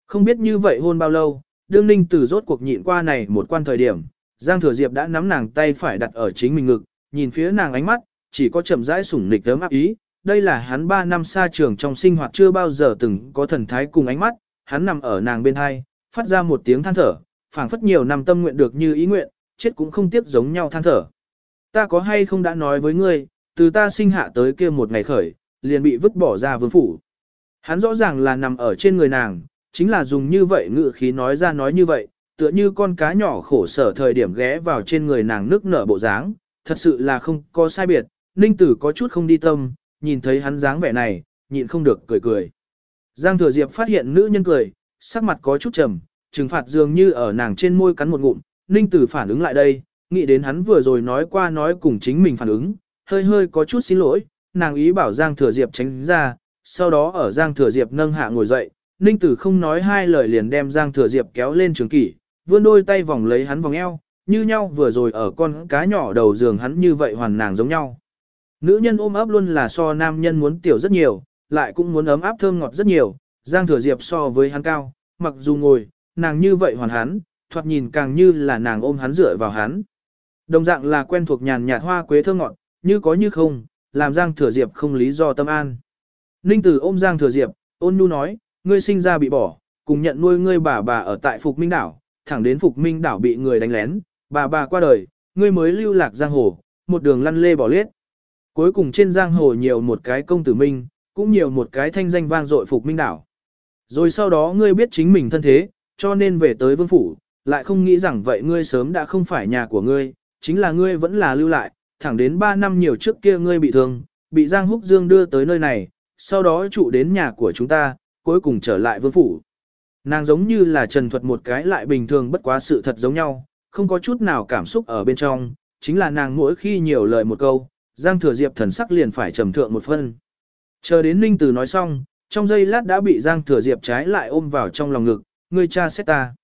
Không biết như vậy hôn bao lâu, đương ninh từ rốt cuộc nhịn qua này một quan thời điểm, Giang Thừa Diệp đã nắm nàng tay phải đặt ở chính mình ngực, nhìn phía nàng ánh mắt, chỉ có chậm rãi sủng nịch tớm áp ý, đây là hắn 3 năm xa trường trong sinh hoạt chưa bao giờ từng có thần thái cùng ánh mắt, hắn nằm ở nàng bên hai, phát ra một tiếng than thở, phảng phất nhiều năm tâm nguyện được như ý nguyện, chết cũng không tiếc giống nhau than thở. Ta có hay không đã nói với ngươi, từ ta sinh hạ tới kia một ngày khởi, liền bị vứt bỏ ra vương phủ. Hắn rõ ràng là nằm ở trên người nàng, chính là dùng như vậy ngự khí nói ra nói như vậy, tựa như con cá nhỏ khổ sở thời điểm ghé vào trên người nàng nước nở bộ dáng, thật sự là không có sai biệt, ninh tử có chút không đi tâm, nhìn thấy hắn dáng vẻ này, nhịn không được cười cười. Giang thừa diệp phát hiện nữ nhân cười, sắc mặt có chút trầm, trừng phạt dường như ở nàng trên môi cắn một ngụm, ninh tử phản ứng lại đây, nghĩ đến hắn vừa rồi nói qua nói cùng chính mình phản ứng, hơi hơi có chút xin lỗi, nàng ý bảo Giang thừa diệp tránh ra, sau đó ở Giang thừa diệp nâng hạ ngồi dậy, ninh tử không nói hai lời liền đem Giang thừa diệp kéo lên trường kỷ, vươn đôi tay vòng lấy hắn vòng eo, như nhau vừa rồi ở con cá nhỏ đầu giường hắn như vậy hoàn nàng giống nhau. Nữ nhân ôm ấp luôn là so nam nhân muốn tiểu rất nhiều, lại cũng muốn ấm áp thơm ngọt rất nhiều, Giang Thừa Diệp so với hắn cao, mặc dù ngồi, nàng như vậy hoàn hắn, thoạt nhìn càng như là nàng ôm hắn dựa vào hắn. Đồng dạng là quen thuộc nhàn nhạt hoa quế thơm ngọt, như có như không, làm Giang Thừa Diệp không lý do tâm an. Ninh Tử ôm Giang Thừa Diệp, ôn nhu nói, ngươi sinh ra bị bỏ, cùng nhận nuôi ngươi bà bà ở tại Phục Minh Đảo, thẳng đến Phục Minh Đảo bị người đánh lén, bà bà qua đời, ngươi mới lưu lạc giang hồ, một đường lăn lê bỏ liết. Cuối cùng trên giang hồ nhiều một cái công tử minh, cũng nhiều một cái thanh danh vang dội phục minh đảo. Rồi sau đó ngươi biết chính mình thân thế, cho nên về tới vương phủ, lại không nghĩ rằng vậy ngươi sớm đã không phải nhà của ngươi, chính là ngươi vẫn là lưu lại, thẳng đến 3 năm nhiều trước kia ngươi bị thương, bị Giang Húc Dương đưa tới nơi này, sau đó trụ đến nhà của chúng ta, cuối cùng trở lại vương phủ. Nàng giống như là trần thuật một cái lại bình thường bất quá sự thật giống nhau, không có chút nào cảm xúc ở bên trong, chính là nàng mỗi khi nhiều lời một câu, Giang Thừa Diệp thần sắc liền phải trầm thượng một phân. Chờ đến Ninh Tử nói xong, trong giây lát đã bị Giang Thừa Diệp trái lại ôm vào trong lòng ngực, ngươi cha xét ta.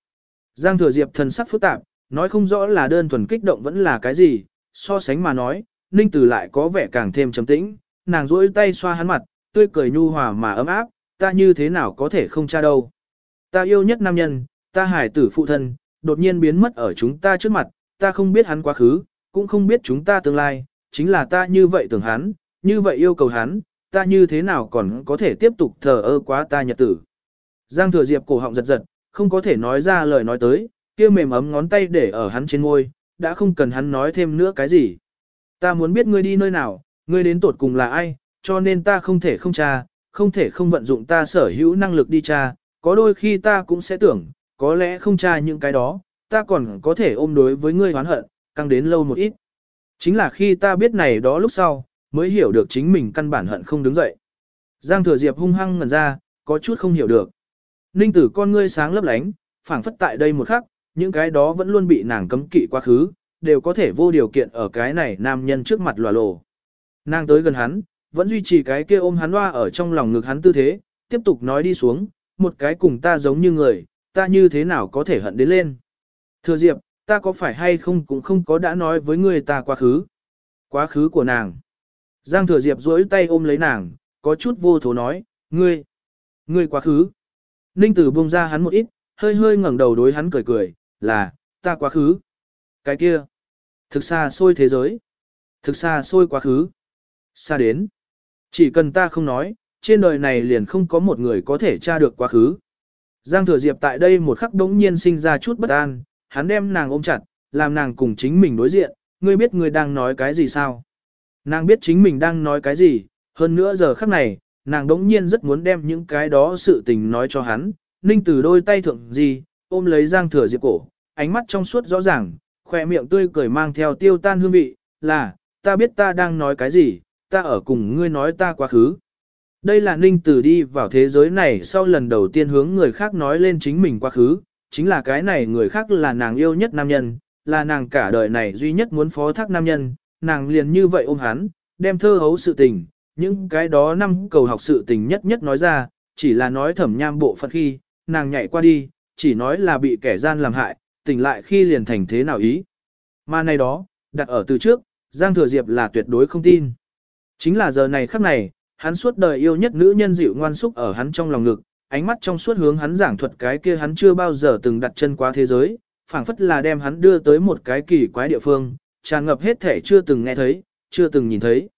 Giang Thừa Diệp thần sắc phức tạp, nói không rõ là đơn thuần kích động vẫn là cái gì, so sánh mà nói, Ninh Tử lại có vẻ càng thêm trầm tĩnh, nàng duỗi tay xoa hắn mặt, tươi cười nhu hòa mà ấm áp, ta như thế nào có thể không cha đâu. Ta yêu nhất nam nhân, ta hải tử phụ thân, đột nhiên biến mất ở chúng ta trước mặt, ta không biết hắn quá khứ, cũng không biết chúng ta tương lai, chính là ta như vậy tưởng hắn, như vậy yêu cầu hắn, ta như thế nào còn có thể tiếp tục thờ ơ quá ta nhật tử. Giang thừa diệp cổ họng giật giật, không có thể nói ra lời nói tới, kia mềm ấm ngón tay để ở hắn trên ngôi, đã không cần hắn nói thêm nữa cái gì. Ta muốn biết ngươi đi nơi nào, ngươi đến tột cùng là ai, cho nên ta không thể không tra, không thể không vận dụng ta sở hữu năng lực đi tra, có đôi khi ta cũng sẽ tưởng, có lẽ không tra những cái đó, ta còn có thể ôm đối với ngươi hoán hận, căng đến lâu một ít. Chính là khi ta biết này đó lúc sau, mới hiểu được chính mình căn bản hận không đứng dậy. Giang Thừa Diệp hung hăng ngẩn ra, có chút không hiểu được. Ninh tử con ngươi sáng lấp lánh, phảng phất tại đây một khắc, những cái đó vẫn luôn bị nàng cấm kỵ quá khứ, đều có thể vô điều kiện ở cái này nam nhân trước mặt lòa lồ. Nàng tới gần hắn, vẫn duy trì cái kia ôm hắn loa ở trong lòng ngực hắn tư thế, tiếp tục nói đi xuống, một cái cùng ta giống như người, ta như thế nào có thể hận đến lên. Thừa Diệp, ta có phải hay không cũng không có đã nói với người ta quá khứ. Quá khứ của nàng. Giang Thừa Diệp duỗi tay ôm lấy nàng, có chút vô thố nói, ngươi, ngươi quá khứ. Ninh Tử buông ra hắn một ít, hơi hơi ngẩng đầu đối hắn cười cười, là, ta quá khứ. Cái kia, thực xa xôi thế giới. Thực xa xôi quá khứ. Xa đến. Chỉ cần ta không nói, trên đời này liền không có một người có thể tra được quá khứ. Giang Thừa Diệp tại đây một khắc đống nhiên sinh ra chút bất an, hắn đem nàng ôm chặt, làm nàng cùng chính mình đối diện, ngươi biết ngươi đang nói cái gì sao? Nàng biết chính mình đang nói cái gì, hơn nữa giờ khắc này, nàng đống nhiên rất muốn đem những cái đó sự tình nói cho hắn, ninh từ đôi tay thượng gì, ôm lấy Giang Thừa Diệp cổ, ánh mắt trong suốt rõ ràng, khỏe miệng tươi cười mang theo tiêu tan hương vị, là, ta biết ta đang nói cái gì, ta ở cùng ngươi nói ta quá khứ. Đây là Ninh Tử đi vào thế giới này sau lần đầu tiên hướng người khác nói lên chính mình quá khứ, chính là cái này người khác là nàng yêu nhất nam nhân, là nàng cả đời này duy nhất muốn phó thác nam nhân, nàng liền như vậy ôm hắn, đem thơ hấu sự tình, những cái đó năm cầu học sự tình nhất nhất nói ra, chỉ là nói thẩm nham bộ phận khi, nàng nhảy qua đi, chỉ nói là bị kẻ gian làm hại, tỉnh lại khi liền thành thế nào ý. Mà này đó, đặt ở từ trước, Giang Thừa Diệp là tuyệt đối không tin. Chính là giờ này khắc này, hắn suốt đời yêu nhất nữ nhân dịu ngoan xúc ở hắn trong lòng ngực, ánh mắt trong suốt hướng hắn giảng thuật cái kia hắn chưa bao giờ từng đặt chân qua thế giới, phảng phất là đem hắn đưa tới một cái kỳ quái địa phương, tràn ngập hết thể chưa từng nghe thấy, chưa từng nhìn thấy.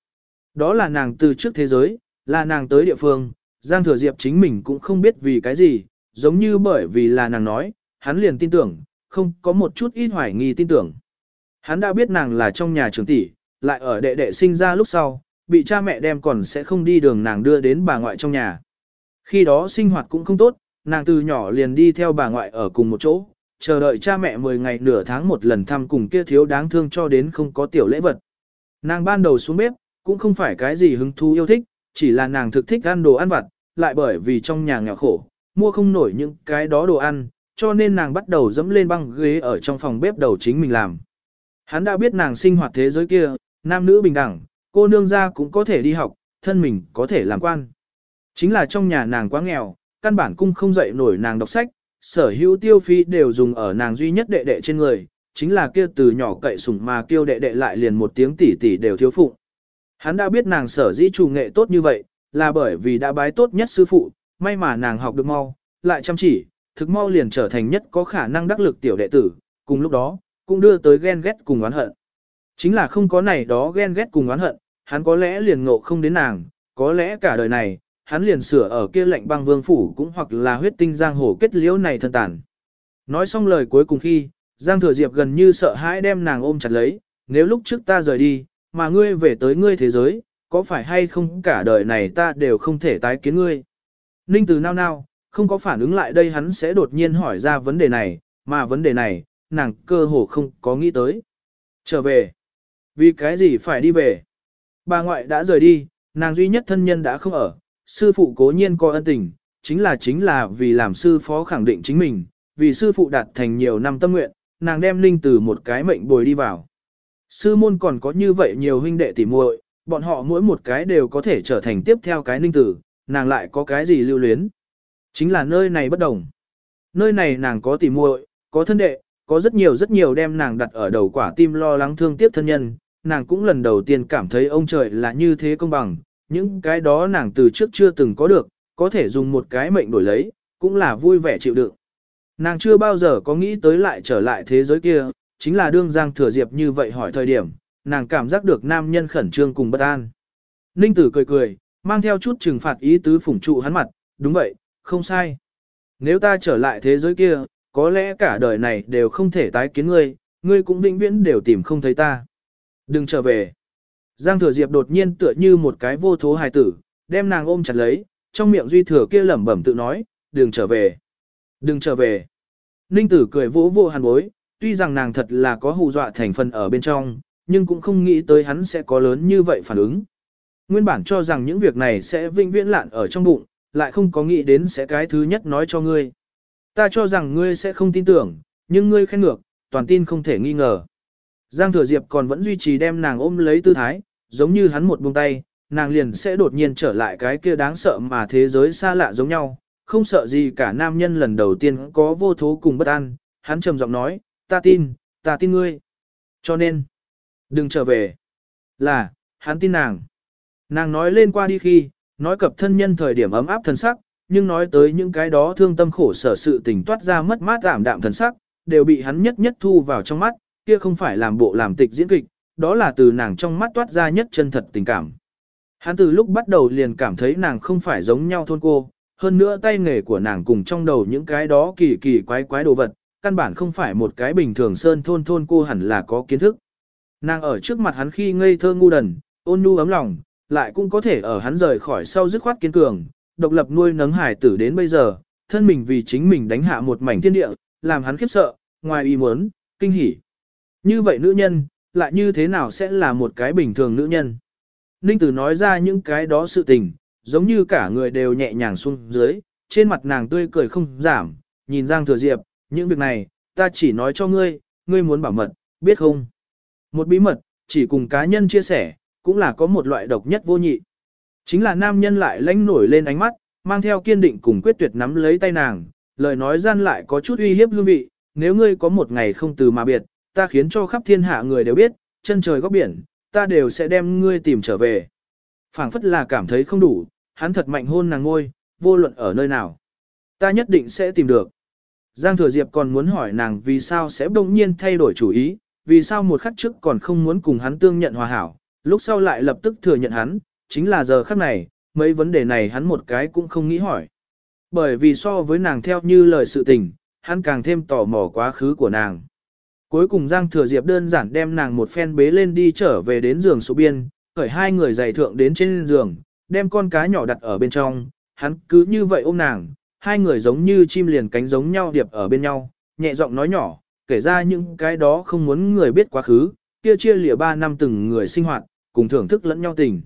Đó là nàng từ trước thế giới, là nàng tới địa phương, Giang Thừa Diệp chính mình cũng không biết vì cái gì, giống như bởi vì là nàng nói, hắn liền tin tưởng, không có một chút ít hoài nghi tin tưởng. Hắn đã biết nàng là trong nhà trưởng tỷ, lại ở đệ đệ sinh ra lúc sau, bị cha mẹ đem còn sẽ không đi đường nàng đưa đến bà ngoại trong nhà. Khi đó sinh hoạt cũng không tốt, nàng từ nhỏ liền đi theo bà ngoại ở cùng một chỗ, chờ đợi cha mẹ 10 ngày nửa tháng một lần thăm cùng kia thiếu đáng thương cho đến không có tiểu lễ vật. Nàng ban đầu xuống bếp, cũng không phải cái gì hứng thú yêu thích, chỉ là nàng thực thích ăn đồ ăn vặt, lại bởi vì trong nhà nghèo khổ, mua không nổi những cái đó đồ ăn, cho nên nàng bắt đầu dẫm lên băng ghế ở trong phòng bếp đầu chính mình làm. Hắn đã biết nàng sinh hoạt thế giới kia, nam nữ bình đẳng, cô nương gia cũng có thể đi học, thân mình có thể làm quan. Chính là trong nhà nàng quá nghèo, căn bản cung không dậy nổi nàng đọc sách, sở hữu tiêu phí đều dùng ở nàng duy nhất đệ đệ trên người, chính là kia từ nhỏ cậy sủng mà kêu đệ đệ lại liền một tiếng tỷ tỷ đều thiếu phụ. Hắn đã biết nàng sở dĩ chủ nghệ tốt như vậy, là bởi vì đã bái tốt nhất sư phụ, may mà nàng học được mau, lại chăm chỉ, thực mau liền trở thành nhất có khả năng đắc lực tiểu đệ tử, cùng lúc đó, cũng đưa tới ghen ghét cùng oán hận. Chính là không có này đó ghen ghét cùng oán hận, hắn có lẽ liền ngộ không đến nàng, có lẽ cả đời này, hắn liền sửa ở kia lệnh băng vương phủ cũng hoặc là huyết tinh giang hồ kết liễu này thân tàn. Nói xong lời cuối cùng khi, Giang Thừa Diệp gần như sợ hãi đem nàng ôm chặt lấy, nếu lúc trước ta rời đi, mà ngươi về tới ngươi thế giới, có phải hay không cả đời này ta đều không thể tái kiến ngươi. Ninh từ nao nao, không có phản ứng lại đây hắn sẽ đột nhiên hỏi ra vấn đề này, mà vấn đề này, nàng cơ hồ không có nghĩ tới. Trở về. Vì cái gì phải đi về? Bà ngoại đã rời đi, nàng duy nhất thân nhân đã không ở, sư phụ cố nhiên có ân tình, chính là chính là vì làm sư phó khẳng định chính mình, vì sư phụ đạt thành nhiều năm tâm nguyện, nàng đem linh từ một cái mệnh bồi đi vào. Sư môn còn có như vậy nhiều huynh đệ tỉ muội, bọn họ mỗi một cái đều có thể trở thành tiếp theo cái ninh tử, nàng lại có cái gì lưu luyến. Chính là nơi này bất đồng. Nơi này nàng có tỉ muội, có thân đệ, có rất nhiều rất nhiều đem nàng đặt ở đầu quả tim lo lắng thương tiếc thân nhân, nàng cũng lần đầu tiên cảm thấy ông trời là như thế công bằng, những cái đó nàng từ trước chưa từng có được, có thể dùng một cái mệnh đổi lấy, cũng là vui vẻ chịu đựng. Nàng chưa bao giờ có nghĩ tới lại trở lại thế giới kia, chính là đương Giang Thừa Diệp như vậy hỏi thời điểm, nàng cảm giác được nam nhân khẩn trương cùng bất an. Ninh Tử cười cười, mang theo chút trừng phạt ý tứ phủng trụ hắn mặt, đúng vậy, không sai. Nếu ta trở lại thế giới kia, có lẽ cả đời này đều không thể tái kiến ngươi, ngươi cũng vĩnh viễn đều tìm không thấy ta. Đừng trở về. Giang thừa diệp đột nhiên tựa như một cái vô thố hài tử, đem nàng ôm chặt lấy, trong miệng duy thừa kia lẩm bẩm tự nói, đừng trở về. Đừng trở về. Ninh tử cười vỗ vô hàn bối, tuy rằng nàng thật là có hù dọa thành phần ở bên trong, nhưng cũng không nghĩ tới hắn sẽ có lớn như vậy phản ứng. Nguyên bản cho rằng những việc này sẽ vinh viễn lạn ở trong bụng, lại không có nghĩ đến sẽ cái thứ nhất nói cho ngươi. Ta cho rằng ngươi sẽ không tin tưởng, nhưng ngươi khen ngược, toàn tin không thể nghi ngờ. Giang Thừa Diệp còn vẫn duy trì đem nàng ôm lấy tư thái, giống như hắn một buông tay, nàng liền sẽ đột nhiên trở lại cái kia đáng sợ mà thế giới xa lạ giống nhau, không sợ gì cả nam nhân lần đầu tiên có vô thố cùng bất an, hắn trầm giọng nói, ta tin, ta tin ngươi. Cho nên, đừng trở về. Là, hắn tin nàng. Nàng nói lên qua đi khi, nói cập thân nhân thời điểm ấm áp thần sắc, nhưng nói tới những cái đó thương tâm khổ sở sự tình toát ra mất mát giảm đạm thần sắc, đều bị hắn nhất nhất thu vào trong mắt, kia không phải làm bộ làm tịch diễn kịch, đó là từ nàng trong mắt toát ra nhất chân thật tình cảm. Hắn từ lúc bắt đầu liền cảm thấy nàng không phải giống nhau thôn cô, hơn nữa tay nghề của nàng cùng trong đầu những cái đó kỳ kỳ quái quái đồ vật, căn bản không phải một cái bình thường sơn thôn thôn cô hẳn là có kiến thức. Nàng ở trước mặt hắn khi ngây thơ ngu đần, ôn nhu ấm lòng, lại cũng có thể ở hắn rời khỏi sau dứt khoát kiên cường, độc lập nuôi nấng hải tử đến bây giờ, thân mình vì chính mình đánh hạ một mảnh thiên địa, làm hắn khiếp sợ, ngoài ý muốn, kinh hỉ. Như vậy nữ nhân, lại như thế nào sẽ là một cái bình thường nữ nhân? Ninh Tử nói ra những cái đó sự tình, giống như cả người đều nhẹ nhàng xuống dưới, trên mặt nàng tươi cười không giảm, nhìn Giang Thừa Diệp, những việc này, ta chỉ nói cho ngươi, ngươi muốn bảo mật, biết không? Một bí mật, chỉ cùng cá nhân chia sẻ, cũng là có một loại độc nhất vô nhị. Chính là nam nhân lại lánh nổi lên ánh mắt, mang theo kiên định cùng quyết tuyệt nắm lấy tay nàng, lời nói gian lại có chút uy hiếp hương vị, nếu ngươi có một ngày không từ mà biệt, ta khiến cho khắp thiên hạ người đều biết, chân trời góc biển, ta đều sẽ đem ngươi tìm trở về. phảng phất là cảm thấy không đủ, hắn thật mạnh hôn nàng ngôi, vô luận ở nơi nào. Ta nhất định sẽ tìm được. Giang Thừa Diệp còn muốn hỏi nàng vì sao sẽ bỗng nhiên thay đổi chủ ý, vì sao một khắc trước còn không muốn cùng hắn tương nhận hòa hảo, lúc sau lại lập tức thừa nhận hắn, chính là giờ khắc này, mấy vấn đề này hắn một cái cũng không nghĩ hỏi. Bởi vì so với nàng theo như lời sự tình, hắn càng thêm tò mò quá khứ của nàng. Cuối cùng Giang Thừa Diệp đơn giản đem nàng một phen bế lên đi trở về đến giường số biên, khởi hai người giày thượng đến trên giường, đem con cá nhỏ đặt ở bên trong, hắn cứ như vậy ôm nàng, hai người giống như chim liền cánh giống nhau điệp ở bên nhau, nhẹ giọng nói nhỏ, kể ra những cái đó không muốn người biết quá khứ, kia chia lìa ba năm từng người sinh hoạt, cùng thưởng thức lẫn nhau tình.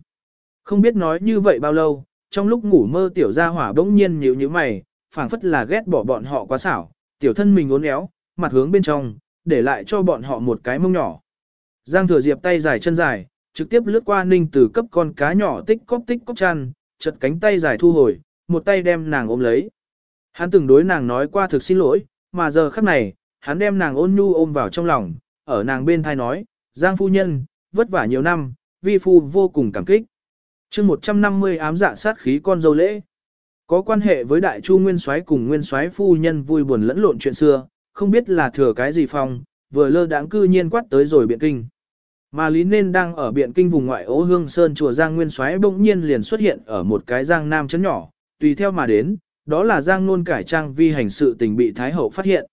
Không biết nói như vậy bao lâu, trong lúc ngủ mơ tiểu gia hỏa bỗng nhiên nhíu nhíu mày, phảng phất là ghét bỏ bọn họ quá xảo, tiểu thân mình uốn éo, mặt hướng bên trong, để lại cho bọn họ một cái mông nhỏ. Giang thừa diệp tay dài chân dài, trực tiếp lướt qua ninh từ cấp con cá nhỏ tích cóp tích cóp chăn, chật cánh tay dài thu hồi, một tay đem nàng ôm lấy. Hắn từng đối nàng nói qua thực xin lỗi, mà giờ khắc này, hắn đem nàng ôn nhu ôm vào trong lòng, ở nàng bên thai nói, Giang phu nhân, vất vả nhiều năm, vi phu vô cùng cảm kích. chương 150 ám dạ sát khí con dâu lễ. Có quan hệ với đại chu nguyên soái cùng nguyên soái phu nhân vui buồn lẫn lộn chuyện xưa, không biết là thừa cái gì phong, vừa lơ đãng cư nhiên quát tới rồi biện kinh. Mà Lý nên đang ở biện kinh vùng ngoại ố hương sơn chùa Giang Nguyên Soái bỗng nhiên liền xuất hiện ở một cái giang nam chấn nhỏ, tùy theo mà đến, đó là Giang nôn cải trang vi hành sự tình bị Thái Hậu phát hiện.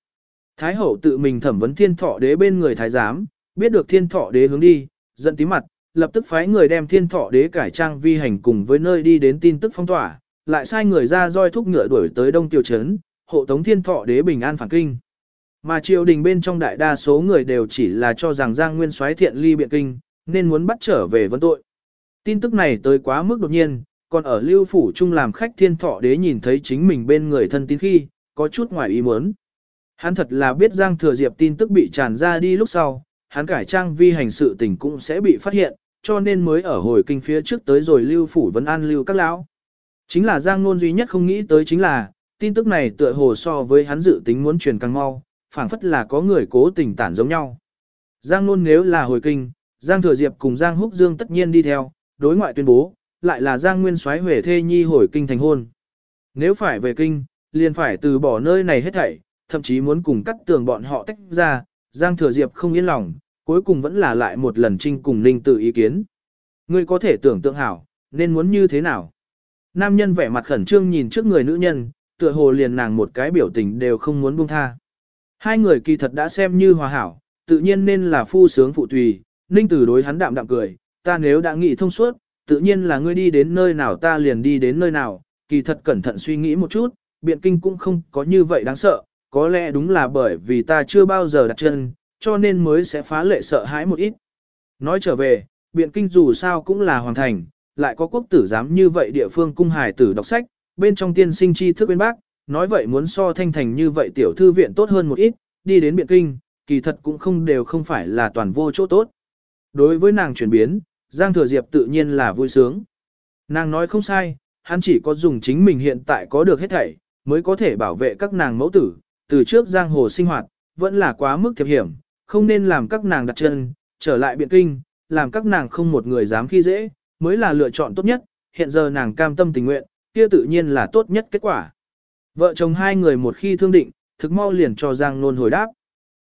Thái Hậu tự mình thẩm vấn thiên thọ đế bên người Thái giám, biết được thiên thọ đế hướng đi, giận tí mặt, lập tức phái người đem thiên thọ đế cải trang vi hành cùng với nơi đi đến tin tức phong tỏa, lại sai người ra roi thúc ngựa đuổi tới đông tiêu trấn, hộ tống thiên thọ đế bình an phản kinh. Mà triều đình bên trong đại đa số người đều chỉ là cho rằng Giang Nguyên soái thiện ly biện kinh, nên muốn bắt trở về vấn tội. Tin tức này tới quá mức đột nhiên, còn ở lưu phủ trung làm khách thiên thọ đế nhìn thấy chính mình bên người thân tín khi, có chút ngoài ý muốn. Hắn thật là biết Giang Thừa Diệp tin tức bị tràn ra đi lúc sau, hắn cải trang vi hành sự tình cũng sẽ bị phát hiện, cho nên mới ở hồi kinh phía trước tới rồi lưu phủ vấn an lưu các lão. Chính là Giang Nôn duy nhất không nghĩ tới chính là, tin tức này tựa hồ so với hắn dự tính muốn truyền càng mau, phảng phất là có người cố tình tản giống nhau. Giang Nôn nếu là hồi kinh, Giang Thừa Diệp cùng Giang Húc Dương tất nhiên đi theo, đối ngoại tuyên bố, lại là Giang Nguyên soái Huệ Thê Nhi hồi kinh thành hôn. Nếu phải về kinh, liền phải từ bỏ nơi này hết thảy, thậm chí muốn cùng cắt tường bọn họ tách ra, Giang Thừa Diệp không yên lòng, cuối cùng vẫn là lại một lần trinh cùng Ninh tự ý kiến. Ngươi có thể tưởng tượng hảo, nên muốn như thế nào? Nam nhân vẻ mặt khẩn trương nhìn trước người nữ nhân, tựa hồ liền nàng một cái biểu tình đều không muốn buông tha. Hai người kỳ thật đã xem như hòa hảo, tự nhiên nên là phu sướng phụ tùy, Ninh Tử đối hắn đạm đạm cười, ta nếu đã nghĩ thông suốt, tự nhiên là ngươi đi đến nơi nào ta liền đi đến nơi nào, kỳ thật cẩn thận suy nghĩ một chút, biện kinh cũng không có như vậy đáng sợ, có lẽ đúng là bởi vì ta chưa bao giờ đặt chân, cho nên mới sẽ phá lệ sợ hãi một ít. Nói trở về, biện kinh dù sao cũng là hoàng thành, lại có quốc tử giám như vậy địa phương cung hài tử đọc sách, bên trong tiên sinh tri thức bên bác, nói vậy muốn so thanh thành như vậy tiểu thư viện tốt hơn một ít, đi đến biện kinh, kỳ thật cũng không đều không phải là toàn vô chỗ tốt. Đối với nàng chuyển biến, Giang Thừa Diệp tự nhiên là vui sướng. Nàng nói không sai, hắn chỉ có dùng chính mình hiện tại có được hết thảy, mới có thể bảo vệ các nàng mẫu tử, từ trước giang hồ sinh hoạt, vẫn là quá mức thiệp hiểm, không nên làm các nàng đặt chân, trở lại biện kinh, làm các nàng không một người dám khi dễ, mới là lựa chọn tốt nhất, hiện giờ nàng cam tâm tình nguyện, kia tự nhiên là tốt nhất kết quả. Vợ chồng hai người một khi thương định, thực mau liền cho Giang Nôn hồi đáp.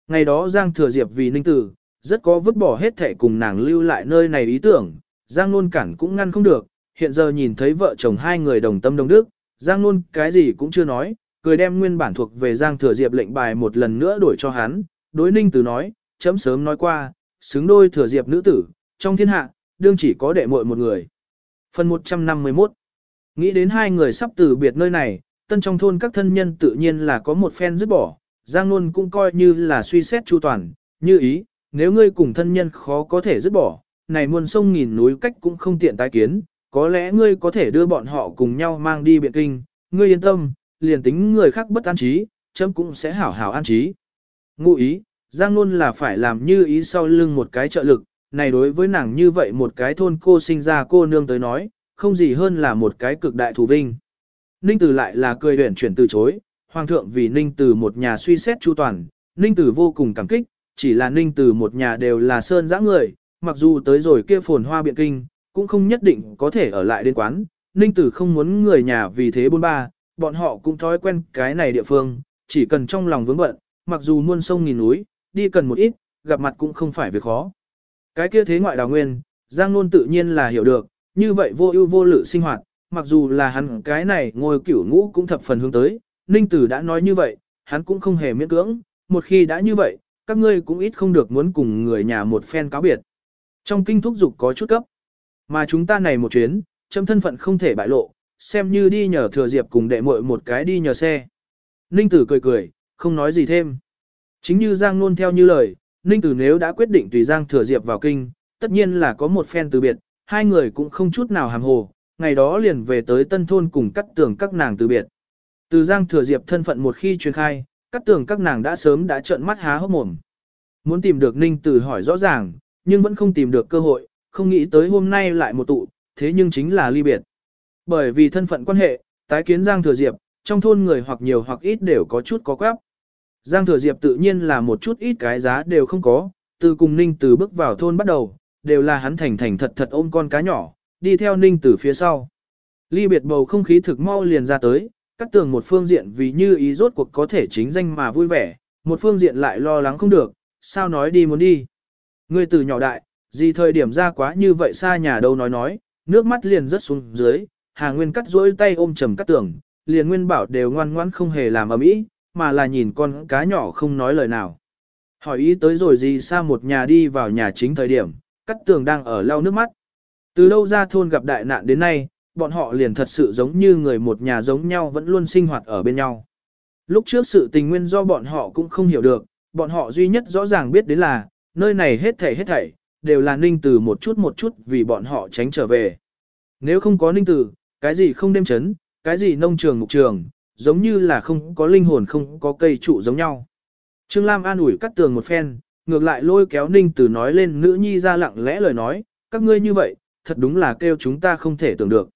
Ngày đó Giang Thừa Diệp vì ninh tử, rất có vứt bỏ hết thể cùng nàng lưu lại nơi này ý tưởng, Giang Nôn cản cũng ngăn không được, hiện giờ nhìn thấy vợ chồng hai người đồng tâm đồng đức, Giang Nôn cái gì cũng chưa nói, cười đem nguyên bản thuộc về Giang Thừa Diệp lệnh bài một lần nữa đổi cho hắn, đối ninh tử nói, chấm sớm nói qua, xứng đôi Thừa Diệp nữ tử, trong thiên hạ, đương chỉ có đệ muội một người. Phần 151 Nghĩ đến hai người sắp từ biệt nơi này, tân trong thôn các thân nhân tự nhiên là có một phen dứt bỏ, Giang Nôn cũng coi như là suy xét chu toàn, như ý, nếu ngươi cùng thân nhân khó có thể dứt bỏ, này muôn sông nghìn núi cách cũng không tiện tái kiến, có lẽ ngươi có thể đưa bọn họ cùng nhau mang đi biện kinh, ngươi yên tâm, liền tính người khác bất an trí, chấm cũng sẽ hảo hảo an trí. Ngụ ý, Giang Nôn là phải làm như ý sau lưng một cái trợ lực, này đối với nàng như vậy một cái thôn cô sinh ra cô nương tới nói, không gì hơn là một cái cực đại thù vinh. Ninh Tử lại là cười huyền chuyển từ chối, Hoàng thượng vì Ninh Tử một nhà suy xét chu toàn, Ninh Tử vô cùng cảm kích, chỉ là Ninh Tử một nhà đều là sơn dã người, mặc dù tới rồi kia phồn hoa biện kinh, cũng không nhất định có thể ở lại đến quán, Ninh Tử không muốn người nhà vì thế bôn ba, bọn họ cũng thói quen cái này địa phương, chỉ cần trong lòng vướng bận, mặc dù muôn sông nghìn núi, đi cần một ít, gặp mặt cũng không phải việc khó. Cái kia thế ngoại đào nguyên, Giang Nôn tự nhiên là hiểu được, như vậy vô ưu vô lự sinh hoạt, mặc dù là hắn cái này ngồi cửu ngũ cũng thập phần hướng tới, Ninh Tử đã nói như vậy, hắn cũng không hề miễn cưỡng, một khi đã như vậy, các ngươi cũng ít không được muốn cùng người nhà một phen cáo biệt. Trong kinh thúc dục có chút cấp, mà chúng ta này một chuyến, châm thân phận không thể bại lộ, xem như đi nhờ thừa diệp cùng đệ muội một cái đi nhờ xe. Ninh Tử cười cười, không nói gì thêm. Chính như Giang Nôn theo như lời, Ninh Tử nếu đã quyết định tùy Giang thừa diệp vào kinh, tất nhiên là có một phen từ biệt, hai người cũng không chút nào hàm hồ, ngày đó liền về tới tân thôn cùng cắt tường các nàng từ biệt. Từ Giang Thừa Diệp thân phận một khi truyền khai, cắt tường các nàng đã sớm đã trợn mắt há hốc mồm. Muốn tìm được Ninh Tử hỏi rõ ràng, nhưng vẫn không tìm được cơ hội, không nghĩ tới hôm nay lại một tụ, thế nhưng chính là ly biệt. Bởi vì thân phận quan hệ, tái kiến Giang Thừa Diệp, trong thôn người hoặc nhiều hoặc ít đều có chút có quép. Giang Thừa Diệp tự nhiên là một chút ít cái giá đều không có, từ cùng Ninh Tử bước vào thôn bắt đầu, đều là hắn thành thành thật thật ôm con cá nhỏ, đi theo ninh tử phía sau. Ly biệt bầu không khí thực mau liền ra tới, cắt tường một phương diện vì như ý rốt cuộc có thể chính danh mà vui vẻ, một phương diện lại lo lắng không được, sao nói đi muốn đi. Người từ nhỏ đại, gì thời điểm ra quá như vậy xa nhà đâu nói nói, nước mắt liền rớt xuống dưới, Hà Nguyên cắt rỗi tay ôm trầm cắt tường, liền Nguyên bảo đều ngoan ngoãn không hề làm ầm ĩ, mà là nhìn con cá nhỏ không nói lời nào. Hỏi ý tới rồi gì xa một nhà đi vào nhà chính thời điểm, cắt tường đang ở lau nước mắt. Từ đâu ra thôn gặp đại nạn đến nay, bọn họ liền thật sự giống như người một nhà giống nhau vẫn luôn sinh hoạt ở bên nhau. Lúc trước sự tình nguyên do bọn họ cũng không hiểu được, bọn họ duy nhất rõ ràng biết đến là, nơi này hết thảy hết thảy, đều là ninh từ một chút một chút vì bọn họ tránh trở về. Nếu không có ninh từ, cái gì không đêm chấn, cái gì nông trường mục trường, giống như là không có linh hồn không có cây trụ giống nhau. Trương Lam an ủi cắt tường một phen, ngược lại lôi kéo ninh từ nói lên nữ nhi ra lặng lẽ lời nói, các ngươi như vậy, thật đúng là kêu chúng ta không thể tưởng được.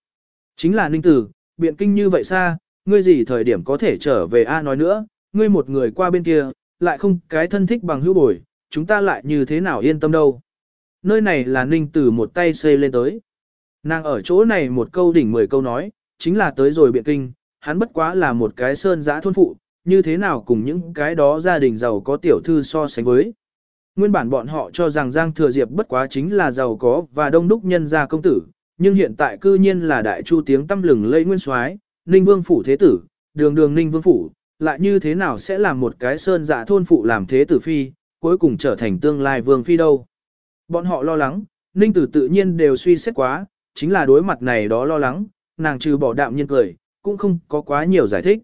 Chính là ninh tử, biện kinh như vậy xa, ngươi gì thời điểm có thể trở về A nói nữa, ngươi một người qua bên kia, lại không cái thân thích bằng hữu bồi, chúng ta lại như thế nào yên tâm đâu. Nơi này là ninh tử một tay xây lên tới. Nàng ở chỗ này một câu đỉnh mười câu nói, chính là tới rồi biện kinh, hắn bất quá là một cái sơn giã thôn phụ, như thế nào cùng những cái đó gia đình giàu có tiểu thư so sánh với. Nguyên bản bọn họ cho rằng Giang Thừa Diệp bất quá chính là giàu có và đông đúc nhân gia công tử, nhưng hiện tại cư nhiên là đại chu tiếng tâm lừng lây nguyên soái, Ninh Vương phủ thế tử, đường đường Ninh Vương phủ, lại như thế nào sẽ làm một cái sơn dạ thôn phụ làm thế tử phi, cuối cùng trở thành tương lai vương phi đâu. Bọn họ lo lắng, Ninh Tử tự nhiên đều suy xét quá, chính là đối mặt này đó lo lắng, nàng trừ bỏ đạm nhiên cười, cũng không có quá nhiều giải thích.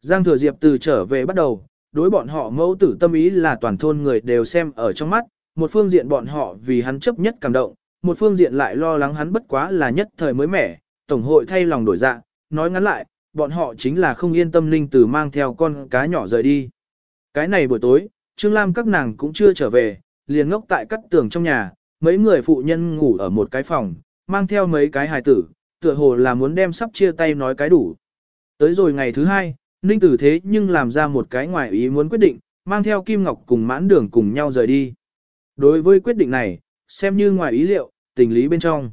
Giang Thừa Diệp từ trở về bắt đầu, đối bọn họ mẫu tử tâm ý là toàn thôn người đều xem ở trong mắt, một phương diện bọn họ vì hắn chấp nhất cảm động, một phương diện lại lo lắng hắn bất quá là nhất thời mới mẻ, tổng hội thay lòng đổi dạ, nói ngắn lại, bọn họ chính là không yên tâm linh Tử mang theo con cá nhỏ rời đi. Cái này buổi tối, Trương Lam các nàng cũng chưa trở về, liền ngốc tại cắt tường trong nhà, mấy người phụ nhân ngủ ở một cái phòng, mang theo mấy cái hài tử, tựa hồ là muốn đem sắp chia tay nói cái đủ. Tới rồi ngày thứ hai, Ninh Tử thế nhưng làm ra một cái ngoài ý muốn quyết định, mang theo Kim Ngọc cùng mãn đường cùng nhau rời đi. Đối với quyết định này, xem như ngoài ý liệu, tình lý bên trong.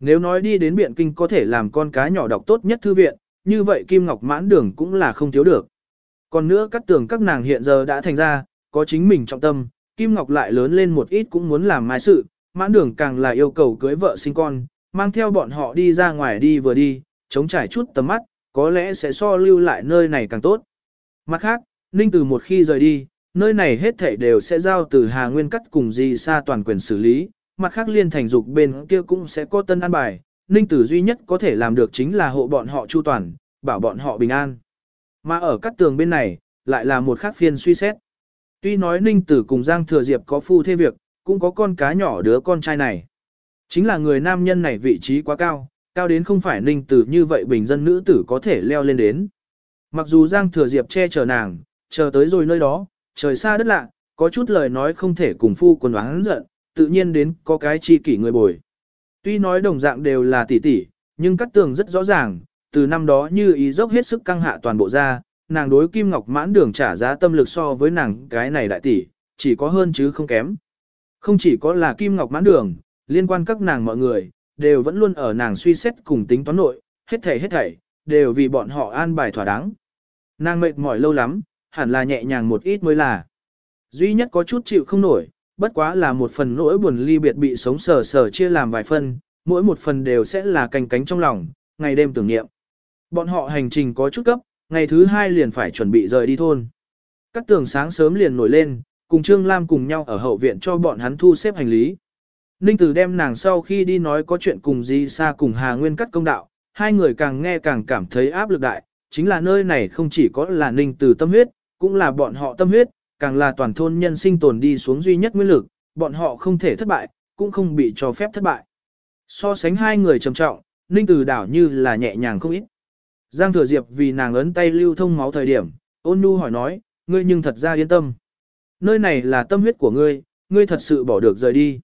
Nếu nói đi đến Biện Kinh có thể làm con cá nhỏ đọc tốt nhất thư viện, như vậy Kim Ngọc mãn đường cũng là không thiếu được. Còn nữa các tường các nàng hiện giờ đã thành ra, có chính mình trọng tâm, Kim Ngọc lại lớn lên một ít cũng muốn làm mai sự, mãn đường càng là yêu cầu cưới vợ sinh con, mang theo bọn họ đi ra ngoài đi vừa đi, chống trải chút tầm mắt, có lẽ sẽ so lưu lại nơi này càng tốt. Mặt khác, Ninh từ một khi rời đi, nơi này hết thảy đều sẽ giao từ Hà Nguyên Cắt cùng Di Sa toàn quyền xử lý, mặt khác liên thành dục bên kia cũng sẽ có tân an bài, Ninh Tử duy nhất có thể làm được chính là hộ bọn họ chu toàn, bảo bọn họ bình an. Mà ở các tường bên này, lại là một khác phiên suy xét. Tuy nói Ninh Tử cùng Giang Thừa Diệp có phu thê việc, cũng có con cá nhỏ đứa con trai này. Chính là người nam nhân này vị trí quá cao, cao đến không phải Ninh Tử như vậy bình dân nữ tử có thể leo lên đến. Mặc dù Giang Thừa Diệp che chở nàng, chờ tới rồi nơi đó, trời xa đất lạ, có chút lời nói không thể cùng phu quần oán giận, tự nhiên đến có cái chi kỷ người bồi. Tuy nói đồng dạng đều là tỷ tỷ, nhưng cắt tường rất rõ ràng, từ năm đó như ý dốc hết sức căng hạ toàn bộ ra, nàng đối Kim Ngọc mãn đường trả giá tâm lực so với nàng cái này đại tỷ, chỉ có hơn chứ không kém. Không chỉ có là Kim Ngọc mãn đường, liên quan các nàng mọi người, đều vẫn luôn ở nàng suy xét cùng tính toán nội, hết thảy hết thảy, đều vì bọn họ an bài thỏa đáng. Nàng mệt mỏi lâu lắm, hẳn là nhẹ nhàng một ít mới là. Duy nhất có chút chịu không nổi, bất quá là một phần nỗi buồn ly biệt bị sống sờ sờ chia làm vài phần, mỗi một phần đều sẽ là canh cánh trong lòng, ngày đêm tưởng niệm. Bọn họ hành trình có chút cấp, ngày thứ hai liền phải chuẩn bị rời đi thôn. Các tường sáng sớm liền nổi lên, cùng Trương Lam cùng nhau ở hậu viện cho bọn hắn thu xếp hành lý. Ninh Tử đem nàng sau khi đi nói có chuyện cùng Di Sa cùng Hà Nguyên cắt công đạo, hai người càng nghe càng cảm thấy áp lực đại, chính là nơi này không chỉ có là Ninh Tử tâm huyết, cũng là bọn họ tâm huyết, càng là toàn thôn nhân sinh tồn đi xuống duy nhất nguyên lực, bọn họ không thể thất bại, cũng không bị cho phép thất bại. So sánh hai người trầm trọng, Ninh Tử đảo như là nhẹ nhàng không ít. Giang Thừa Diệp vì nàng ấn tay lưu thông máu thời điểm, ôn nhu hỏi nói, ngươi nhưng thật ra yên tâm. Nơi này là tâm huyết của ngươi, ngươi thật sự bỏ được rời đi.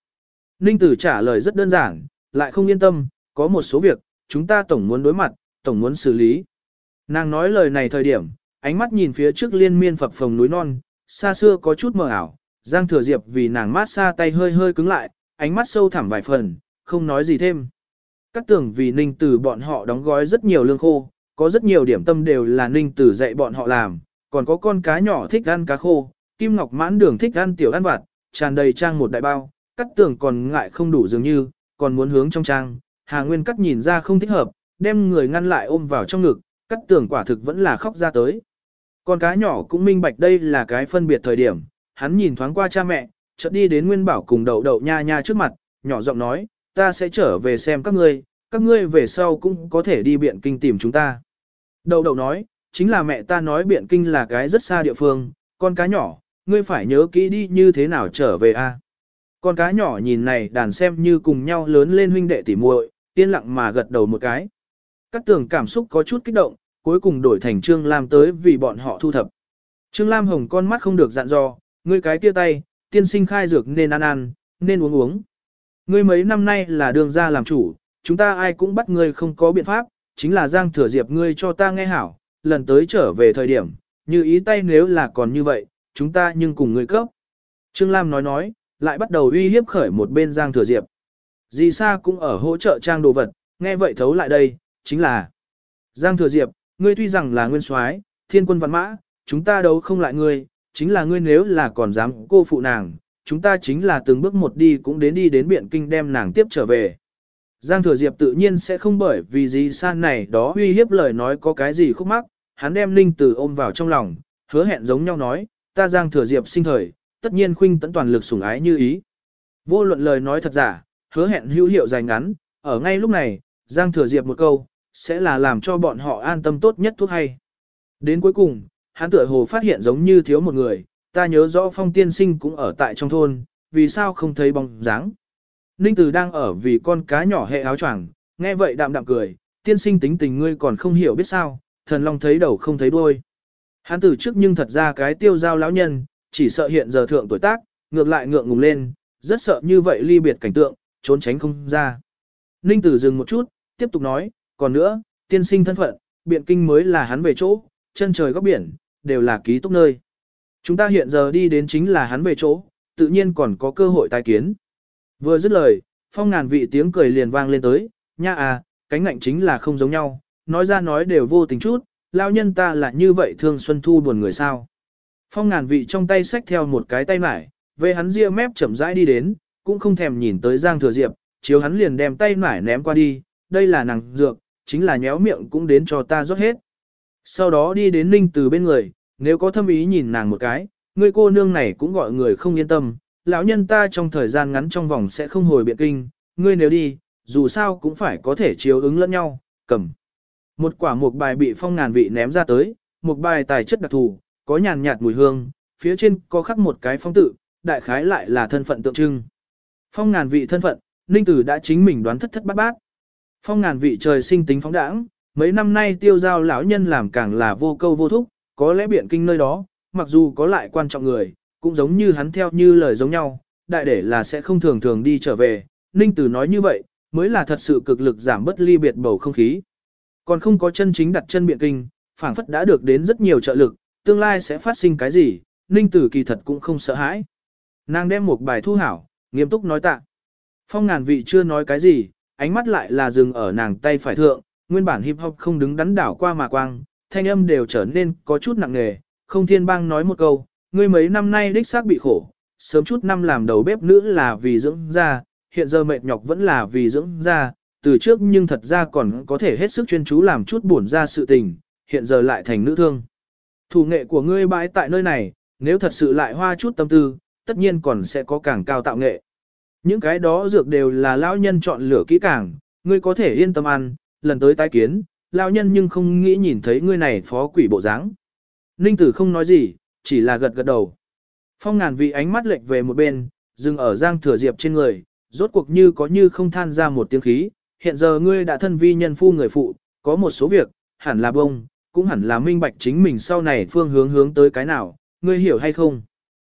Ninh Tử trả lời rất đơn giản, lại không yên tâm, có một số việc, chúng ta tổng muốn đối mặt, tổng muốn xử lý. Nàng nói lời này thời điểm, ánh mắt nhìn phía trước liên miên phập phồng núi non, xa xưa có chút mờ ảo, Giang Thừa Diệp vì nàng mát xa tay hơi hơi cứng lại, ánh mắt sâu thẳm vài phần, không nói gì thêm. Các tưởng vì Ninh Tử bọn họ đóng gói rất nhiều lương khô, có rất nhiều điểm tâm đều là Ninh Tử dạy bọn họ làm, còn có con cá nhỏ thích ăn cá khô, Kim Ngọc mãn đường thích ăn tiểu ăn vặt, tràn đầy trang một đại bao, cắt tưởng còn ngại không đủ dường như, còn muốn hướng trong trang, Hà Nguyên cắt nhìn ra không thích hợp, đem người ngăn lại ôm vào trong ngực, cắt tưởng quả thực vẫn là khóc ra tới. Con cá nhỏ cũng minh bạch đây là cái phân biệt thời điểm, hắn nhìn thoáng qua cha mẹ, chợt đi đến Nguyên Bảo cùng đậu đậu nha nha trước mặt, nhỏ giọng nói, ta sẽ trở về xem các ngươi, các ngươi về sau cũng có thể đi biện kinh tìm chúng ta. Đậu đậu nói, chính là mẹ ta nói biện kinh là cái rất xa địa phương, con cá nhỏ, ngươi phải nhớ kỹ đi như thế nào trở về a. Con cá nhỏ nhìn này đàn xem như cùng nhau lớn lên huynh đệ tỉ muội, yên lặng mà gật đầu một cái. Các tường cảm xúc có chút kích động, cuối cùng đổi thành Trương Lam tới vì bọn họ thu thập. Trương Lam hồng con mắt không được dặn dò, ngươi cái kia tay, tiên sinh khai dược nên ăn ăn, nên uống uống. Ngươi mấy năm nay là đường ra làm chủ, chúng ta ai cũng bắt ngươi không có biện pháp, chính là Giang Thừa Diệp ngươi cho ta nghe hảo, lần tới trở về thời điểm, như ý tay nếu là còn như vậy, chúng ta nhưng cùng ngươi cấp. Trương Lam nói nói, lại bắt đầu uy hiếp khởi một bên Giang Thừa Diệp. Dì Sa cũng ở hỗ trợ trang đồ vật, nghe vậy thấu lại đây, chính là Giang Thừa Diệp, ngươi tuy rằng là nguyên soái, thiên quân văn mã, chúng ta đấu không lại ngươi, chính là ngươi nếu là còn dám cô phụ nàng, chúng ta chính là từng bước một đi cũng đến đi đến biện kinh đem nàng tiếp trở về. Giang Thừa Diệp tự nhiên sẽ không bởi vì gì san này đó uy hiếp lời nói có cái gì khúc mắc, hắn đem Linh Tử ôm vào trong lòng, hứa hẹn giống nhau nói, ta Giang Thừa Diệp sinh thời, tất nhiên khuynh tận toàn lực sủng ái như ý. Vô luận lời nói thật giả, hứa hẹn hữu hiệu dài ngắn, ở ngay lúc này, Giang Thừa Diệp một câu, sẽ là làm cho bọn họ an tâm tốt nhất thuốc hay. Đến cuối cùng, hắn tựa hồ phát hiện giống như thiếu một người, ta nhớ rõ phong tiên sinh cũng ở tại trong thôn, vì sao không thấy bóng dáng. Ninh Tử đang ở vì con cá nhỏ hệ áo choàng, nghe vậy đạm đạm cười, tiên sinh tính tình ngươi còn không hiểu biết sao, thần long thấy đầu không thấy đuôi. Hắn từ trước nhưng thật ra cái tiêu giao lão nhân, chỉ sợ hiện giờ thượng tuổi tác, ngược lại ngượng ngùng lên, rất sợ như vậy ly biệt cảnh tượng, trốn tránh không ra. Ninh Tử dừng một chút, tiếp tục nói, còn nữa, tiên sinh thân phận, biện kinh mới là hắn về chỗ, chân trời góc biển, đều là ký túc nơi. Chúng ta hiện giờ đi đến chính là hắn về chỗ, tự nhiên còn có cơ hội tái kiến. Vừa dứt lời, phong ngàn vị tiếng cười liền vang lên tới, nha à, cánh ngạnh chính là không giống nhau, nói ra nói đều vô tình chút, lao nhân ta là như vậy thương xuân thu buồn người sao. Phong ngàn vị trong tay xách theo một cái tay mải, về hắn ria mép chậm rãi đi đến, cũng không thèm nhìn tới Giang Thừa Diệp, chiếu hắn liền đem tay mải ném qua đi, đây là nàng dược, chính là nhéo miệng cũng đến cho ta rót hết. Sau đó đi đến Ninh từ bên người, nếu có thâm ý nhìn nàng một cái, người cô nương này cũng gọi người không yên tâm, lão nhân ta trong thời gian ngắn trong vòng sẽ không hồi biện kinh, ngươi nếu đi, dù sao cũng phải có thể chiếu ứng lẫn nhau, cầm. Một quả một bài bị phong ngàn vị ném ra tới, một bài tài chất đặc thù, có nhàn nhạt mùi hương, phía trên có khắc một cái phong tự, đại khái lại là thân phận tượng trưng. Phong ngàn vị thân phận, Ninh Tử đã chính mình đoán thất thất bát bát. Phong ngàn vị trời sinh tính phóng đãng, mấy năm nay tiêu giao lão nhân làm càng là vô câu vô thúc, có lẽ biện kinh nơi đó, mặc dù có lại quan trọng người, cũng giống như hắn theo như lời giống nhau, đại để là sẽ không thường thường đi trở về. Ninh Tử nói như vậy, mới là thật sự cực lực giảm bất ly biệt bầu không khí. Còn không có chân chính đặt chân biện kinh, phảng phất đã được đến rất nhiều trợ lực, tương lai sẽ phát sinh cái gì, Ninh Tử kỳ thật cũng không sợ hãi. Nàng đem một bài thu hảo, nghiêm túc nói tạ. Phong ngàn vị chưa nói cái gì, ánh mắt lại là dừng ở nàng tay phải thượng, nguyên bản hip hop không đứng đắn đảo qua mà quang, thanh âm đều trở nên có chút nặng nề, không thiên bang nói một câu, ngươi mấy năm nay đích xác bị khổ, sớm chút năm làm đầu bếp nữ là vì dưỡng ra, hiện giờ mệt nhọc vẫn là vì dưỡng ra, từ trước nhưng thật ra còn có thể hết sức chuyên chú làm chút buồn ra sự tình, hiện giờ lại thành nữ thương. Thủ nghệ của ngươi bãi tại nơi này, nếu thật sự lại hoa chút tâm tư, tất nhiên còn sẽ có càng cao tạo nghệ. Những cái đó dược đều là lão nhân chọn lựa kỹ càng, ngươi có thể yên tâm ăn, lần tới tái kiến, lão nhân nhưng không nghĩ nhìn thấy ngươi này phó quỷ bộ dáng. Ninh tử không nói gì, chỉ là gật gật đầu. Phong ngàn vị ánh mắt lệch về một bên, dừng ở giang thừa diệp trên người, rốt cuộc như có như không than ra một tiếng khí, hiện giờ ngươi đã thân vi nhân phu người phụ, có một số việc, hẳn là bông, cũng hẳn là minh bạch chính mình sau này phương hướng hướng tới cái nào, ngươi hiểu hay không?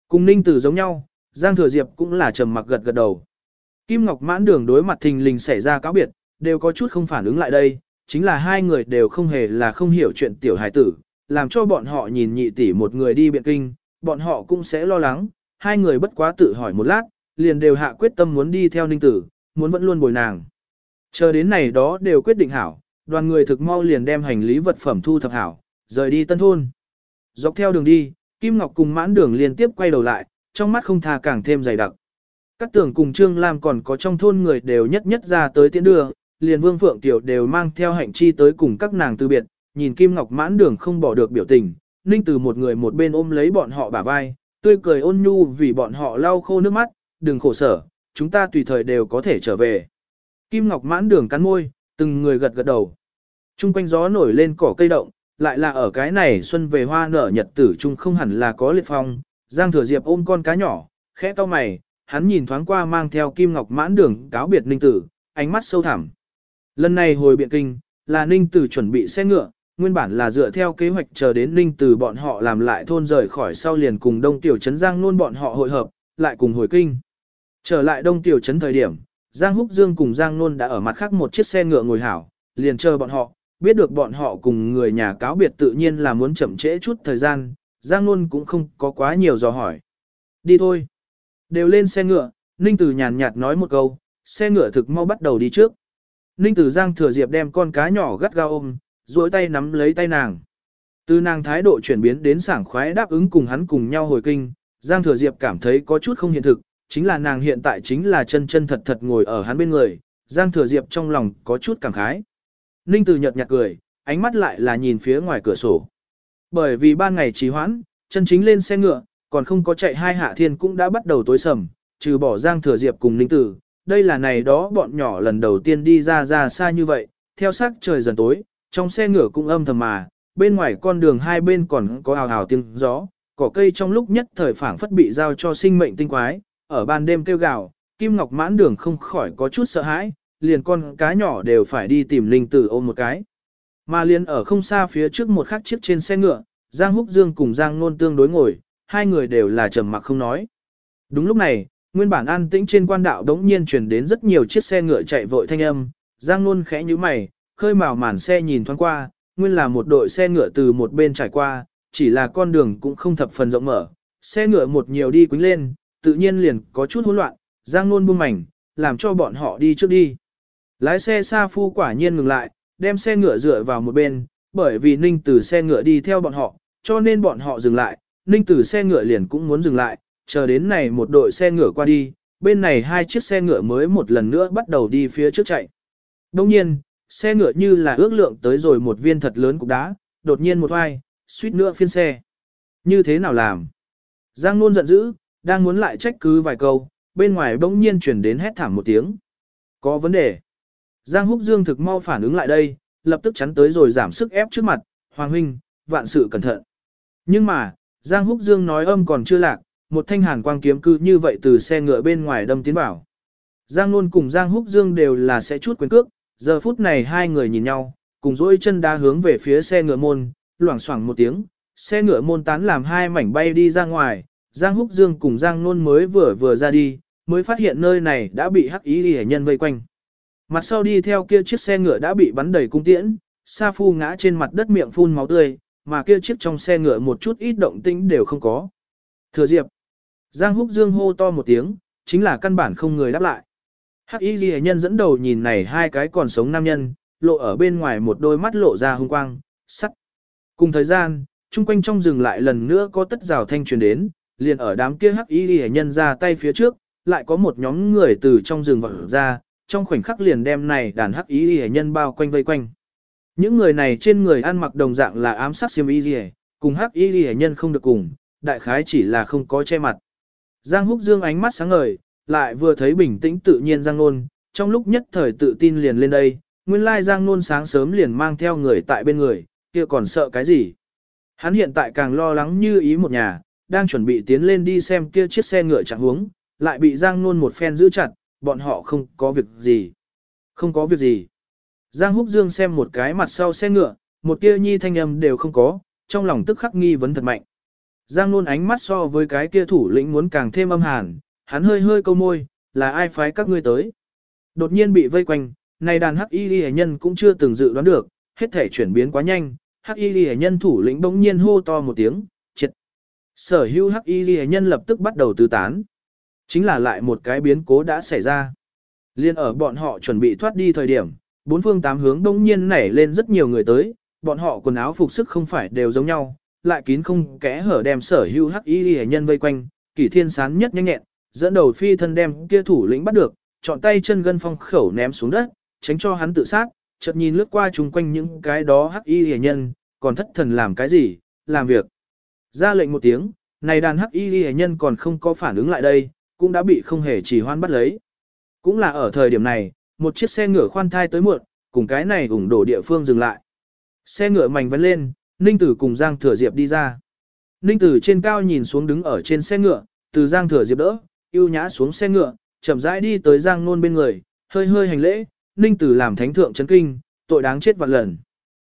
Cùng ninh tử giống nhau, Giang Thừa Diệp cũng là trầm mặc gật gật đầu. Kim Ngọc mãn đường đối mặt thình lình xảy ra cáo biệt, đều có chút không phản ứng lại đây, chính là hai người đều không hề là không hiểu chuyện tiểu hài tử, làm cho bọn họ nhìn nhị tỷ một người đi biện kinh, bọn họ cũng sẽ lo lắng, hai người bất quá tự hỏi một lát, liền đều hạ quyết tâm muốn đi theo ninh tử, muốn vẫn luôn bồi nàng. Chờ đến này đó đều quyết định hảo, đoàn người thực mau liền đem hành lý vật phẩm thu thập hảo, rời đi tân thôn. Dọc theo đường đi, Kim Ngọc cùng mãn đường liên tiếp quay đầu lại, trong mắt không tha càng thêm dày đặc. Các tưởng cùng Trương Lam còn có trong thôn người đều nhất nhất ra tới tiễn đưa, liền Vương Phượng Tiểu đều mang theo hạnh chi tới cùng các nàng từ biệt, nhìn Kim Ngọc mãn đường không bỏ được biểu tình, Ninh từ một người một bên ôm lấy bọn họ bả vai, tươi cười ôn nhu vì bọn họ lau khô nước mắt, đừng khổ sở, chúng ta tùy thời đều có thể trở về. Kim Ngọc mãn đường cắn môi, từng người gật gật đầu. Trung quanh gió nổi lên cỏ cây động, lại là ở cái này xuân về hoa nở nhật tử trung không hẳn là có liệt phong, Giang Thừa Diệp ôm con cá nhỏ, khẽ to mày, hắn nhìn thoáng qua mang theo kim ngọc mãn đường cáo biệt Ninh Tử, ánh mắt sâu thẳm. Lần này hồi biện kinh, là Ninh Tử chuẩn bị xe ngựa, nguyên bản là dựa theo kế hoạch chờ đến Ninh Tử bọn họ làm lại thôn rời khỏi sau liền cùng Đông Tiểu Trấn Giang luôn bọn họ hội hợp, lại cùng hồi kinh. Trở lại Đông Tiểu Trấn thời điểm, Giang Húc Dương cùng Giang nôn đã ở mặt khác một chiếc xe ngựa ngồi hảo, liền chờ bọn họ, biết được bọn họ cùng người nhà cáo biệt tự nhiên là muốn chậm trễ chút thời gian, Giang Nôn cũng không có quá nhiều dò hỏi. Đi thôi. Đều lên xe ngựa, Ninh Tử nhàn nhạt nói một câu, xe ngựa thực mau bắt đầu đi trước. Ninh Tử Giang thừa diệp đem con cá nhỏ gắt gao ôm, duỗi tay nắm lấy tay nàng. Từ nàng thái độ chuyển biến đến sảng khoái đáp ứng cùng hắn cùng nhau hồi kinh, Giang thừa diệp cảm thấy có chút không hiện thực, chính là nàng hiện tại chính là chân chân thật thật ngồi ở hắn bên người, Giang thừa diệp trong lòng có chút cảm khái. Ninh Tử nhợt nhạt cười, ánh mắt lại là nhìn phía ngoài cửa sổ. Bởi vì ban ngày trì hoãn, chân chính lên xe ngựa, còn không có chạy hai hạ thiên cũng đã bắt đầu tối sầm, trừ bỏ Giang Thừa Diệp cùng Ninh Tử. Đây là này đó bọn nhỏ lần đầu tiên đi ra ra xa như vậy, theo sắc trời dần tối, trong xe ngựa cũng âm thầm mà, bên ngoài con đường hai bên còn có hào hào tiếng gió, cỏ cây trong lúc nhất thời phảng phất bị giao cho sinh mệnh tinh quái, ở ban đêm kêu gào, Kim Ngọc mãn đường không khỏi có chút sợ hãi, liền con cá nhỏ đều phải đi tìm Linh Tử ôm một cái. Mà liền ở không xa phía trước một khắc chiếc trên xe ngựa, Giang Húc Dương cùng Giang Nôn tương đối ngồi, hai người đều là trầm mặc không nói. Đúng lúc này, nguyên bản an tĩnh trên quan đạo đống nhiên truyền đến rất nhiều chiếc xe ngựa chạy vội thanh âm, Giang Nôn khẽ như mày, khơi màu màn xe nhìn thoáng qua, nguyên là một đội xe ngựa từ một bên trải qua, chỉ là con đường cũng không thập phần rộng mở, xe ngựa một nhiều đi quýnh lên, tự nhiên liền có chút hỗn loạn, Giang Nôn buông mảnh, làm cho bọn họ đi trước đi. Lái xe xa phu quả nhiên ngừng lại, đem xe ngựa dựa vào một bên, bởi vì Ninh từ xe ngựa đi theo bọn họ, cho nên bọn họ dừng lại, Ninh từ xe ngựa liền cũng muốn dừng lại, chờ đến này một đội xe ngựa qua đi, bên này hai chiếc xe ngựa mới một lần nữa bắt đầu đi phía trước chạy. Đồng nhiên, xe ngựa như là ước lượng tới rồi một viên thật lớn cục đá, đột nhiên một hoai, suýt nữa phiên xe. Như thế nào làm? Giang Nôn giận dữ, đang muốn lại trách cứ vài câu, bên ngoài bỗng nhiên chuyển đến hét thảm một tiếng. Có vấn đề. Giang Húc Dương thực mau phản ứng lại đây, lập tức chắn tới rồi giảm sức ép trước mặt, Hoàng Huynh, vạn sự cẩn thận. Nhưng mà, Giang Húc Dương nói âm còn chưa lạc, một thanh hàn quang kiếm cư như vậy từ xe ngựa bên ngoài đâm tiến vào. Giang Nôn cùng Giang Húc Dương đều là sẽ chút quyền cước, giờ phút này hai người nhìn nhau, cùng dỗi chân đá hướng về phía xe ngựa môn, loảng xoảng một tiếng, xe ngựa môn tán làm hai mảnh bay đi ra ngoài, Giang Húc Dương cùng Giang Nôn mới vừa vừa ra đi, mới phát hiện nơi này đã bị hắc ý hệ nhân vây quanh. Mặt sau đi theo kia chiếc xe ngựa đã bị bắn đầy cung tiễn, Sa Phu ngã trên mặt đất miệng phun máu tươi, mà kia chiếc trong xe ngựa một chút ít động tĩnh đều không có. Thừa Diệp. Giang Húc Dương hô to một tiếng, chính là căn bản không người đáp lại. Hắc Y Ghi nhân dẫn đầu nhìn này hai cái còn sống nam nhân, lộ ở bên ngoài một đôi mắt lộ ra hung quang, sắt. Cùng thời gian, chung quanh trong rừng lại lần nữa có tất rào thanh truyền đến, liền ở đám kia Hắc Y hệ nhân ra tay phía trước, lại có một nhóm người từ trong rừng vọt ra, trong khoảnh khắc liền đem này đàn Hắc Y hệ nhân bao quanh vây quanh. Những người này trên người ăn mặc đồng dạng là ám sát xiêm y hệ, cùng Hắc Y hệ nhân không được cùng, đại khái chỉ là không có che mặt. Giang Húc Dương ánh mắt sáng ngời, lại vừa thấy bình tĩnh tự nhiên Giang Nôn, trong lúc nhất thời tự tin liền lên đây, nguyên lai Giang Nôn sáng sớm liền mang theo người tại bên người, kia còn sợ cái gì. Hắn hiện tại càng lo lắng như ý một nhà, đang chuẩn bị tiến lên đi xem kia chiếc xe ngựa chẳng hướng, lại bị Giang Nôn một phen giữ chặt, bọn họ không có việc gì. Không có việc gì. Giang Húc Dương xem một cái mặt sau xe ngựa, một tia nhi thanh âm đều không có, trong lòng tức khắc nghi vấn thật mạnh. Giang Nôn ánh mắt so với cái kia thủ lĩnh muốn càng thêm âm hàn, hắn hơi hơi câu môi, là ai phái các ngươi tới. Đột nhiên bị vây quanh, này đàn hắc y ghi nhân cũng chưa từng dự đoán được, hết thể chuyển biến quá nhanh, hắc y ghi nhân thủ lĩnh bỗng nhiên hô to một tiếng. Sở hữu hắc y ghi nhân lập tức bắt đầu tứ tán. Chính là lại một cái biến cố đã xảy ra. Liên ở bọn họ chuẩn bị thoát đi thời điểm, bốn phương tám hướng đông nhiên nảy lên rất nhiều người tới, bọn họ quần áo phục sức không phải đều giống nhau, lại kín không kẽ hở đem sở hữu hắc y ghi nhân vây quanh, kỷ thiên sán nhất nhanh nhẹn, dẫn đầu phi thân đem kia thủ lĩnh bắt được, chọn tay chân gân phong khẩu ném xuống đất, tránh cho hắn tự sát, chợt nhìn lướt qua chung quanh những cái đó hắc y hề nhân, còn thất thần làm cái gì, làm việc. Ra lệnh một tiếng, này đàn hắc y hề nhân còn không có phản ứng lại đây, cũng đã bị không hề chỉ hoan bắt lấy. Cũng là ở thời điểm này, một chiếc xe ngựa khoan thai tới muộn, cùng cái này ủng đổ địa phương dừng lại. Xe ngựa mảnh vấn lên, Ninh Tử cùng Giang Thừa Diệp đi ra. Ninh Tử trên cao nhìn xuống đứng ở trên xe ngựa, từ Giang Thừa Diệp đỡ, yêu nhã xuống xe ngựa, chậm rãi đi tới Giang Nôn bên người, hơi hơi hành lễ, Ninh Tử làm thánh thượng chấn kinh, tội đáng chết vạn lần.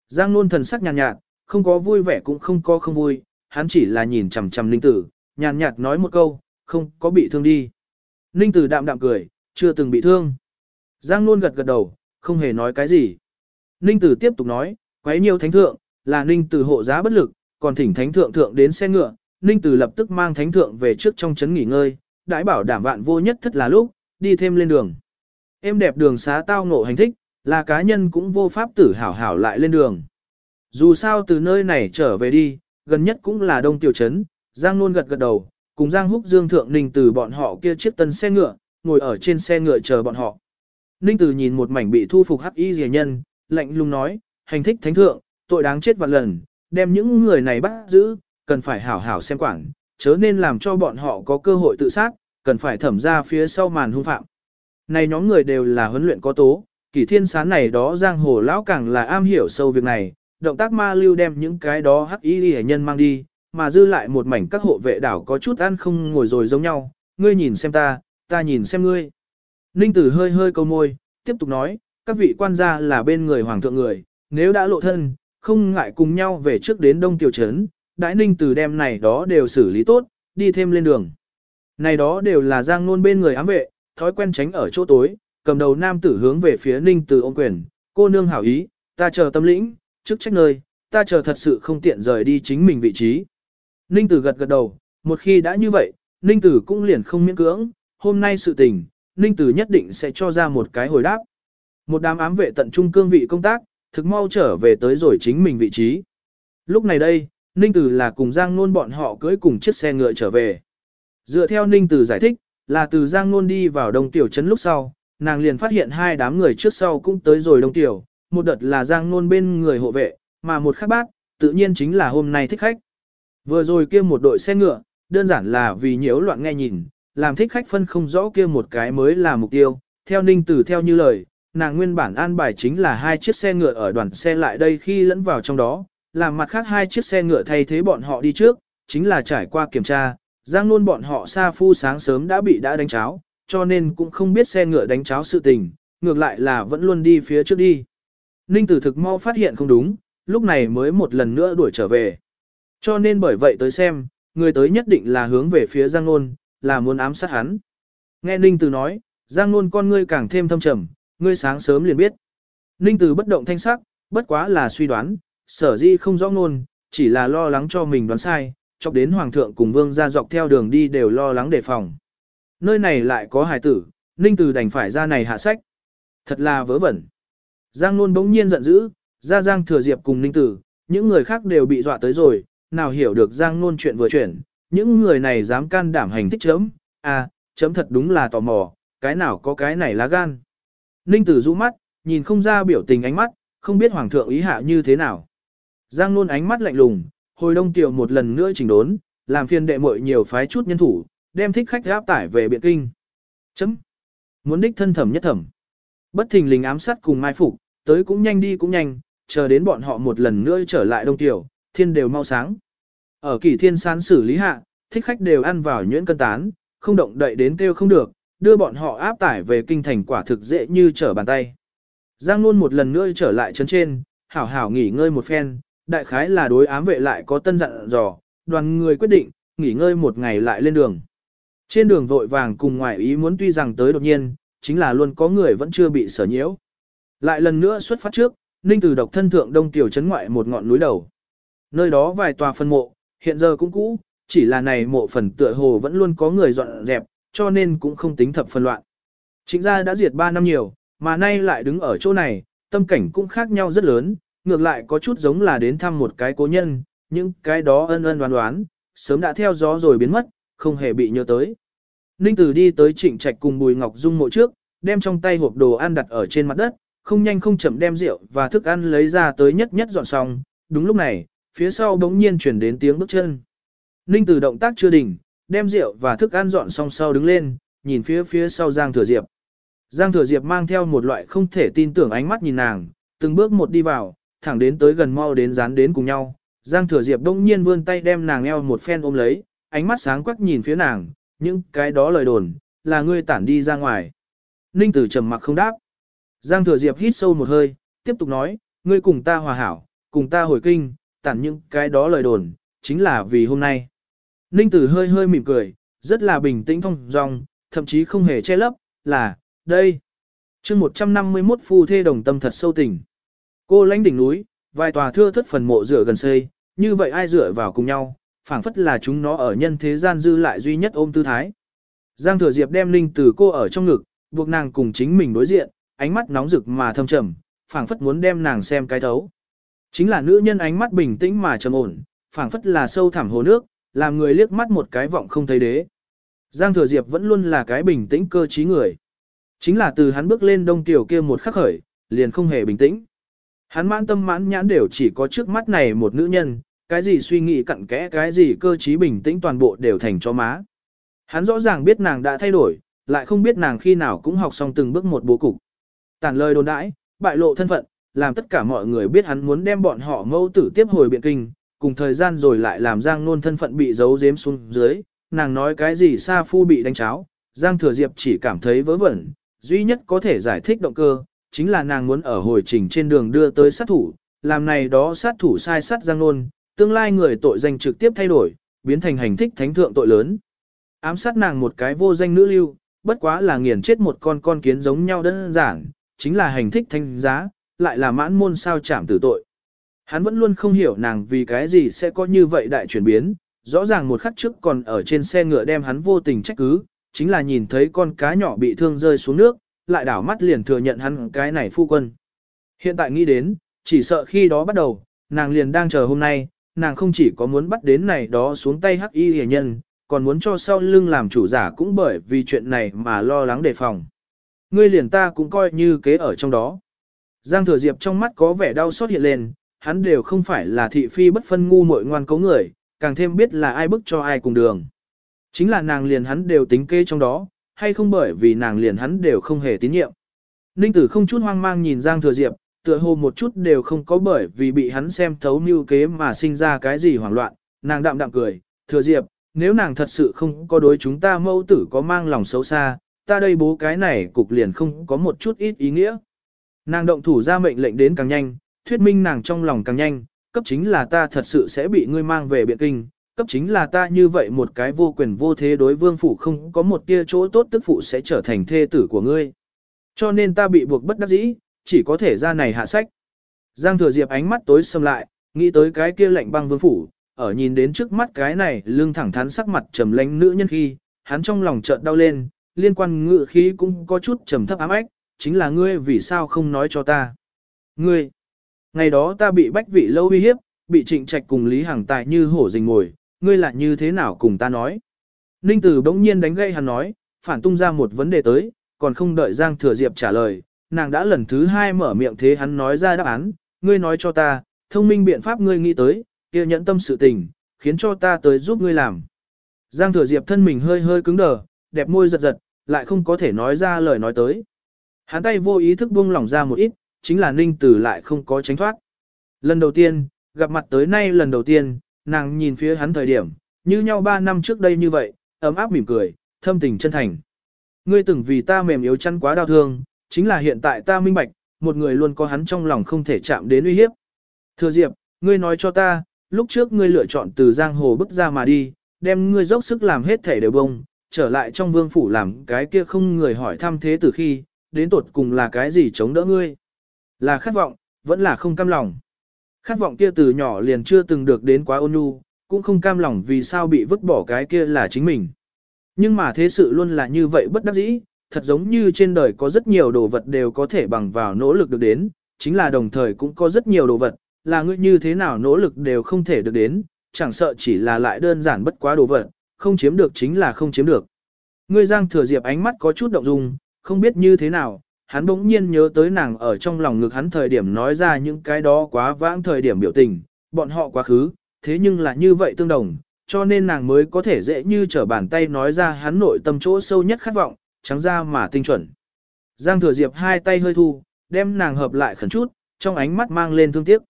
Giang Nôn thần sắc nhàn nhạt, nhạt, không có vui vẻ cũng không có không vui, hắn chỉ là nhìn chằm chằm Ninh Tử, nhàn nhạt nói một câu, không có bị thương đi. Ninh Tử đạm đạm cười, chưa từng bị thương. Giang luôn gật gật đầu, không hề nói cái gì. Ninh Tử tiếp tục nói, quấy nhiều thánh thượng, là Ninh Tử hộ giá bất lực, còn thỉnh thánh thượng thượng đến xe ngựa, Ninh Tử lập tức mang thánh thượng về trước trong chấn nghỉ ngơi, đãi bảo đảm vạn vô nhất thất là lúc, đi thêm lên đường. Em đẹp đường xá tao ngộ hành thích, là cá nhân cũng vô pháp tử hảo hảo lại lên đường. Dù sao từ nơi này trở về đi, gần nhất cũng là đông tiểu trấn, Giang Nôn gật gật đầu, cùng Giang Húc Dương Thượng Ninh từ bọn họ kia chiếc tân xe ngựa, ngồi ở trên xe ngựa chờ bọn họ. Ninh Tử nhìn một mảnh bị thu phục hắc y rìa nhân, lạnh lùng nói, hành thích thánh thượng, tội đáng chết vạn lần, đem những người này bắt giữ, cần phải hảo hảo xem quản, chớ nên làm cho bọn họ có cơ hội tự sát, cần phải thẩm ra phía sau màn hung phạm. Này nhóm người đều là huấn luyện có tố, kỷ thiên sán này đó giang hồ lão càng là am hiểu sâu việc này, động tác ma lưu đem những cái đó hắc y hệ nhân mang đi, mà dư lại một mảnh các hộ vệ đảo có chút ăn không ngồi rồi giống nhau, ngươi nhìn xem ta, ta nhìn xem ngươi. Ninh tử hơi hơi câu môi, tiếp tục nói, các vị quan gia là bên người hoàng thượng người, nếu đã lộ thân, không ngại cùng nhau về trước đến Đông Tiểu Trấn, đãi Ninh tử đem này đó đều xử lý tốt, đi thêm lên đường. Này đó đều là giang nôn bên người ám vệ, thói quen tránh ở chỗ tối, cầm đầu nam tử hướng về phía Ninh tử ôm quyền, cô nương hảo ý, ta chờ tâm lĩnh, trước trách nơi, ta chờ thật sự không tiện rời đi chính mình vị trí. Ninh tử gật gật đầu, một khi đã như vậy, Ninh tử cũng liền không miễn cưỡng, hôm nay sự tình, Ninh tử nhất định sẽ cho ra một cái hồi đáp. Một đám ám vệ tận trung cương vị công tác, thực mau trở về tới rồi chính mình vị trí. Lúc này đây, Ninh Tử là cùng Giang Nôn bọn họ cưới cùng chiếc xe ngựa trở về. Dựa theo Ninh Tử giải thích, là từ Giang Nôn đi vào Đông Tiểu Trấn lúc sau, nàng liền phát hiện hai đám người trước sau cũng tới rồi Đông Tiểu, một đợt là Giang Nôn bên người hộ vệ, mà một khác bác, tự nhiên chính là hôm nay thích khách. Vừa rồi kia một đội xe ngựa, đơn giản là vì nhiễu loạn nghe nhìn, làm thích khách phân không rõ kia một cái mới là mục tiêu. Theo Ninh Tử theo như lời, nàng nguyên bản an bài chính là hai chiếc xe ngựa ở đoàn xe lại đây khi lẫn vào trong đó, làm mặt khác hai chiếc xe ngựa thay thế bọn họ đi trước, chính là trải qua kiểm tra, giang Nôn bọn họ xa phu sáng sớm đã bị đã đánh cháo, cho nên cũng không biết xe ngựa đánh cháo sự tình, ngược lại là vẫn luôn đi phía trước đi. Ninh tử thực mau phát hiện không đúng, lúc này mới một lần nữa đuổi trở về. Cho nên bởi vậy tới xem, người tới nhất định là hướng về phía Giang Nôn, là muốn ám sát hắn. Nghe Ninh Tử nói, Giang Nôn con ngươi càng thêm thâm trầm, ngươi sáng sớm liền biết. Ninh Tử bất động thanh sắc, bất quá là suy đoán, sở di không rõ Nôn, chỉ là lo lắng cho mình đoán sai, chọc đến Hoàng thượng cùng Vương ra dọc theo đường đi đều lo lắng đề phòng. Nơi này lại có hài tử, Ninh Tử đành phải ra này hạ sách. Thật là vớ vẩn. Giang Nôn bỗng nhiên giận dữ, ra Giang Thừa Diệp cùng Ninh Tử, những người khác đều bị dọa tới rồi, nào hiểu được Giang Nôn chuyện vừa chuyển, những người này dám can đảm hành thích chấm, à, chấm thật đúng là tò mò, cái nào có cái này lá gan. Ninh tử rũ mắt, nhìn không ra biểu tình ánh mắt, không biết hoàng thượng ý hạ như thế nào. Giang nôn ánh mắt lạnh lùng, hồi đông tiểu một lần nữa chỉnh đốn, làm phiền đệ muội nhiều phái chút nhân thủ, đem thích khách áp tải về biện kinh. Chấm. Muốn đích thân thẩm nhất thẩm. Bất thình lình ám sát cùng mai phục, tới cũng nhanh đi cũng nhanh, chờ đến bọn họ một lần nữa trở lại đông tiểu, thiên đều mau sáng. Ở kỳ thiên sán xử lý hạ, thích khách đều ăn vào nhuyễn cân tán, không động đậy đến kêu không được, đưa bọn họ áp tải về kinh thành quả thực dễ như trở bàn tay. Giang luôn một lần nữa trở lại chấn trên, hảo hảo nghỉ ngơi một phen, đại khái là đối ám vệ lại có tân dặn dò, đoàn người quyết định, nghỉ ngơi một ngày lại lên đường. Trên đường vội vàng cùng ngoại ý muốn tuy rằng tới đột nhiên, chính là luôn có người vẫn chưa bị sở nhiễu. Lại lần nữa xuất phát trước, Ninh tử độc thân thượng đông tiểu trấn ngoại một ngọn núi đầu. Nơi đó vài tòa phân mộ, hiện giờ cũng cũ, chỉ là này mộ phần tựa hồ vẫn luôn có người dọn dẹp, cho nên cũng không tính thập phân loạn. Chính gia đã diệt 3 năm nhiều, mà nay lại đứng ở chỗ này, tâm cảnh cũng khác nhau rất lớn, ngược lại có chút giống là đến thăm một cái cố nhân, nhưng cái đó ân ân đoán đoán, sớm đã theo gió rồi biến mất, không hề bị nhớ tới. Ninh Tử đi tới Trịnh Trạch cùng Bùi Ngọc Dung mộ trước, đem trong tay hộp đồ ăn đặt ở trên mặt đất, không nhanh không chậm đem rượu và thức ăn lấy ra tới nhất nhất dọn xong. Đúng lúc này, phía sau bỗng nhiên chuyển đến tiếng bước chân. Ninh Tử động tác chưa đỉnh, đem rượu và thức ăn dọn xong sau đứng lên, nhìn phía phía sau Giang Thừa Diệp. Giang Thừa Diệp mang theo một loại không thể tin tưởng ánh mắt nhìn nàng, từng bước một đi vào, thẳng đến tới gần mau đến dán đến cùng nhau. Giang Thừa Diệp đông nhiên vươn tay đem nàng eo một phen ôm lấy, ánh mắt sáng quắc nhìn phía nàng, những cái đó lời đồn, là ngươi tản đi ra ngoài. Ninh Tử trầm mặc không đáp. Giang Thừa Diệp hít sâu một hơi, tiếp tục nói, ngươi cùng ta hòa hảo, cùng ta hồi kinh, tản những cái đó lời đồn, chính là vì hôm nay. Ninh Tử hơi hơi mỉm cười, rất là bình tĩnh thông dong, thậm chí không hề che lấp, là, đây. chương 151 phu thê đồng tâm thật sâu tình. Cô lãnh đỉnh núi, vài tòa thưa thất phần mộ rửa gần xây, như vậy ai rửa vào cùng nhau, phảng phất là chúng nó ở nhân thế gian dư lại duy nhất ôm tư thái. Giang Thừa Diệp đem Ninh Tử cô ở trong ngực, buộc nàng cùng chính mình đối diện, ánh mắt nóng rực mà thâm trầm, phảng phất muốn đem nàng xem cái thấu. Chính là nữ nhân ánh mắt bình tĩnh mà trầm ổn, phảng phất là sâu thẳm hồ nước, làm người liếc mắt một cái vọng không thấy đế. Giang Thừa Diệp vẫn luôn là cái bình tĩnh cơ trí người. Chính là từ hắn bước lên đông tiểu kia một khắc khởi, liền không hề bình tĩnh. Hắn mãn tâm mãn nhãn đều chỉ có trước mắt này một nữ nhân, cái gì suy nghĩ cặn kẽ cái gì cơ trí bình tĩnh toàn bộ đều thành cho má. Hắn rõ ràng biết nàng đã thay đổi, lại không biết nàng khi nào cũng học xong từng bước một bố cục. Tản lời đồn đãi, bại lộ thân phận, làm tất cả mọi người biết hắn muốn đem bọn họ mâu tử tiếp hồi biện kinh, cùng thời gian rồi lại làm Giang Nôn thân phận bị giấu giếm xuống dưới, nàng nói cái gì Sa Phu bị đánh cháo, Giang Thừa Diệp chỉ cảm thấy vớ vẩn, duy nhất có thể giải thích động cơ, chính là nàng muốn ở hồi trình trên đường đưa tới sát thủ, làm này đó sát thủ sai sát Giang Nôn, tương lai người tội danh trực tiếp thay đổi, biến thành hành thích thánh thượng tội lớn. Ám sát nàng một cái vô danh nữ lưu, bất quá là nghiền chết một con con kiến giống nhau đơn giản, chính là hành thích thanh giá, lại là mãn môn sao chạm tử tội. Hắn vẫn luôn không hiểu nàng vì cái gì sẽ có như vậy đại chuyển biến, rõ ràng một khắc trước còn ở trên xe ngựa đem hắn vô tình trách cứ, chính là nhìn thấy con cá nhỏ bị thương rơi xuống nước, lại đảo mắt liền thừa nhận hắn cái này phu quân. Hiện tại nghĩ đến, chỉ sợ khi đó bắt đầu, nàng liền đang chờ hôm nay, nàng không chỉ có muốn bắt đến này đó xuống tay hắc y hề nhân, còn muốn cho sau lưng làm chủ giả cũng bởi vì chuyện này mà lo lắng đề phòng. Ngươi liền ta cũng coi như kế ở trong đó. Giang thừa diệp trong mắt có vẻ đau xót hiện lên, hắn đều không phải là thị phi bất phân ngu muội ngoan cố người, càng thêm biết là ai bức cho ai cùng đường. Chính là nàng liền hắn đều tính kế trong đó, hay không bởi vì nàng liền hắn đều không hề tín nhiệm. Ninh tử không chút hoang mang nhìn Giang thừa diệp, tựa hồ một chút đều không có bởi vì bị hắn xem thấu mưu kế mà sinh ra cái gì hoảng loạn, nàng đạm đạm cười, thừa diệp, nếu nàng thật sự không có đối chúng ta mâu tử có mang lòng xấu xa, ta đây bố cái này cục liền không có một chút ít ý nghĩa. Nàng động thủ ra mệnh lệnh đến càng nhanh, thuyết minh nàng trong lòng càng nhanh, cấp chính là ta thật sự sẽ bị ngươi mang về biện kinh, cấp chính là ta như vậy một cái vô quyền vô thế đối vương phủ không có một tia chỗ tốt tức phụ sẽ trở thành thê tử của ngươi. Cho nên ta bị buộc bất đắc dĩ, chỉ có thể ra này hạ sách. Giang thừa diệp ánh mắt tối sầm lại, nghĩ tới cái kia lạnh băng vương phủ, ở nhìn đến trước mắt cái này lưng thẳng thắn sắc mặt trầm lãnh nữ nhân khi, hắn trong lòng chợt đau lên, liên quan ngự khí cũng có chút trầm thấp ám ách, chính là ngươi vì sao không nói cho ta. Ngươi, ngày đó ta bị bách vị lâu uy hiếp, bị trịnh trạch cùng Lý Hằng tại như hổ rình ngồi, ngươi lại như thế nào cùng ta nói. Ninh Tử bỗng nhiên đánh gây hắn nói, phản tung ra một vấn đề tới, còn không đợi Giang Thừa Diệp trả lời, nàng đã lần thứ hai mở miệng thế hắn nói ra đáp án, ngươi nói cho ta, thông minh biện pháp ngươi nghĩ tới, kia nhẫn tâm sự tình, khiến cho ta tới giúp ngươi làm. Giang thừa diệp thân mình hơi hơi cứng đờ, đẹp môi giật giật, lại không có thể nói ra lời nói tới. Hắn tay vô ý thức buông lỏng ra một ít, chính là ninh tử lại không có tránh thoát. Lần đầu tiên, gặp mặt tới nay lần đầu tiên, nàng nhìn phía hắn thời điểm, như nhau ba năm trước đây như vậy, ấm áp mỉm cười, thâm tình chân thành. Ngươi từng vì ta mềm yếu chăn quá đau thương, chính là hiện tại ta minh bạch, một người luôn có hắn trong lòng không thể chạm đến uy hiếp. Thừa Diệp, ngươi nói cho ta, lúc trước ngươi lựa chọn từ giang hồ bước ra mà đi, đem ngươi dốc sức làm hết thể đều bông, trở lại trong vương phủ làm cái kia không người hỏi thăm thế từ khi, đến tột cùng là cái gì chống đỡ ngươi. Là khát vọng, vẫn là không cam lòng. Khát vọng kia từ nhỏ liền chưa từng được đến quá ôn nhu, cũng không cam lòng vì sao bị vứt bỏ cái kia là chính mình. Nhưng mà thế sự luôn là như vậy bất đắc dĩ, thật giống như trên đời có rất nhiều đồ vật đều có thể bằng vào nỗ lực được đến, chính là đồng thời cũng có rất nhiều đồ vật, là ngươi như thế nào nỗ lực đều không thể được đến, chẳng sợ chỉ là lại đơn giản bất quá đồ vật, không chiếm được chính là không chiếm được. Ngươi Giang Thừa Diệp ánh mắt có chút động dung, không biết như thế nào, hắn bỗng nhiên nhớ tới nàng ở trong lòng ngực hắn thời điểm nói ra những cái đó quá vãng thời điểm biểu tình, bọn họ quá khứ, thế nhưng là như vậy tương đồng, cho nên nàng mới có thể dễ như trở bàn tay nói ra hắn nội tâm chỗ sâu nhất khát vọng, trắng ra mà tinh chuẩn. Giang Thừa Diệp hai tay hơi thu, đem nàng hợp lại khẩn chút, trong ánh mắt mang lên thương tiếc.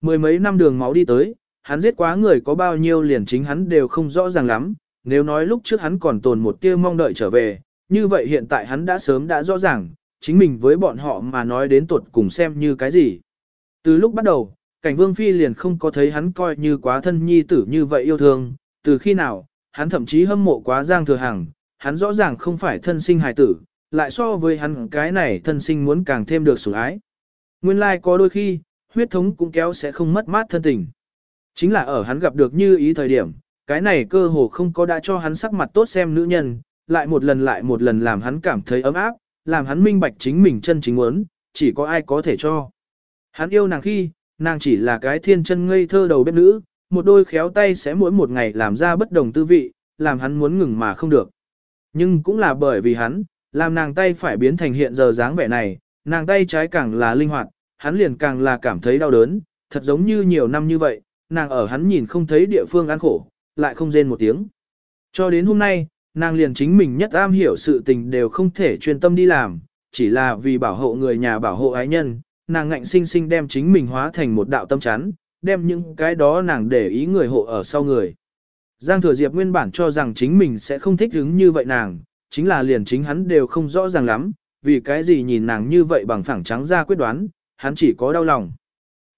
Mười mấy năm đường máu đi tới, hắn giết quá người có bao nhiêu liền chính hắn đều không rõ ràng lắm, nếu nói lúc trước hắn còn tồn một tia mong đợi trở về, như vậy hiện tại hắn đã sớm đã rõ ràng, chính mình với bọn họ mà nói đến tuột cùng xem như cái gì. Từ lúc bắt đầu, cảnh vương phi liền không có thấy hắn coi như quá thân nhi tử như vậy yêu thương, từ khi nào, hắn thậm chí hâm mộ quá giang thừa hằng, hắn rõ ràng không phải thân sinh hài tử, lại so với hắn cái này thân sinh muốn càng thêm được sủng ái. Nguyên lai like có đôi khi, huyết thống cũng kéo sẽ không mất mát thân tình. Chính là ở hắn gặp được như ý thời điểm, cái này cơ hồ không có đã cho hắn sắc mặt tốt xem nữ nhân, lại một lần lại một lần làm hắn cảm thấy ấm áp, làm hắn minh bạch chính mình chân chính muốn, chỉ có ai có thể cho. Hắn yêu nàng khi, nàng chỉ là cái thiên chân ngây thơ đầu bếp nữ, một đôi khéo tay sẽ mỗi một ngày làm ra bất đồng tư vị, làm hắn muốn ngừng mà không được. Nhưng cũng là bởi vì hắn, làm nàng tay phải biến thành hiện giờ dáng vẻ này, nàng tay trái càng là linh hoạt, hắn liền càng là cảm thấy đau đớn, thật giống như nhiều năm như vậy, nàng ở hắn nhìn không thấy địa phương ăn khổ, lại không rên một tiếng. Cho đến hôm nay, nàng liền chính mình nhất am hiểu sự tình đều không thể chuyên tâm đi làm, chỉ là vì bảo hộ người nhà bảo hộ ái nhân, nàng ngạnh sinh sinh đem chính mình hóa thành một đạo tâm chắn, đem những cái đó nàng để ý người hộ ở sau người. Giang Thừa Diệp nguyên bản cho rằng chính mình sẽ không thích ứng như vậy nàng, chính là liền chính hắn đều không rõ ràng lắm, vì cái gì nhìn nàng như vậy bằng phẳng trắng ra quyết đoán, hắn chỉ có đau lòng.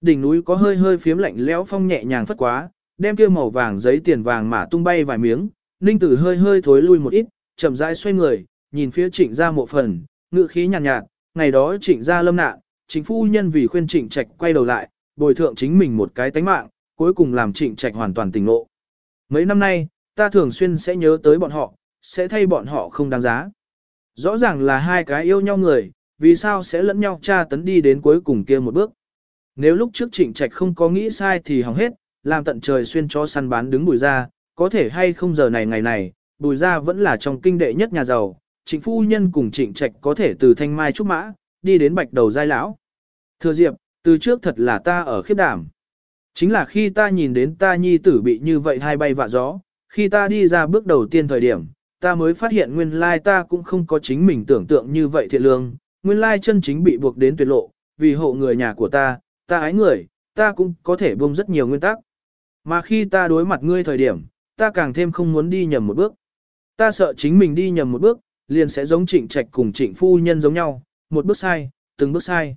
Đỉnh núi có hơi hơi phiếm lạnh lẽo phong nhẹ nhàng phất quá, đem kia màu vàng giấy tiền vàng mà tung bay vài miếng, Ninh Tử hơi hơi thối lui một ít, chậm rãi xoay người, nhìn phía Trịnh gia mộ phần, ngữ khí nhàn nhạt, nhạt, ngày đó Trịnh gia lâm nạn, chính phu nhân vì khuyên Trịnh Trạch quay đầu lại, bồi thượng chính mình một cái tánh mạng, cuối cùng làm Trịnh Trạch hoàn toàn tỉnh ngộ. Mấy năm nay, ta thường xuyên sẽ nhớ tới bọn họ, sẽ thay bọn họ không đáng giá. Rõ ràng là hai cái yêu nhau người, vì sao sẽ lẫn nhau tra tấn đi đến cuối cùng kia một bước. Nếu lúc trước trịnh trạch không có nghĩ sai thì hỏng hết, làm tận trời xuyên cho săn bán đứng bùi ra, có thể hay không giờ này ngày này, bùi ra vẫn là trong kinh đệ nhất nhà giàu, trịnh phu nhân cùng trịnh trạch có thể từ thanh mai trúc mã, đi đến bạch đầu giai lão. Thừa diệp, từ trước thật là ta ở khiếp đảm. Chính là khi ta nhìn đến ta nhi tử bị như vậy hai bay vạ gió, khi ta đi ra bước đầu tiên thời điểm, ta mới phát hiện nguyên lai ta cũng không có chính mình tưởng tượng như vậy thiện lương, nguyên lai chân chính bị buộc đến tuyệt lộ, vì hộ người nhà của ta, ta ái người, ta cũng có thể buông rất nhiều nguyên tắc. Mà khi ta đối mặt ngươi thời điểm, ta càng thêm không muốn đi nhầm một bước. Ta sợ chính mình đi nhầm một bước, liền sẽ giống trịnh trạch cùng trịnh phu nhân giống nhau, một bước sai, từng bước sai.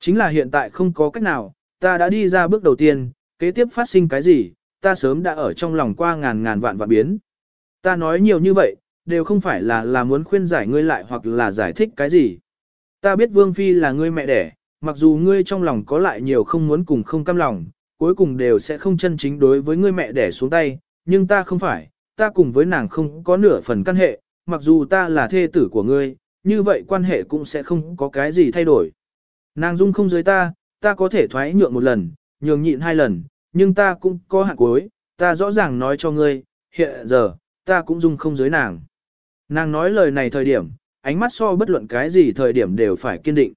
Chính là hiện tại không có cách nào, ta đã đi ra bước đầu tiên, kế tiếp phát sinh cái gì, ta sớm đã ở trong lòng qua ngàn ngàn vạn vạn biến. Ta nói nhiều như vậy, đều không phải là là muốn khuyên giải ngươi lại hoặc là giải thích cái gì. Ta biết Vương Phi là ngươi mẹ đẻ, mặc dù ngươi trong lòng có lại nhiều không muốn cùng không cam lòng, cuối cùng đều sẽ không chân chính đối với ngươi mẹ đẻ xuống tay, nhưng ta không phải, ta cùng với nàng không có nửa phần căn hệ, mặc dù ta là thê tử của ngươi, như vậy quan hệ cũng sẽ không có cái gì thay đổi. Nàng dung không dưới ta, ta có thể thoái nhượng một lần, nhường nhịn hai lần, nhưng ta cũng có hạn cuối, ta rõ ràng nói cho ngươi, hiện giờ, ta cũng dung không dưới nàng. Nàng nói lời này thời điểm, ánh mắt so bất luận cái gì thời điểm đều phải kiên định.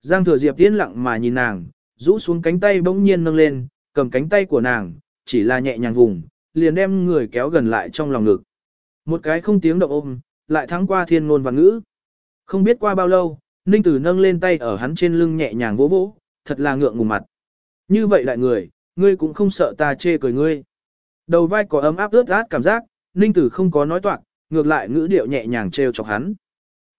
Giang thừa diệp yên lặng mà nhìn nàng, rũ xuống cánh tay bỗng nhiên nâng lên, cầm cánh tay của nàng, chỉ là nhẹ nhàng vùng, liền đem người kéo gần lại trong lòng ngực. Một cái không tiếng động ôm, lại thắng qua thiên ngôn và ngữ. Không biết qua bao lâu, Ninh Tử nâng lên tay ở hắn trên lưng nhẹ nhàng vỗ vỗ, thật là ngượng ngùng mặt. Như vậy lại người, ngươi cũng không sợ ta chê cười ngươi. Đầu vai có ấm áp ướt át cảm giác, Ninh Tử không có nói toạc, ngược lại ngữ điệu nhẹ nhàng trêu chọc hắn.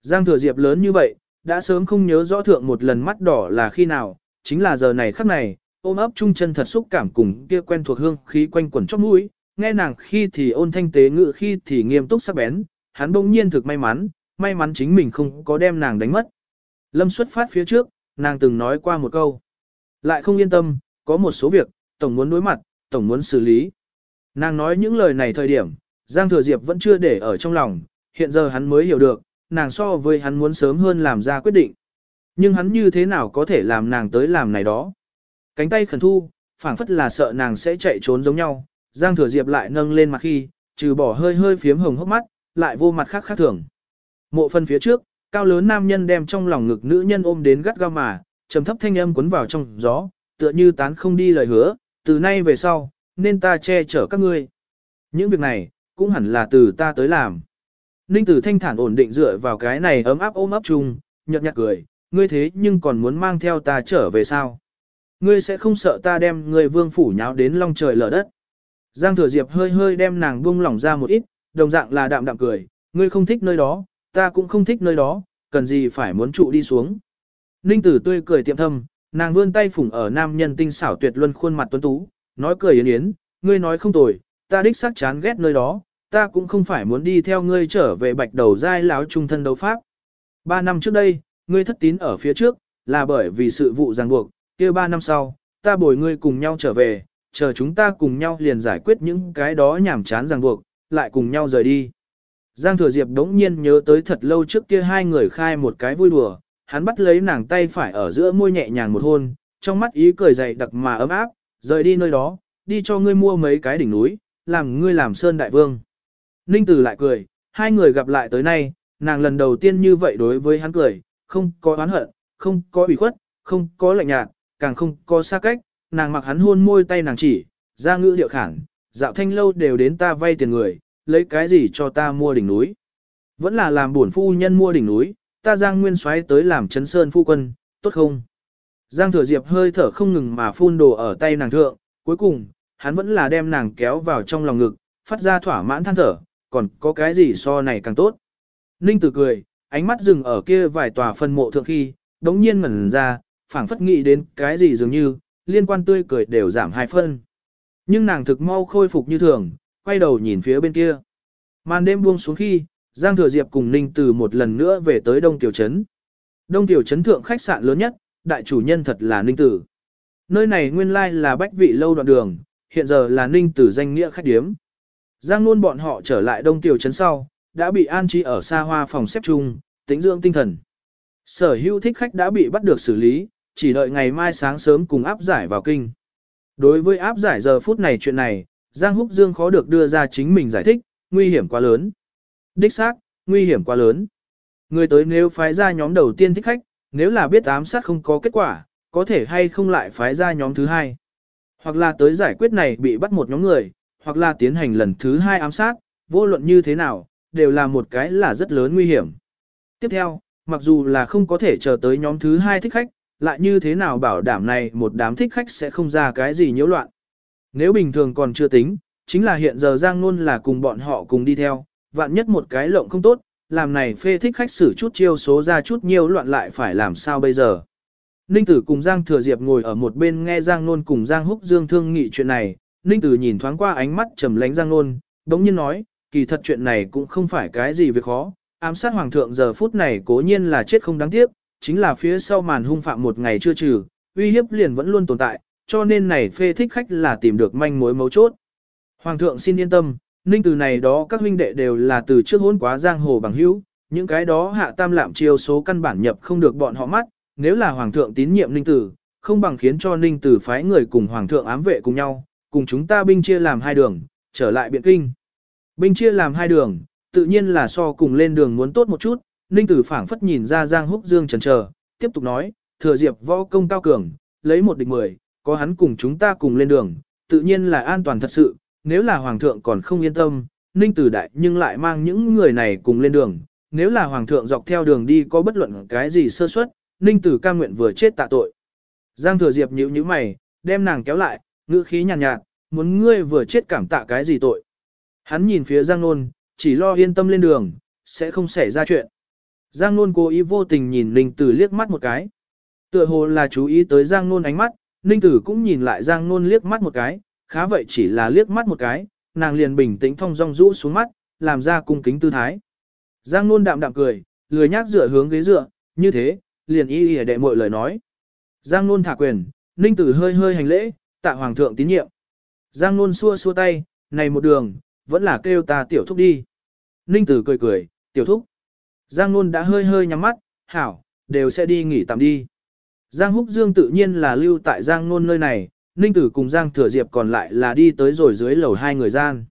Giang thừa diệp lớn như vậy, đã sớm không nhớ rõ thượng một lần mắt đỏ là khi nào, chính là giờ này khắc này, ôm ấp chung chân thật xúc cảm cùng kia quen thuộc hương khí quanh quẩn trong mũi, nghe nàng khi thì ôn thanh tế ngự khi thì nghiêm túc sắc bén, hắn bỗng nhiên thực may mắn, may mắn chính mình không có đem nàng đánh mất. Lâm xuất phát phía trước, nàng từng nói qua một câu. Lại không yên tâm, có một số việc, tổng muốn đối mặt, tổng muốn xử lý. Nàng nói những lời này thời điểm, Giang Thừa Diệp vẫn chưa để ở trong lòng, hiện giờ hắn mới hiểu được, nàng so với hắn muốn sớm hơn làm ra quyết định. Nhưng hắn như thế nào có thể làm nàng tới làm này đó. Cánh tay khẩn thu, phảng phất là sợ nàng sẽ chạy trốn giống nhau, Giang Thừa Diệp lại nâng lên mặt khi, trừ bỏ hơi hơi phiếm hồng hốc mắt, lại vô mặt khác khác thường. Mộ phân phía trước, cao lớn nam nhân đem trong lòng ngực nữ nhân ôm đến gắt gao mà, trầm thấp thanh âm cuốn vào trong gió, tựa như tán không đi lời hứa, từ nay về sau, nên ta che chở các ngươi. Những việc này, cũng hẳn là từ ta tới làm. Ninh tử thanh thản ổn định dựa vào cái này ấm áp ôm ấp chung, nhợt nhạt cười, ngươi thế nhưng còn muốn mang theo ta trở về sao? Ngươi sẽ không sợ ta đem ngươi vương phủ nháo đến long trời lở đất. Giang thừa diệp hơi hơi đem nàng buông lỏng ra một ít, đồng dạng là đạm đạm cười, ngươi không thích nơi đó, ta cũng không thích nơi đó, cần gì phải muốn trụ đi xuống. Ninh tử tươi cười tiệm thâm, nàng vươn tay phủng ở nam nhân tinh xảo tuyệt luân khuôn mặt tuấn tú, nói cười yến yến, ngươi nói không tồi, ta đích xác chán ghét nơi đó, ta cũng không phải muốn đi theo ngươi trở về bạch đầu giai láo trung thân đấu pháp. Ba năm trước đây, ngươi thất tín ở phía trước, là bởi vì sự vụ ràng buộc, kia ba năm sau, ta bồi ngươi cùng nhau trở về, chờ chúng ta cùng nhau liền giải quyết những cái đó nhảm chán ràng buộc, lại cùng nhau rời đi. Giang Thừa Diệp đống nhiên nhớ tới thật lâu trước kia hai người khai một cái vui đùa, hắn bắt lấy nàng tay phải ở giữa môi nhẹ nhàng một hôn, trong mắt ý cười dày đặc mà ấm áp, rời đi nơi đó, đi cho ngươi mua mấy cái đỉnh núi, làm ngươi làm sơn đại vương. Ninh Tử lại cười, hai người gặp lại tới nay, nàng lần đầu tiên như vậy đối với hắn cười, không có oán hận, không có ủy khuất, không có lạnh nhạt, càng không có xa cách, nàng mặc hắn hôn môi tay nàng chỉ, ra ngữ điệu khản, dạo thanh lâu đều đến ta vay tiền người, lấy cái gì cho ta mua đỉnh núi. Vẫn là làm buồn phu nhân mua đỉnh núi, ta Giang Nguyên xoáy tới làm chấn sơn phu quân, tốt không? Giang Thừa Diệp hơi thở không ngừng mà phun đồ ở tay nàng thượng, cuối cùng, hắn vẫn là đem nàng kéo vào trong lòng ngực, phát ra thỏa mãn than thở, còn có cái gì so này càng tốt. Ninh tử cười, ánh mắt dừng ở kia vài tòa phân mộ thượng khi, đống nhiên ngẩn ra, phảng phất nghĩ đến cái gì dường như, liên quan tươi cười đều giảm hai phân. Nhưng nàng thực mau khôi phục như thường, quay đầu nhìn phía bên kia. Màn đêm buông xuống khi, Giang Thừa Diệp cùng Ninh Từ một lần nữa về tới Đông Tiểu Trấn. Đông Tiểu Trấn thượng khách sạn lớn nhất, đại chủ nhân thật là Ninh Tử. Nơi này nguyên lai là bách vị lâu đoạn đường, hiện giờ là Ninh Tử danh nghĩa khách điếm. Giang luôn bọn họ trở lại Đông Tiểu Trấn sau, đã bị an trí ở xa hoa phòng xếp chung, tính dưỡng tinh thần. Sở hữu thích khách đã bị bắt được xử lý, chỉ đợi ngày mai sáng sớm cùng áp giải vào kinh. Đối với áp giải giờ phút này chuyện này, Giang Húc Dương khó được đưa ra chính mình giải thích, nguy hiểm quá lớn. Đích xác, nguy hiểm quá lớn. Người tới nếu phái ra nhóm đầu tiên thích khách, nếu là biết ám sát không có kết quả, có thể hay không lại phái ra nhóm thứ hai. Hoặc là tới giải quyết này bị bắt một nhóm người, hoặc là tiến hành lần thứ hai ám sát, vô luận như thế nào, đều là một cái là rất lớn nguy hiểm. Tiếp theo, mặc dù là không có thể chờ tới nhóm thứ hai thích khách, lại như thế nào bảo đảm này một đám thích khách sẽ không ra cái gì nhiễu loạn. Nếu bình thường còn chưa tính, chính là hiện giờ Giang Nôn là cùng bọn họ cùng đi theo, vạn nhất một cái lộng không tốt, làm này phê thích khách xử chút chiêu số ra chút nhiều loạn lại phải làm sao bây giờ. Ninh Tử cùng Giang Thừa Diệp ngồi ở một bên nghe Giang Nôn cùng Giang Húc Dương thương nghị chuyện này, Ninh Tử nhìn thoáng qua ánh mắt trầm lánh Giang Nôn, đống nhiên nói, kỳ thật chuyện này cũng không phải cái gì việc khó, ám sát hoàng thượng giờ phút này cố nhiên là chết không đáng tiếc, chính là phía sau màn hung phạm một ngày chưa trừ, uy hiếp liền vẫn luôn tồn tại, cho nên này phê thích khách là tìm được manh mối mấu chốt. Hoàng thượng xin yên tâm, ninh Tử này đó các huynh đệ đều là từ trước hôn quá giang hồ bằng hữu, những cái đó hạ tam lạm chiêu số căn bản nhập không được bọn họ mắt, nếu là hoàng thượng tín nhiệm ninh tử, không bằng khiến cho ninh tử phái người cùng hoàng thượng ám vệ cùng nhau, cùng chúng ta binh chia làm hai đường, trở lại biện kinh. Binh chia làm hai đường, tự nhiên là so cùng lên đường muốn tốt một chút, ninh tử phảng phất nhìn ra giang húc dương trần chờ tiếp tục nói, thừa diệp võ công cao cường, lấy một địch mười, có hắn cùng chúng ta cùng lên đường, tự nhiên là an toàn thật sự, nếu là hoàng thượng còn không yên tâm, ninh tử đại nhưng lại mang những người này cùng lên đường, nếu là hoàng thượng dọc theo đường đi có bất luận cái gì sơ suất, ninh tử ca nguyện vừa chết tạ tội. Giang thừa diệp nhíu nhíu mày, đem nàng kéo lại, ngữ khí nhàn nhạt, nhạt, muốn ngươi vừa chết cảm tạ cái gì tội. Hắn nhìn phía Giang Nôn, chỉ lo yên tâm lên đường, sẽ không xảy ra chuyện. Giang Nôn cố ý vô tình nhìn Ninh Tử liếc mắt một cái. Tựa hồ là chú ý tới Giang Nôn ánh mắt, Ninh Tử cũng nhìn lại Giang Nôn liếc mắt một cái, khá vậy chỉ là liếc mắt một cái, nàng liền bình tĩnh thong dong rũ xuống mắt, làm ra cung kính tư thái. Giang Nôn đạm đạm cười, lười nhác dựa hướng ghế dựa, như thế, liền y y đệ mọi lời nói. Giang Nôn thả quyền, Ninh Tử hơi hơi hành lễ, tạ hoàng thượng tín nhiệm. Giang Nôn xua xua tay, này một đường, vẫn là kêu ta tiểu thúc đi. Ninh Tử cười cười, tiểu thúc. Giang Nôn đã hơi hơi nhắm mắt, hảo, đều sẽ đi nghỉ tạm đi. Giang Húc Dương tự nhiên là lưu tại Giang Nôn nơi này, Ninh Tử cùng Giang Thừa Diệp còn lại là đi tới rồi dưới lầu hai người gian.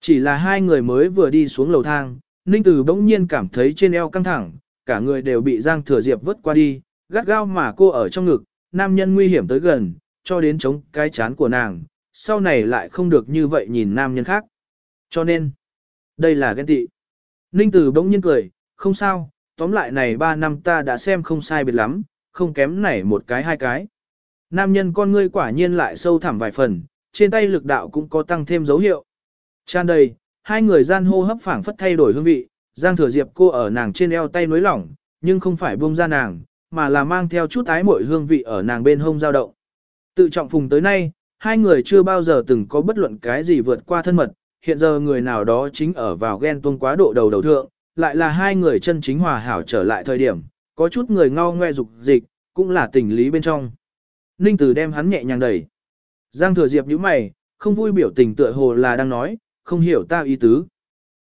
Chỉ là hai người mới vừa đi xuống lầu thang, Ninh Tử bỗng nhiên cảm thấy trên eo căng thẳng, cả người đều bị Giang Thừa Diệp vứt qua đi, gắt gao mà cô ở trong ngực, nam nhân nguy hiểm tới gần, cho đến chống cái chán của nàng, sau này lại không được như vậy nhìn nam nhân khác. Cho nên, đây là ghen tị. Ninh Tử bỗng nhiên cười, không sao, tóm lại này ba năm ta đã xem không sai biệt lắm, không kém này một cái hai cái. Nam nhân con ngươi quả nhiên lại sâu thẳm vài phần, trên tay lực đạo cũng có tăng thêm dấu hiệu. Chan đầy, hai người gian hô hấp phảng phất thay đổi hương vị, Giang Thừa Diệp cô ở nàng trên eo tay nối lỏng, nhưng không phải buông ra nàng, mà là mang theo chút ái mội hương vị ở nàng bên hông dao động. Tự trọng phùng tới nay, hai người chưa bao giờ từng có bất luận cái gì vượt qua thân mật, hiện giờ người nào đó chính ở vào ghen tuông quá độ đầu đầu thượng, lại là hai người chân chính hòa hảo trở lại thời điểm, có chút người ngao ngoe dục dịch, cũng là tình lý bên trong. Ninh Tử đem hắn nhẹ nhàng đẩy. Giang Thừa Diệp nhíu mày, không vui biểu tình tựa hồ là đang nói, không hiểu ta ý tứ.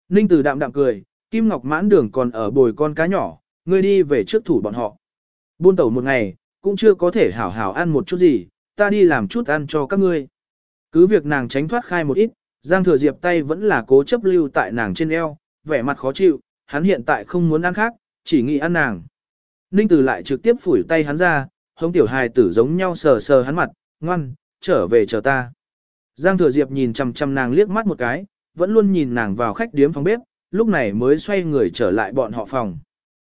Ninh Tử đạm đạm cười, Kim Ngọc mãn đường còn ở bồi con cá nhỏ, ngươi đi về trước thủ bọn họ. Buôn tẩu một ngày, cũng chưa có thể hảo hảo ăn một chút gì, ta đi làm chút ăn cho các ngươi. Cứ việc nàng tránh thoát khai một ít, Giang Thừa Diệp tay vẫn là cố chấp lưu tại nàng trên eo, vẻ mặt khó chịu, hắn hiện tại không muốn ăn khác, chỉ nghĩ ăn nàng. Ninh Tử lại trực tiếp phủi tay hắn ra, hống tiểu hài tử giống nhau sờ sờ hắn mặt, ngoan, trở về chờ ta. Giang Thừa Diệp nhìn chằm chằm nàng liếc mắt một cái, vẫn luôn nhìn nàng vào khách điếm phòng bếp, lúc này mới xoay người trở lại bọn họ phòng.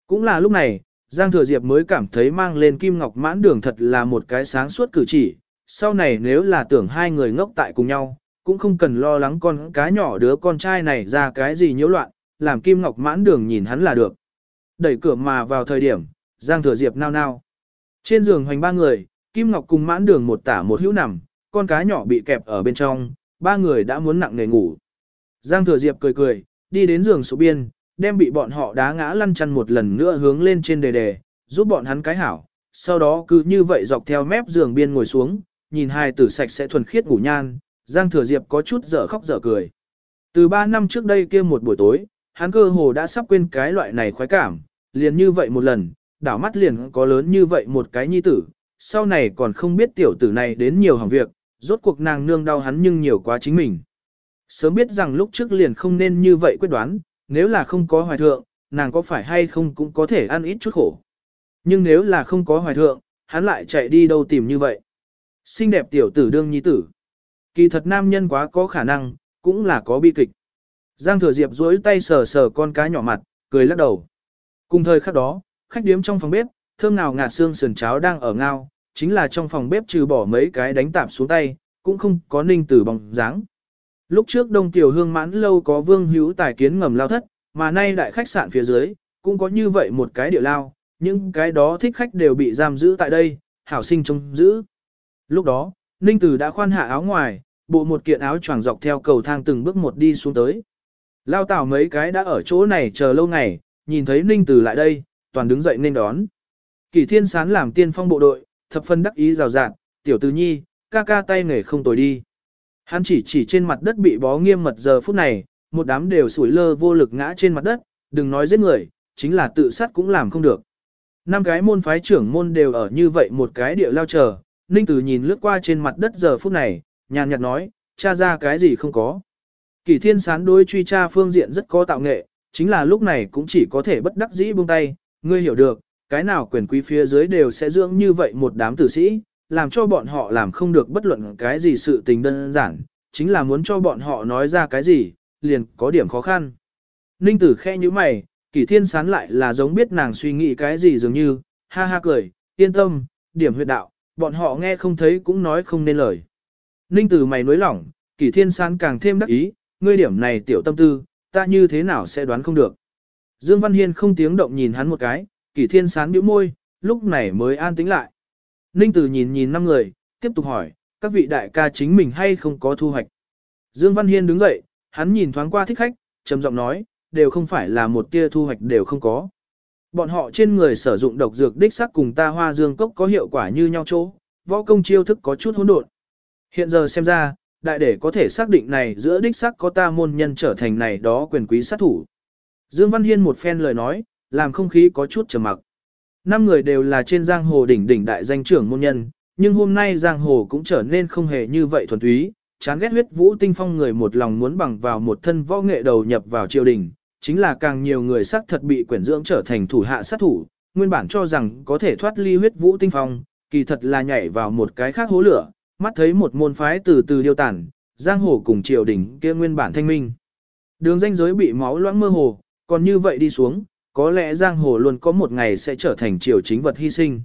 Cũng là lúc này, Giang Thừa Diệp mới cảm thấy mang lên Kim Ngọc mãn đường thật là một cái sáng suốt cử chỉ, sau này nếu là tưởng hai người ngốc tại cùng nhau, cũng không cần lo lắng con cá nhỏ đứa con trai này ra cái gì nhiễu loạn, làm Kim Ngọc mãn đường nhìn hắn là được. Đẩy cửa mà vào thời điểm, Giang Thừa Diệp nao nao. Trên giường hoành ba người, Kim Ngọc cùng mãn đường một tả một hữu nằm, con cá nhỏ bị kẹp ở bên trong, ba người đã muốn nặng nề ngủ. Giang Thừa Diệp cười cười, đi đến giường số biên, đem bị bọn họ đá ngã lăn chăn một lần nữa hướng lên trên đề đề, giúp bọn hắn cái hảo. Sau đó cứ như vậy dọc theo mép giường biên ngồi xuống, nhìn hai tử sạch sẽ thuần khiết ngủ nhan, Giang Thừa Diệp có chút dở khóc dở cười. Từ ba năm trước đây kia một buổi tối, hắn cơ hồ đã sắp quên cái loại này khoái cảm, liền như vậy một lần, đảo mắt liền có lớn như vậy một cái nhi tử, sau này còn không biết tiểu tử này đến nhiều hỏng việc, rốt cuộc nàng nương đau hắn nhưng nhiều quá chính mình. Sớm biết rằng lúc trước liền không nên như vậy quyết đoán, nếu là không có hoài thượng, nàng có phải hay không cũng có thể ăn ít chút khổ. Nhưng nếu là không có hoài thượng, hắn lại chạy đi đâu tìm như vậy. Xinh đẹp tiểu tử đương nhi tử. Kỳ thật nam nhân quá có khả năng, cũng là có bi kịch. Giang thừa diệp duỗi tay sờ sờ con cá nhỏ mặt, cười lắc đầu. Cùng thời khắc đó, khách điếm trong phòng bếp, thơm nào ngạt xương sườn cháo đang ở ngao, chính là trong phòng bếp trừ bỏ mấy cái đánh tạp xuống tay, cũng không có ninh tử bóng dáng. Lúc trước đông tiểu hương mãn lâu có vương hữu tài kiến ngầm lao thất, mà nay đại khách sạn phía dưới, cũng có như vậy một cái địa lao, những cái đó thích khách đều bị giam giữ tại đây, hảo sinh trông giữ. Lúc đó, Ninh Tử đã khoan hạ áo ngoài, bộ một kiện áo choàng dọc theo cầu thang từng bước một đi xuống tới. Lao tảo mấy cái đã ở chỗ này chờ lâu ngày, nhìn thấy Ninh Tử lại đây, toàn đứng dậy nên đón. kỷ thiên sán làm tiên phong bộ đội, thập phân đắc ý rào rạng, tiểu tử nhi, ca ca tay nghề không tồi đi. Hắn chỉ chỉ trên mặt đất bị bó nghiêm mật giờ phút này, một đám đều sủi lơ vô lực ngã trên mặt đất, đừng nói giết người, chính là tự sát cũng làm không được. Năm cái môn phái trưởng môn đều ở như vậy một cái địa lao chờ, Ninh Tử nhìn lướt qua trên mặt đất giờ phút này, nhàn nhạt nói, cha ra cái gì không có. Kỳ thiên sán đối truy tra phương diện rất có tạo nghệ, chính là lúc này cũng chỉ có thể bất đắc dĩ buông tay, ngươi hiểu được, cái nào quyền quý phía dưới đều sẽ dưỡng như vậy một đám tử sĩ, làm cho bọn họ làm không được bất luận cái gì sự tình đơn giản, chính là muốn cho bọn họ nói ra cái gì, liền có điểm khó khăn. Ninh tử khe như mày, kỷ thiên sán lại là giống biết nàng suy nghĩ cái gì dường như, ha ha cười, yên tâm, điểm huyệt đạo, bọn họ nghe không thấy cũng nói không nên lời. Ninh tử mày nối lỏng, kỷ thiên sán càng thêm đắc ý, ngươi điểm này tiểu tâm tư, ta như thế nào sẽ đoán không được. Dương Văn Hiên không tiếng động nhìn hắn một cái, kỷ thiên sán bĩu môi, lúc này mới an tĩnh lại. Ninh tử nhìn nhìn năm người, tiếp tục hỏi, các vị đại ca chính mình hay không có thu hoạch. Dương Văn Hiên đứng dậy, hắn nhìn thoáng qua thích khách, trầm giọng nói, đều không phải là một tia thu hoạch đều không có. Bọn họ trên người sử dụng độc dược đích sắc cùng ta hoa dương cốc có hiệu quả như nhau chỗ, võ công chiêu thức có chút hỗn độn. Hiện giờ xem ra, đại để có thể xác định này giữa đích sắc có ta môn nhân trở thành này đó quyền quý sát thủ. Dương Văn Hiên một phen lời nói, làm không khí có chút trầm mặc. Năm người đều là trên giang hồ đỉnh đỉnh đại danh trưởng môn nhân, nhưng hôm nay giang hồ cũng trở nên không hề như vậy thuần túy, chán ghét huyết vũ tinh phong người một lòng muốn bằng vào một thân võ nghệ đầu nhập vào triều đình, chính là càng nhiều người sắc thật bị quyển dưỡng trở thành thủ hạ sát thủ, nguyên bản cho rằng có thể thoát ly huyết vũ tinh phong, kỳ thật là nhảy vào một cái khác hố lửa, mắt thấy một môn phái từ từ điêu tản, giang hồ cùng triều đình kia nguyên bản thanh minh. Đường danh giới bị máu loãng mơ hồ, còn như vậy đi xuống, có lẽ giang hồ luôn có một ngày sẽ trở thành triều chính vật hy sinh.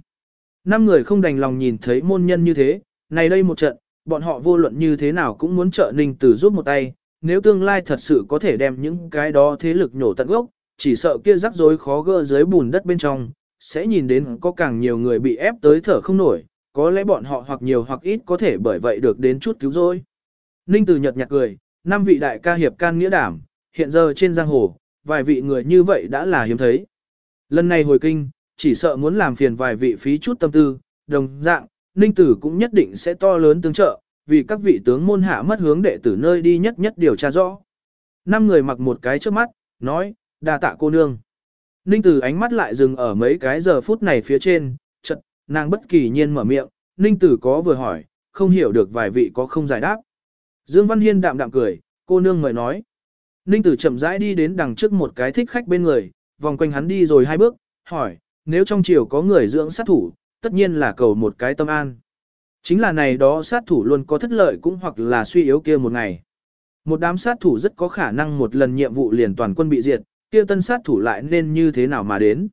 Năm người không đành lòng nhìn thấy môn nhân như thế, này đây một trận, bọn họ vô luận như thế nào cũng muốn trợ Ninh Tử giúp một tay, nếu tương lai thật sự có thể đem những cái đó thế lực nhổ tận gốc, chỉ sợ kia rắc rối khó gỡ dưới bùn đất bên trong, sẽ nhìn đến có càng nhiều người bị ép tới thở không nổi, có lẽ bọn họ hoặc nhiều hoặc ít có thể bởi vậy được đến chút cứu rỗi. Ninh Tử nhật nhạt cười, năm vị đại ca hiệp can nghĩa đảm, hiện giờ trên giang hồ, vài vị người như vậy đã là hiếm thấy. Lần này hồi kinh, chỉ sợ muốn làm phiền vài vị phí chút tâm tư, đồng dạng, Ninh Tử cũng nhất định sẽ to lớn tương trợ, vì các vị tướng môn hạ mất hướng đệ tử nơi đi nhất nhất điều tra rõ. Năm người mặc một cái trước mắt, nói, đa tạ cô nương. Ninh Tử ánh mắt lại dừng ở mấy cái giờ phút này phía trên, chật, nàng bất kỳ nhiên mở miệng, Ninh Tử có vừa hỏi, không hiểu được vài vị có không giải đáp. Dương Văn Hiên đạm đạm cười, cô nương mời nói. Ninh Tử chậm rãi đi đến đằng trước một cái thích khách bên người, vòng quanh hắn đi rồi hai bước, hỏi, nếu trong triều có người dưỡng sát thủ, tất nhiên là cầu một cái tâm an. Chính là này đó sát thủ luôn có thất lợi cũng hoặc là suy yếu kia một ngày. Một đám sát thủ rất có khả năng một lần nhiệm vụ liền toàn quân bị diệt, kia tân sát thủ lại nên như thế nào mà đến.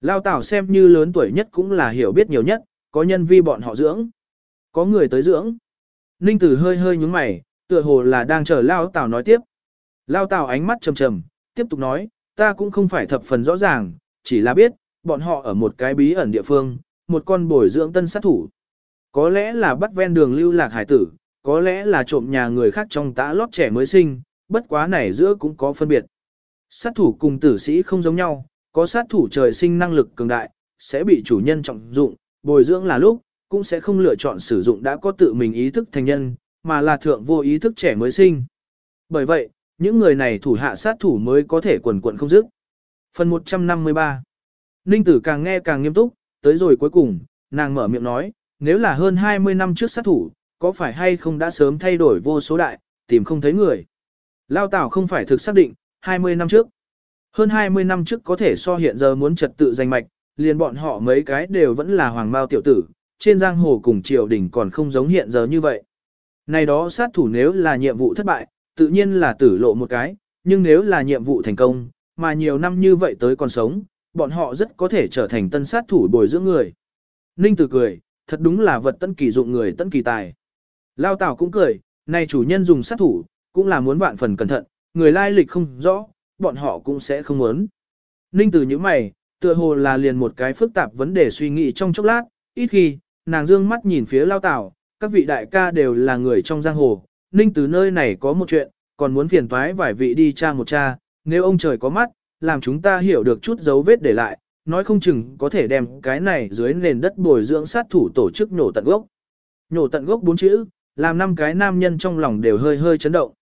Lao Tảo xem như lớn tuổi nhất cũng là hiểu biết nhiều nhất, có nhân vi bọn họ dưỡng. Có người tới dưỡng. Ninh Tử hơi hơi nhúng mày, Tựa hồ là đang chờ Lao Tảo nói tiếp. Lao Tào ánh mắt trầm trầm, tiếp tục nói, ta cũng không phải thập phần rõ ràng, chỉ là biết, bọn họ ở một cái bí ẩn địa phương, một con bồi dưỡng tân sát thủ. Có lẽ là bắt ven đường lưu lạc hải tử, có lẽ là trộm nhà người khác trong tã lót trẻ mới sinh, bất quá này giữa cũng có phân biệt. Sát thủ cùng tử sĩ không giống nhau, có sát thủ trời sinh năng lực cường đại, sẽ bị chủ nhân trọng dụng, bồi dưỡng là lúc, cũng sẽ không lựa chọn sử dụng đã có tự mình ý thức thành nhân, mà là thượng vô ý thức trẻ mới sinh. Bởi vậy, những người này thủ hạ sát thủ mới có thể quần quận không dứt. Phần 153 Ninh tử càng nghe càng nghiêm túc, tới rồi cuối cùng, nàng mở miệng nói, nếu là hơn 20 năm trước sát thủ, có phải hay không đã sớm thay đổi vô số đại, tìm không thấy người. Lao Tảo không phải thực xác định, 20 năm trước. Hơn 20 năm trước có thể so hiện giờ muốn trật tự danh mạch, liền bọn họ mấy cái đều vẫn là hoàng mao tiểu tử, trên giang hồ cùng triều đình còn không giống hiện giờ như vậy. Này đó sát thủ nếu là nhiệm vụ thất bại, tự nhiên là tử lộ một cái, nhưng nếu là nhiệm vụ thành công, mà nhiều năm như vậy tới còn sống, bọn họ rất có thể trở thành tân sát thủ bồi dưỡng người. Ninh Tử cười, thật đúng là vật tân kỳ dụng người tân kỳ tài. Lao Tảo cũng cười, này chủ nhân dùng sát thủ, cũng là muốn vạn phần cẩn thận, người lai lịch không rõ, bọn họ cũng sẽ không muốn. Ninh Tử như mày, tựa hồ là liền một cái phức tạp vấn đề suy nghĩ trong chốc lát, ít khi, nàng dương mắt nhìn phía Lao Tảo, các vị đại ca đều là người trong giang hồ, Ninh từ nơi này có một chuyện, còn muốn phiền toái vài vị đi cha một cha, nếu ông trời có mắt, làm chúng ta hiểu được chút dấu vết để lại, nói không chừng có thể đem cái này dưới nền đất bồi dưỡng sát thủ tổ chức nổ tận gốc. Nổ tận gốc bốn chữ, làm năm cái nam nhân trong lòng đều hơi hơi chấn động.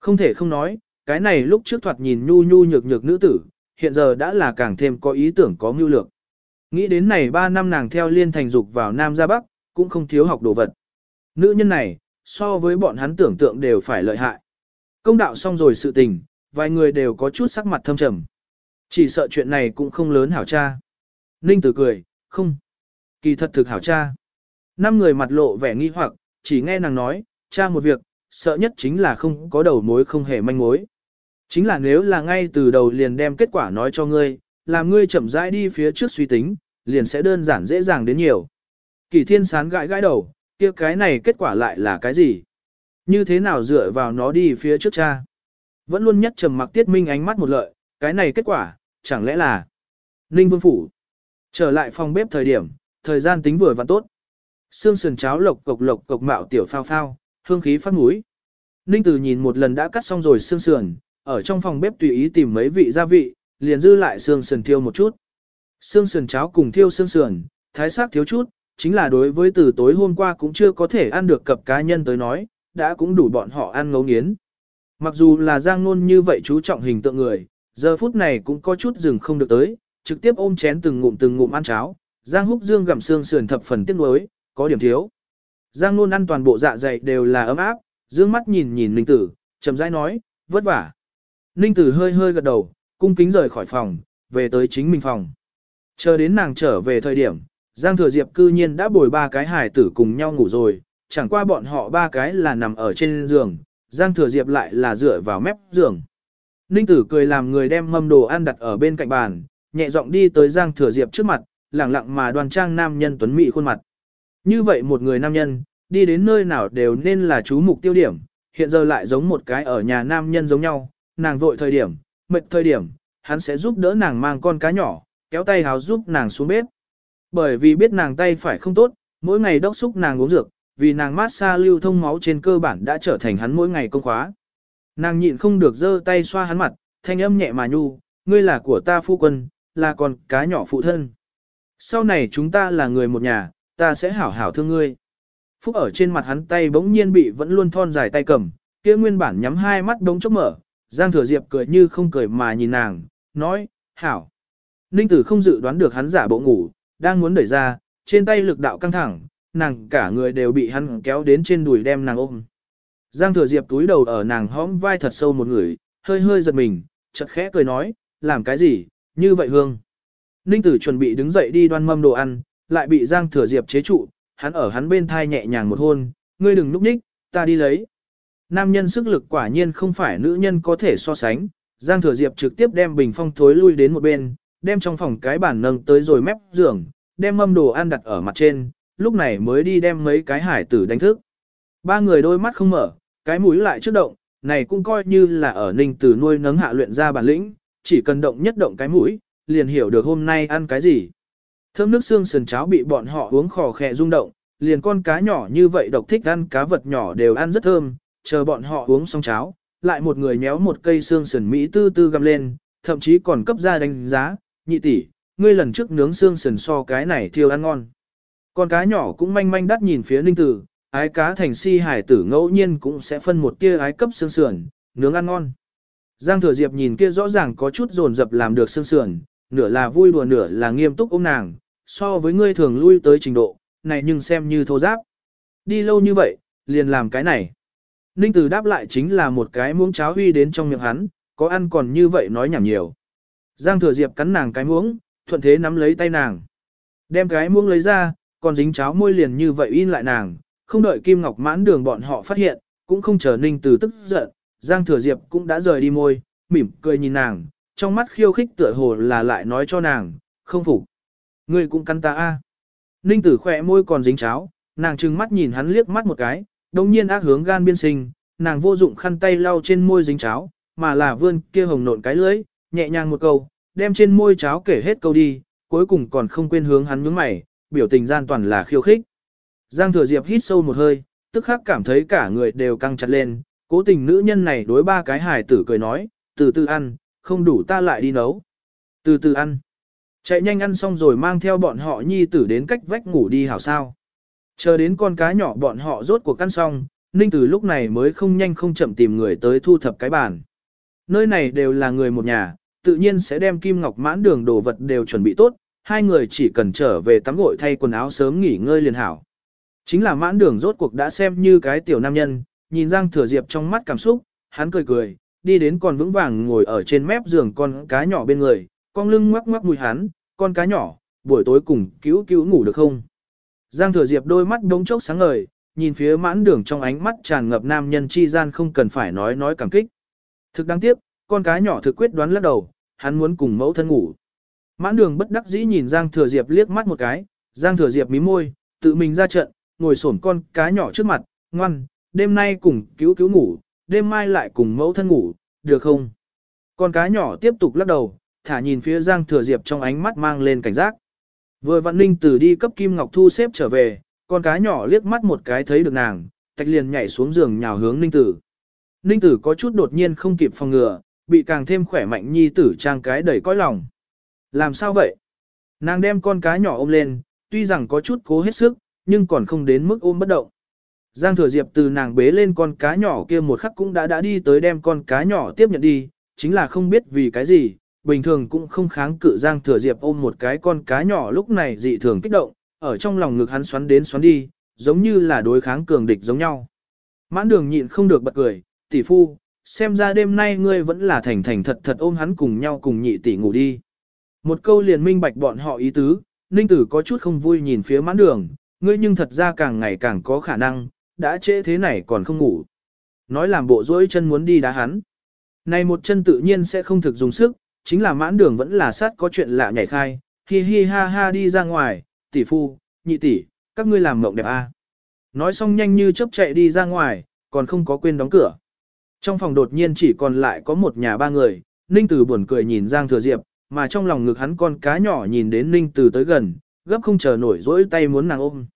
Không thể không nói, cái này lúc trước thoạt nhìn nhu nhu nhược nhược nữ tử, hiện giờ đã là càng thêm có ý tưởng có mưu lược. Nghĩ đến này 3 năm nàng theo liên thành dục vào Nam ra Bắc, cũng không thiếu học đồ vật. Nữ nhân này, so với bọn hắn tưởng tượng đều phải lợi hại. Công đạo xong rồi sự tình, vài người đều có chút sắc mặt thâm trầm. Chỉ sợ chuyện này cũng không lớn hảo cha. Ninh tử cười, không. Kỳ thật thực hảo cha. Năm người mặt lộ vẻ nghi hoặc, chỉ nghe nàng nói, cha một việc, sợ nhất chính là không có đầu mối không hề manh mối. Chính là nếu là ngay từ đầu liền đem kết quả nói cho ngươi, làm ngươi chậm rãi đi phía trước suy tính, liền sẽ đơn giản dễ dàng đến nhiều. Kỳ thiên sán gãi gãi đầu, kia cái này kết quả lại là cái gì? Như thế nào dựa vào nó đi phía trước cha? Vẫn luôn nhất trầm mặc tiết minh ánh mắt một lợi, cái này kết quả, chẳng lẽ là Ninh Vương Phủ. Trở lại phòng bếp thời điểm, thời gian tính vừa và tốt. Sương sườn cháo lộc cộc lộc cộc mạo tiểu phao phao, hương khí phát mũi. Ninh Từ nhìn một lần đã cắt xong rồi sương sườn, ở trong phòng bếp tùy ý tìm mấy vị gia vị, liền dư lại sương sườn thiêu một chút. Sương sườn cháo cùng thiêu sương sườn, thái sắc thiếu chút, chính là đối với từ tối hôm qua cũng chưa có thể ăn được cặp cá nhân tới nói, đã cũng đủ bọn họ ăn ngấu nghiến. Mặc dù là Giang Nôn như vậy chú trọng hình tượng người, giờ phút này cũng có chút dừng không được tới, trực tiếp ôm chén từng ngụm từng ngụm ăn cháo, Giang Húc Dương gặm xương sườn thập phần tiếc nuối, có điểm thiếu. Giang Nôn ăn toàn bộ dạ dày đều là ấm áp, dương mắt nhìn nhìn Ninh Tử, chậm rãi nói, vất vả. Ninh Tử hơi hơi gật đầu, cung kính rời khỏi phòng, về tới chính mình phòng. Chờ đến nàng trở về thời điểm, Giang Thừa Diệp cư nhiên đã bồi ba cái hải tử cùng nhau ngủ rồi, chẳng qua bọn họ ba cái là nằm ở trên giường, Giang Thừa Diệp lại là dựa vào mép giường. Ninh Tử cười làm người đem mâm đồ ăn đặt ở bên cạnh bàn, nhẹ giọng đi tới Giang Thừa Diệp trước mặt, lẳng lặng mà đoan trang nam nhân tuấn mỹ khuôn mặt. Như vậy một người nam nhân, đi đến nơi nào đều nên là chú mục tiêu điểm, hiện giờ lại giống một cái ở nhà nam nhân giống nhau, nàng vội thời điểm, mệt thời điểm, hắn sẽ giúp đỡ nàng mang con cá nhỏ, kéo tay háo giúp nàng xuống bếp. Bởi vì biết nàng tay phải không tốt, mỗi ngày đốc xúc nàng uống dược, vì nàng mát xa lưu thông máu trên cơ bản đã trở thành hắn mỗi ngày công khóa. Nàng nhịn không được giơ tay xoa hắn mặt, thanh âm nhẹ mà nhu, ngươi là của ta phu quân, là con cá nhỏ phụ thân. Sau này chúng ta là người một nhà, ta sẽ hảo hảo thương ngươi. Phúc ở trên mặt hắn tay bỗng nhiên bị vẫn luôn thon dài tay cầm, kia nguyên bản nhắm hai mắt đống chốc mở, Giang Thừa Diệp cười như không cười mà nhìn nàng, nói, hảo. Ninh tử không dự đoán được hắn giả bộ ngủ, đang muốn đẩy ra, trên tay lực đạo căng thẳng, nàng cả người đều bị hắn kéo đến trên đùi đem nàng ôm. Giang thừa diệp túi đầu ở nàng hõm vai thật sâu một người, hơi hơi giật mình, chật khẽ cười nói, làm cái gì, như vậy hương. Ninh tử chuẩn bị đứng dậy đi đoan mâm đồ ăn, lại bị Giang thừa diệp chế trụ, hắn ở hắn bên thai nhẹ nhàng một hôn, ngươi đừng núp ních, ta đi lấy. Nam nhân sức lực quả nhiên không phải nữ nhân có thể so sánh, Giang thừa diệp trực tiếp đem bình phong thối lui đến một bên, đem trong phòng cái bàn nâng tới rồi mép giường, đem mâm đồ ăn đặt ở mặt trên, lúc này mới đi đem mấy cái hải tử đánh thức. Ba người đôi mắt không mở, Cái mũi lại trước động, này cũng coi như là ở ninh tử nuôi nấng hạ luyện ra bản lĩnh, chỉ cần động nhất động cái mũi, liền hiểu được hôm nay ăn cái gì. Thơm nước xương sườn cháo bị bọn họ uống khò khè rung động, liền con cá nhỏ như vậy độc thích ăn cá vật nhỏ đều ăn rất thơm, chờ bọn họ uống xong cháo, lại một người nhéo một cây xương sườn Mỹ tư tư găm lên, thậm chí còn cấp ra đánh giá, nhị tỷ, ngươi lần trước nướng xương sườn so cái này thiêu ăn ngon. Con cá nhỏ cũng manh manh đắt nhìn phía ninh tử, ái cá thành si hải tử ngẫu nhiên cũng sẽ phân một tia ái cấp xương sườn, nướng ăn ngon. Giang thừa diệp nhìn kia rõ ràng có chút dồn dập làm được xương sườn, nửa là vui đùa nửa là nghiêm túc ôm nàng, so với ngươi thường lui tới trình độ, này nhưng xem như thô giáp. Đi lâu như vậy, liền làm cái này. Ninh Tử đáp lại chính là một cái muỗng cháo huy đến trong miệng hắn, có ăn còn như vậy nói nhảm nhiều. Giang thừa diệp cắn nàng cái muỗng, thuận thế nắm lấy tay nàng. Đem cái muỗng lấy ra, còn dính cháo môi liền như vậy in lại nàng, không đợi Kim Ngọc mãn đường bọn họ phát hiện, cũng không chờ Ninh Tử tức giận, Giang thừa diệp cũng đã rời đi môi, mỉm cười nhìn nàng, trong mắt khiêu khích tựa hồ là lại nói cho nàng, không phục. Ngươi cũng cắn ta a. Ninh tử khỏe môi còn dính cháo, nàng trừng mắt nhìn hắn liếc mắt một cái, đồng nhiên ác hướng gan biên sinh, nàng vô dụng khăn tay lau trên môi dính cháo, mà là vươn kia hồng nộn cái lưỡi, nhẹ nhàng một câu, đem trên môi cháo kể hết câu đi, cuối cùng còn không quên hướng hắn nhướng mày, biểu tình gian toàn là khiêu khích. Giang thừa diệp hít sâu một hơi, tức khắc cảm thấy cả người đều căng chặt lên, cố tình nữ nhân này đối ba cái hài tử cười nói, từ từ ăn, không đủ ta lại đi nấu. Từ từ ăn. Chạy nhanh ăn xong rồi mang theo bọn họ nhi tử đến cách vách ngủ đi hảo sao. Chờ đến con cá nhỏ bọn họ rốt cuộc ăn xong, Ninh Tử lúc này mới không nhanh không chậm tìm người tới thu thập cái bàn. Nơi này đều là người một nhà, tự nhiên sẽ đem kim ngọc mãn đường đồ vật đều chuẩn bị tốt, hai người chỉ cần trở về tắm gội thay quần áo sớm nghỉ ngơi liền hảo. Chính là mãn đường rốt cuộc đã xem như cái tiểu nam nhân, nhìn Giang Thừa Diệp trong mắt cảm xúc, hắn cười cười, đi đến còn vững vàng ngồi ở trên mép giường con cá nhỏ bên người, con lưng ngoắc ngoắc mùi hắn, con cá nhỏ, buổi tối cùng cứu cứu ngủ được không? Giang thừa diệp đôi mắt đống chốc sáng ngời, nhìn phía mãn đường trong ánh mắt tràn ngập nam nhân chi gian không cần phải nói nói cảm kích. Thực đáng tiếc, con cá nhỏ thực quyết đoán lắc đầu, hắn muốn cùng mẫu thân ngủ. Mãn đường bất đắc dĩ nhìn Giang thừa diệp liếc mắt một cái, Giang thừa diệp mí môi, tự mình ra trận, ngồi xổm con cá nhỏ trước mặt, ngoan, đêm nay cùng cứu cứu ngủ, đêm mai lại cùng mẫu thân ngủ, được không? Con cá nhỏ tiếp tục lắc đầu, thả nhìn phía Giang Thừa Diệp trong ánh mắt mang lên cảnh giác. Vừa Vạn Ninh Tử đi cấp Kim Ngọc Thu xếp trở về, con cá nhỏ liếc mắt một cái thấy được nàng, tạch liền nhảy xuống giường nhào hướng Ninh Tử. Ninh Tử có chút đột nhiên không kịp phòng ngừa, bị càng thêm khỏe mạnh nhi tử trang cái đầy cõi lòng. Làm sao vậy? Nàng đem con cá nhỏ ôm lên, tuy rằng có chút cố hết sức, nhưng còn không đến mức ôm bất động. Giang Thừa Diệp từ nàng bế lên con cá nhỏ kia một khắc cũng đã đã đi tới đem con cá nhỏ tiếp nhận đi, chính là không biết vì cái gì, bình thường cũng không kháng cự Giang Thừa Diệp ôm một cái con cá nhỏ lúc này dị thường kích động, ở trong lòng ngực hắn xoắn đến xoắn đi, giống như là đối kháng cường địch giống nhau. Mãn đường nhịn không được bật cười, tỷ phu, xem ra đêm nay ngươi vẫn là thành thành thật thật ôm hắn cùng nhau cùng nhị tỷ ngủ đi. Một câu liền minh bạch bọn họ ý tứ, Ninh Tử có chút không vui nhìn phía mãn đường, ngươi nhưng thật ra càng ngày càng có khả năng, đã trễ thế này còn không ngủ. Nói làm bộ dỗi chân muốn đi đá hắn. Này một chân tự nhiên sẽ không thực dùng sức, chính là mãn đường vẫn là sát có chuyện lạ nhảy khai, hi hi ha ha đi ra ngoài, tỷ phu, nhị tỷ, các ngươi làm mộng đẹp a. À. Nói xong nhanh như chớp chạy đi ra ngoài, còn không có quên đóng cửa. Trong phòng đột nhiên chỉ còn lại có một nhà ba người, Ninh Tử buồn cười nhìn Giang Thừa Diệp, mà trong lòng ngực hắn con cá nhỏ nhìn đến Ninh Tử tới gần, gấp không chờ nổi dỗi tay muốn nàng ôm.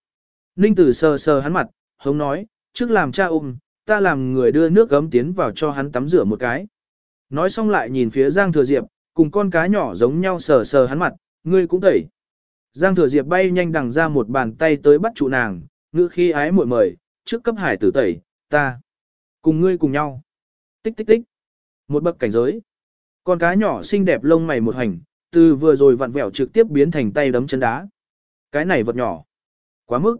Ninh Tử sờ sờ hắn mặt, hống nói, trước làm cha ôm, ta làm người đưa nước gấm tiến vào cho hắn tắm rửa một cái. Nói xong lại nhìn phía Giang Thừa Diệp, cùng con cá nhỏ giống nhau sờ sờ hắn mặt, ngươi cũng tẩy. Giang Thừa Diệp bay nhanh đằng ra một bàn tay tới bắt trụ nàng, ngữ khi ái muội mời, trước cấp hải tử tẩy, ta. Cùng ngươi cùng nhau. Tích tích tích. Một bậc cảnh giới. Con cá nhỏ xinh đẹp lông mày một hành, từ vừa rồi vặn vẹo trực tiếp biến thành tay đấm chân đá. Cái này vật nhỏ. Quá mức.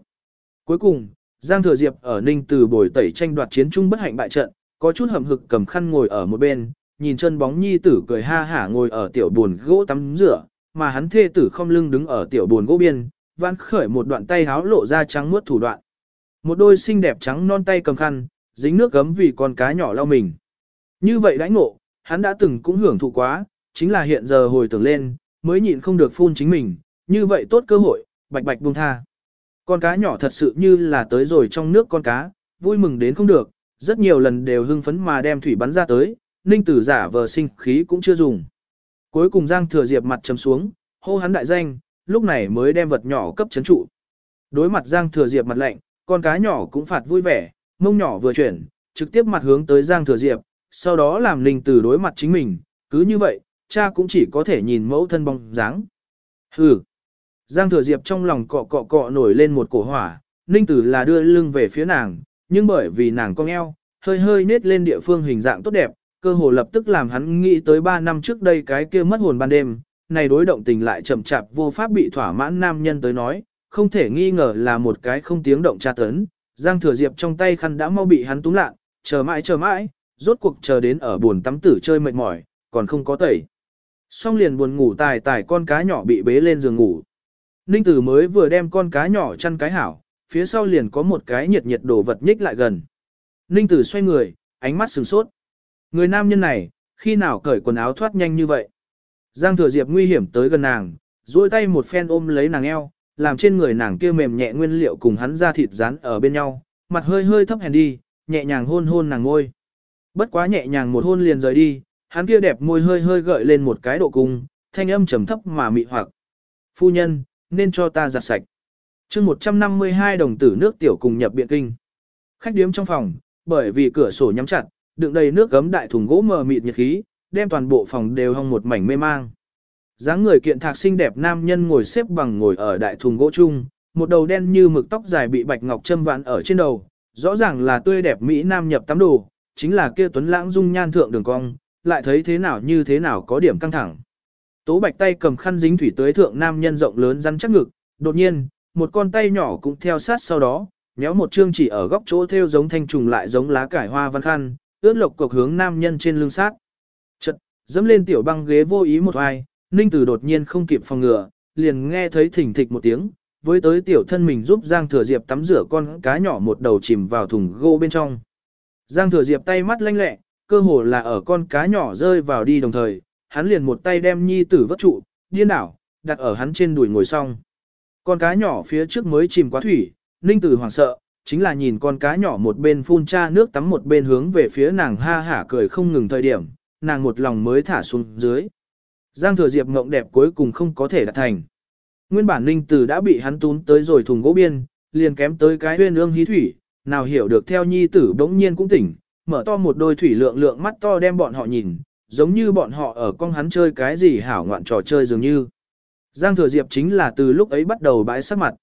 Cuối cùng, Giang Thừa Diệp ở Ninh Từ bồi tẩy tranh đoạt chiến trung bất hạnh bại trận, có chút hậm hực cầm khăn ngồi ở một bên, nhìn chân bóng nhi tử cười ha hả ngồi ở tiểu buồn gỗ tắm rửa, mà hắn thê tử không lưng đứng ở tiểu buồn gỗ biên, vãn khởi một đoạn tay háo lộ ra trắng muốt thủ đoạn. Một đôi xinh đẹp trắng non tay cầm khăn, dính nước gấm vì con cá nhỏ lau mình. Như vậy đãi ngộ, hắn đã từng cũng hưởng thụ quá, chính là hiện giờ hồi tưởng lên, mới nhịn không được phun chính mình, như vậy tốt cơ hội, bạch bạch buông tha. Con cá nhỏ thật sự như là tới rồi trong nước con cá, vui mừng đến không được, rất nhiều lần đều hưng phấn mà đem thủy bắn ra tới, Ninh Tử giả vờ sinh khí cũng chưa dùng. Cuối cùng Giang Thừa Diệp mặt trầm xuống, hô hắn đại danh, lúc này mới đem vật nhỏ cấp chấn trụ. Đối mặt Giang Thừa Diệp mặt lạnh, con cá nhỏ cũng phạt vui vẻ, mông nhỏ vừa chuyển, trực tiếp mặt hướng tới Giang Thừa Diệp, sau đó làm Ninh Tử đối mặt chính mình, cứ như vậy, cha cũng chỉ có thể nhìn mẫu thân bóng dáng. Hừ. Giang Thừa Diệp trong lòng cọ cọ cọ nổi lên một cổ hỏa, Ninh Tử là đưa lưng về phía nàng, nhưng bởi vì nàng cong eo, hơi hơi nết lên địa phương hình dạng tốt đẹp, cơ hồ lập tức làm hắn nghĩ tới 3 năm trước đây cái kia mất hồn ban đêm, này đối động tình lại chậm chạp vô pháp bị thỏa mãn nam nhân tới nói, không thể nghi ngờ là một cái không tiếng động tra tấn. Giang Thừa Diệp trong tay khăn đã mau bị hắn túm lạ, chờ mãi chờ mãi, rốt cuộc chờ đến ở buồn tắm tử chơi mệt mỏi, còn không có tẩy. Xong liền buồn ngủ tài tài con cá nhỏ bị bế lên giường ngủ. Ninh Tử mới vừa đem con cá nhỏ chăn cái hảo, phía sau liền có một cái nhiệt nhiệt đồ vật nhích lại gần. Ninh Tử xoay người, ánh mắt sừng sốt. Người nam nhân này, khi nào cởi quần áo thoát nhanh như vậy? Giang Thừa Diệp nguy hiểm tới gần nàng, duỗi tay một phen ôm lấy nàng eo, làm trên người nàng kia mềm nhẹ nguyên liệu cùng hắn ra thịt rán ở bên nhau, mặt hơi hơi thấp hèn đi, nhẹ nhàng hôn hôn nàng ngôi. Bất quá nhẹ nhàng một hôn liền rời đi, hắn kia đẹp môi hơi hơi gợi lên một cái độ cung, thanh âm trầm thấp mà mị hoặc. Phu nhân, nên cho ta giặt sạch. chương 152 đồng tử nước tiểu cùng nhập biện kinh. Khách điếm trong phòng, bởi vì cửa sổ nhắm chặt, đựng đầy nước gấm đại thùng gỗ mờ mịt nhiệt khí, đem toàn bộ phòng đều hong một mảnh mê mang. dáng người kiện thạc xinh đẹp nam nhân ngồi xếp bằng ngồi ở đại thùng gỗ chung, một đầu đen như mực tóc dài bị bạch ngọc châm vạn ở trên đầu, rõ ràng là tươi đẹp mỹ nam nhập tắm đồ, chính là kia tuấn lãng dung nhan thượng đường cong, lại thấy thế nào như thế nào có điểm căng thẳng. Tố bạch tay cầm khăn dính thủy tới thượng nam nhân rộng lớn rắn chắc ngực, đột nhiên, một con tay nhỏ cũng theo sát sau đó, nhéo một chương chỉ ở góc chỗ theo giống thanh trùng lại giống lá cải hoa văn khăn, ướt lộc cục hướng nam nhân trên lưng sát. Chật, dẫm lên tiểu băng ghế vô ý một ai, ninh tử đột nhiên không kịp phòng ngừa, liền nghe thấy thỉnh thịch một tiếng, với tới tiểu thân mình giúp Giang Thừa Diệp tắm rửa con cá nhỏ một đầu chìm vào thùng gỗ bên trong. Giang Thừa Diệp tay mắt lanh lẹ, cơ hồ là ở con cá nhỏ rơi vào đi đồng thời, hắn liền một tay đem nhi tử vất trụ, điên đảo, đặt ở hắn trên đùi ngồi xong. Con cá nhỏ phía trước mới chìm quá thủy, ninh tử hoảng sợ, chính là nhìn con cá nhỏ một bên phun cha nước tắm một bên hướng về phía nàng ha hả cười không ngừng thời điểm, nàng một lòng mới thả xuống dưới. Giang thừa diệp ngộng đẹp cuối cùng không có thể đạt thành. Nguyên bản ninh tử đã bị hắn tún tới rồi thùng gỗ biên, liền kém tới cái huyên ương hí thủy, nào hiểu được theo nhi tử bỗng nhiên cũng tỉnh, mở to một đôi thủy lượng lượng mắt to đem bọn họ nhìn, giống như bọn họ ở con hắn chơi cái gì hảo ngoạn trò chơi dường như. Giang thừa diệp chính là từ lúc ấy bắt đầu bãi sắc mặt.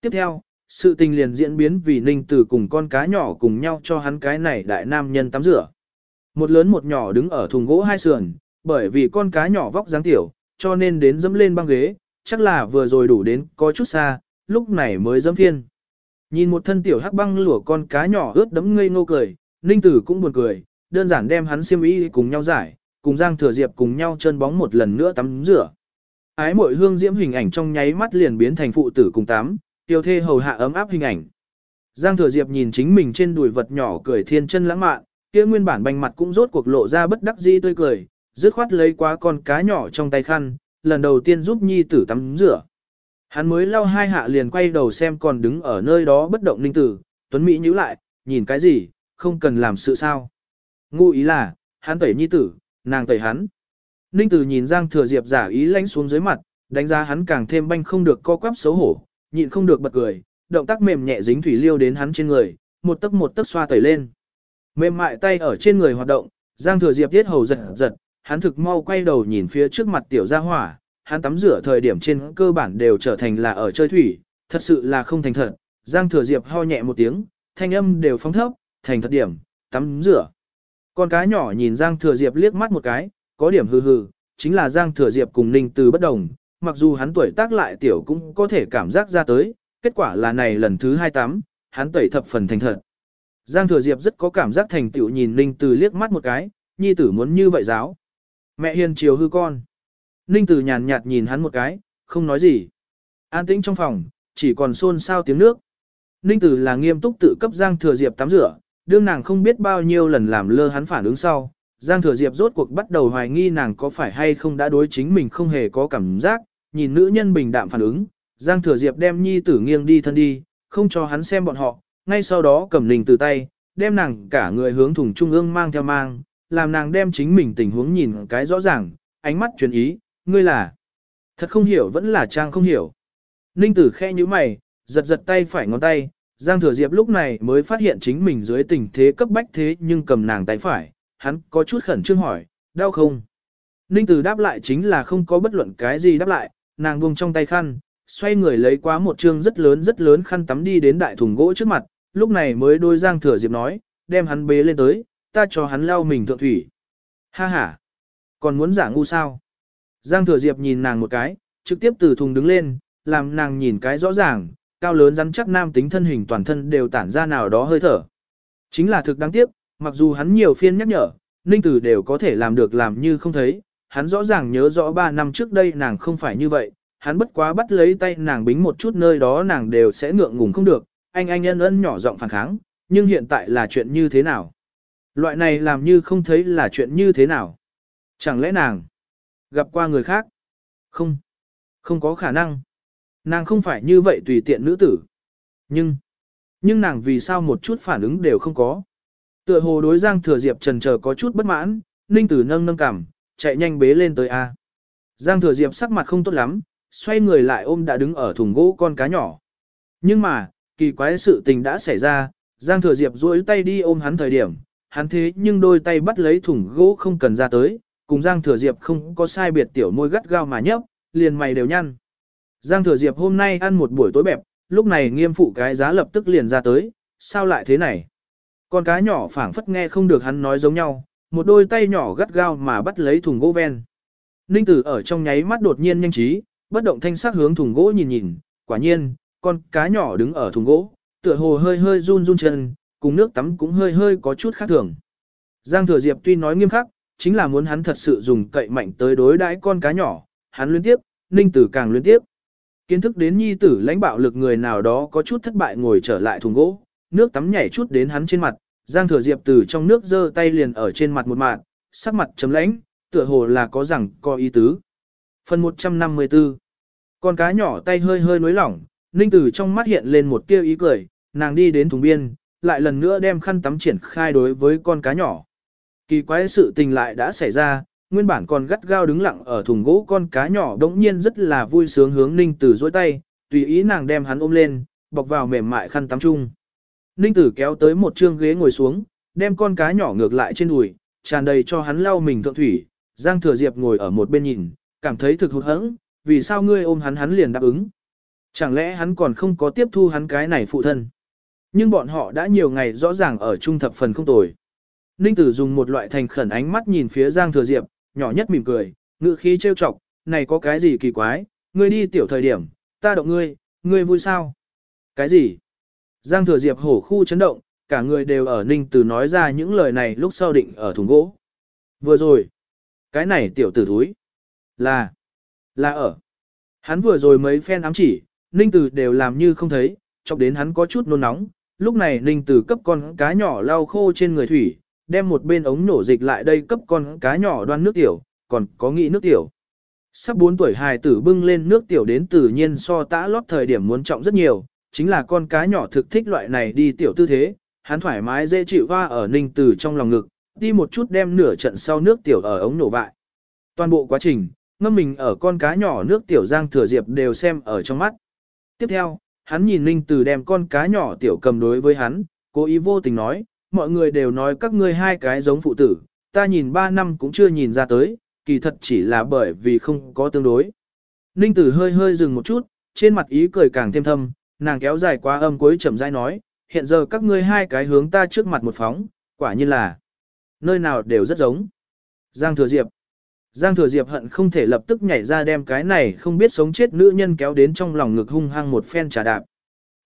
Tiếp theo, sự tình liền diễn biến vì ninh tử cùng con cá nhỏ cùng nhau cho hắn cái này đại nam nhân tắm rửa. Một lớn một nhỏ đứng ở thùng gỗ hai sườn, bởi vì con cá nhỏ vóc dáng tiểu, cho nên đến dẫm lên băng ghế, chắc là vừa rồi đủ đến có chút xa, lúc này mới dẫm phiên. Nhìn một thân tiểu hắc băng lửa con cá nhỏ ướt đấm ngây ngô cười, ninh tử cũng buồn cười, đơn giản đem hắn xiêm y cùng nhau giải, cùng Giang Thừa Diệp cùng nhau chân bóng một lần nữa tắm rửa. Ái muội hương diễm hình ảnh trong nháy mắt liền biến thành phụ tử cùng tắm, tiêu thê hầu hạ ấm áp hình ảnh. Giang Thừa Diệp nhìn chính mình trên đùi vật nhỏ cười thiên chân lãng mạn, kia nguyên bản banh mặt cũng rốt cuộc lộ ra bất đắc dĩ tươi cười, dứt khoát lấy quá con cá nhỏ trong tay khăn, lần đầu tiên giúp nhi tử tắm rửa. Hắn mới lau hai hạ liền quay đầu xem còn đứng ở nơi đó bất động ninh tử, Tuấn Mỹ nhíu lại, nhìn cái gì, không cần làm sự sao. Ngụ ý là, hắn tẩy nhi tử, nàng tẩy hắn. Ninh tử nhìn Giang Thừa Diệp giả ý lánh xuống dưới mặt, đánh giá hắn càng thêm banh không được co quắp xấu hổ, nhịn không được bật cười, động tác mềm nhẹ dính thủy liêu đến hắn trên người, một tấc một tấc xoa tẩy lên. Mềm mại tay ở trên người hoạt động, Giang Thừa Diệp tiết hầu giật giật, hắn thực mau quay đầu nhìn phía trước mặt tiểu gia hỏa, hắn tắm rửa thời điểm trên cơ bản đều trở thành là ở chơi thủy, thật sự là không thành thật. Giang Thừa Diệp ho nhẹ một tiếng, thanh âm đều phóng thấp, thành thật điểm, tắm rửa. Con cá nhỏ nhìn Giang Thừa Diệp liếc mắt một cái, có điểm hừ hừ, chính là Giang Thừa Diệp cùng Ninh Từ bất đồng, mặc dù hắn tuổi tác lại tiểu cũng có thể cảm giác ra tới, kết quả là này lần thứ hai tắm, hắn tẩy thập phần thành thật. Giang Thừa Diệp rất có cảm giác thành tựu nhìn Ninh Từ liếc mắt một cái, nhi tử muốn như vậy giáo. Mẹ hiền chiều hư con. Ninh Tử nhàn nhạt nhìn hắn một cái, không nói gì. An tĩnh trong phòng, chỉ còn xôn xao tiếng nước. Ninh Tử là nghiêm túc tự cấp Giang Thừa Diệp tắm rửa, đương nàng không biết bao nhiêu lần làm lơ hắn phản ứng sau. Giang Thừa Diệp rốt cuộc bắt đầu hoài nghi nàng có phải hay không đã đối chính mình không hề có cảm giác, nhìn nữ nhân bình đạm phản ứng, Giang Thừa Diệp đem nhi tử nghiêng đi thân đi, không cho hắn xem bọn họ, ngay sau đó cầm Ninh Tử tay, đem nàng cả người hướng thùng trung ương mang theo mang, làm nàng đem chính mình tình huống nhìn cái rõ ràng, ánh mắt truyền ý, ngươi là thật không hiểu vẫn là trang không hiểu. Ninh tử khe như mày, giật giật tay phải ngón tay, Giang Thừa Diệp lúc này mới phát hiện chính mình dưới tình thế cấp bách thế nhưng cầm nàng tay phải, hắn có chút khẩn trương hỏi, đau không? Ninh Tử đáp lại chính là không có bất luận cái gì đáp lại, nàng buông trong tay khăn, xoay người lấy quá một chương rất lớn rất lớn khăn tắm đi đến đại thùng gỗ trước mặt, lúc này mới đôi Giang Thừa Diệp nói, đem hắn bế lên tới, ta cho hắn lau mình thượng thủy. Ha ha, còn muốn giả ngu sao? Giang Thừa Diệp nhìn nàng một cái, trực tiếp từ thùng đứng lên, làm nàng nhìn cái rõ ràng, cao lớn rắn chắc nam tính thân hình toàn thân đều tản ra nào đó hơi thở. Chính là thực đáng tiếc, mặc dù hắn nhiều phiên nhắc nhở, Ninh Tử đều có thể làm được làm như không thấy, hắn rõ ràng nhớ rõ 3 năm trước đây nàng không phải như vậy, hắn bất quá bắt lấy tay nàng bính một chút nơi đó nàng đều sẽ ngượng ngùng không được, anh anh ân ân nhỏ giọng phản kháng, nhưng hiện tại là chuyện như thế nào? Loại này làm như không thấy là chuyện như thế nào? Chẳng lẽ nàng gặp qua người khác? Không, không có khả năng. Nàng không phải như vậy tùy tiện nữ tử. Nhưng, nhưng nàng vì sao một chút phản ứng đều không có. Tựa hồ đối Giang Thừa Diệp trần chờ có chút bất mãn, Ninh Tử nâng nâng cảm, chạy nhanh bế lên tới A. Giang Thừa Diệp sắc mặt không tốt lắm, xoay người lại ôm đã đứng ở thùng gỗ con cá nhỏ. Nhưng mà, kỳ quái sự tình đã xảy ra, Giang Thừa Diệp duỗi tay đi ôm hắn thời điểm, hắn thế nhưng đôi tay bắt lấy thùng gỗ không cần ra tới, cùng Giang Thừa Diệp không có sai biệt tiểu môi gắt gao mà nhấp, liền mày đều nhăn. Giang Thừa Diệp hôm nay ăn một buổi tối bẹp, lúc này nghiêm phụ cái giá lập tức liền ra tới, sao lại thế này? Con cá nhỏ phảng phất nghe không được hắn nói giống nhau, một đôi tay nhỏ gắt gao mà bắt lấy thùng gỗ ven. Ninh tử ở trong nháy mắt đột nhiên nhanh trí, bất động thanh sắc hướng thùng gỗ nhìn nhìn, quả nhiên, con cá nhỏ đứng ở thùng gỗ, tựa hồ hơi hơi run run chân, cùng nước tắm cũng hơi hơi có chút khác thường. Giang Thừa Diệp tuy nói nghiêm khắc, chính là muốn hắn thật sự dùng cậy mạnh tới đối đãi con cá nhỏ, hắn liên tiếp, Ninh Tử càng liên tiếp. Kiến thức đến nhi tử lãnh bạo lực người nào đó có chút thất bại ngồi trở lại thùng gỗ, nước tắm nhảy chút đến hắn trên mặt, Giang Thừa Diệp từ trong nước giơ tay liền ở trên mặt một mạng, sắc mặt chấm lãnh, tựa hồ là có rằng có ý tứ. Phần 154 Con cá nhỏ tay hơi hơi nối lỏng, Ninh Tử trong mắt hiện lên một tia ý cười, nàng đi đến thùng biên, lại lần nữa đem khăn tắm triển khai đối với con cá nhỏ. Kỳ quái sự tình lại đã xảy ra, nguyên bản còn gắt gao đứng lặng ở thùng gỗ con cá nhỏ đống nhiên rất là vui sướng hướng Ninh Tử dối tay, tùy ý nàng đem hắn ôm lên, bọc vào mềm mại khăn tắm chung. Ninh Tử kéo tới một trương ghế ngồi xuống, đem con cá nhỏ ngược lại trên đùi, tràn đầy cho hắn lau mình thượng thủy, Giang Thừa Diệp ngồi ở một bên nhìn, cảm thấy thực hụt hẫng, vì sao ngươi ôm hắn hắn liền đáp ứng. Chẳng lẽ hắn còn không có tiếp thu hắn cái này phụ thân. Nhưng bọn họ đã nhiều ngày rõ ràng ở trung thập phần không tồi. Ninh Tử dùng một loại thành khẩn ánh mắt nhìn phía Giang Thừa Diệp, nhỏ nhất mỉm cười, ngữ khí trêu chọc, này có cái gì kỳ quái, ngươi đi tiểu thời điểm, ta động ngươi, ngươi vui sao? Cái gì? Giang thừa diệp hổ khu chấn động, cả người đều ở ninh Tử nói ra những lời này lúc sau định ở thùng gỗ. Vừa rồi, cái này tiểu tử thúi, là, là ở. Hắn vừa rồi mấy phen ám chỉ, ninh Tử đều làm như không thấy, chọc đến hắn có chút nôn nóng. Lúc này ninh Tử cấp con cá nhỏ lau khô trên người thủy, đem một bên ống nổ dịch lại đây cấp con cá nhỏ đoan nước tiểu, còn có nghĩ nước tiểu. Sắp 4 tuổi hài tử bưng lên nước tiểu đến tự nhiên so tã lót thời điểm muốn trọng rất nhiều, chính là con cá nhỏ thực thích loại này đi tiểu tư thế, hắn thoải mái dễ chịu va ở ninh tử trong lòng ngực, đi một chút đem nửa trận sau nước tiểu ở ống nổ vại. Toàn bộ quá trình, ngâm mình ở con cá nhỏ nước tiểu giang thừa diệp đều xem ở trong mắt. Tiếp theo, hắn nhìn ninh tử đem con cá nhỏ tiểu cầm đối với hắn, cố ý vô tình nói, mọi người đều nói các ngươi hai cái giống phụ tử, ta nhìn ba năm cũng chưa nhìn ra tới, kỳ thật chỉ là bởi vì không có tương đối. Ninh tử hơi hơi dừng một chút, trên mặt ý cười càng thêm thâm, nàng kéo dài qua âm cuối chậm rãi nói, hiện giờ các ngươi hai cái hướng ta trước mặt một phóng, quả nhiên là nơi nào đều rất giống. Giang Thừa Diệp Giang Thừa Diệp hận không thể lập tức nhảy ra đem cái này không biết sống chết nữ nhân kéo đến trong lòng ngực hung hăng một phen trà đạp.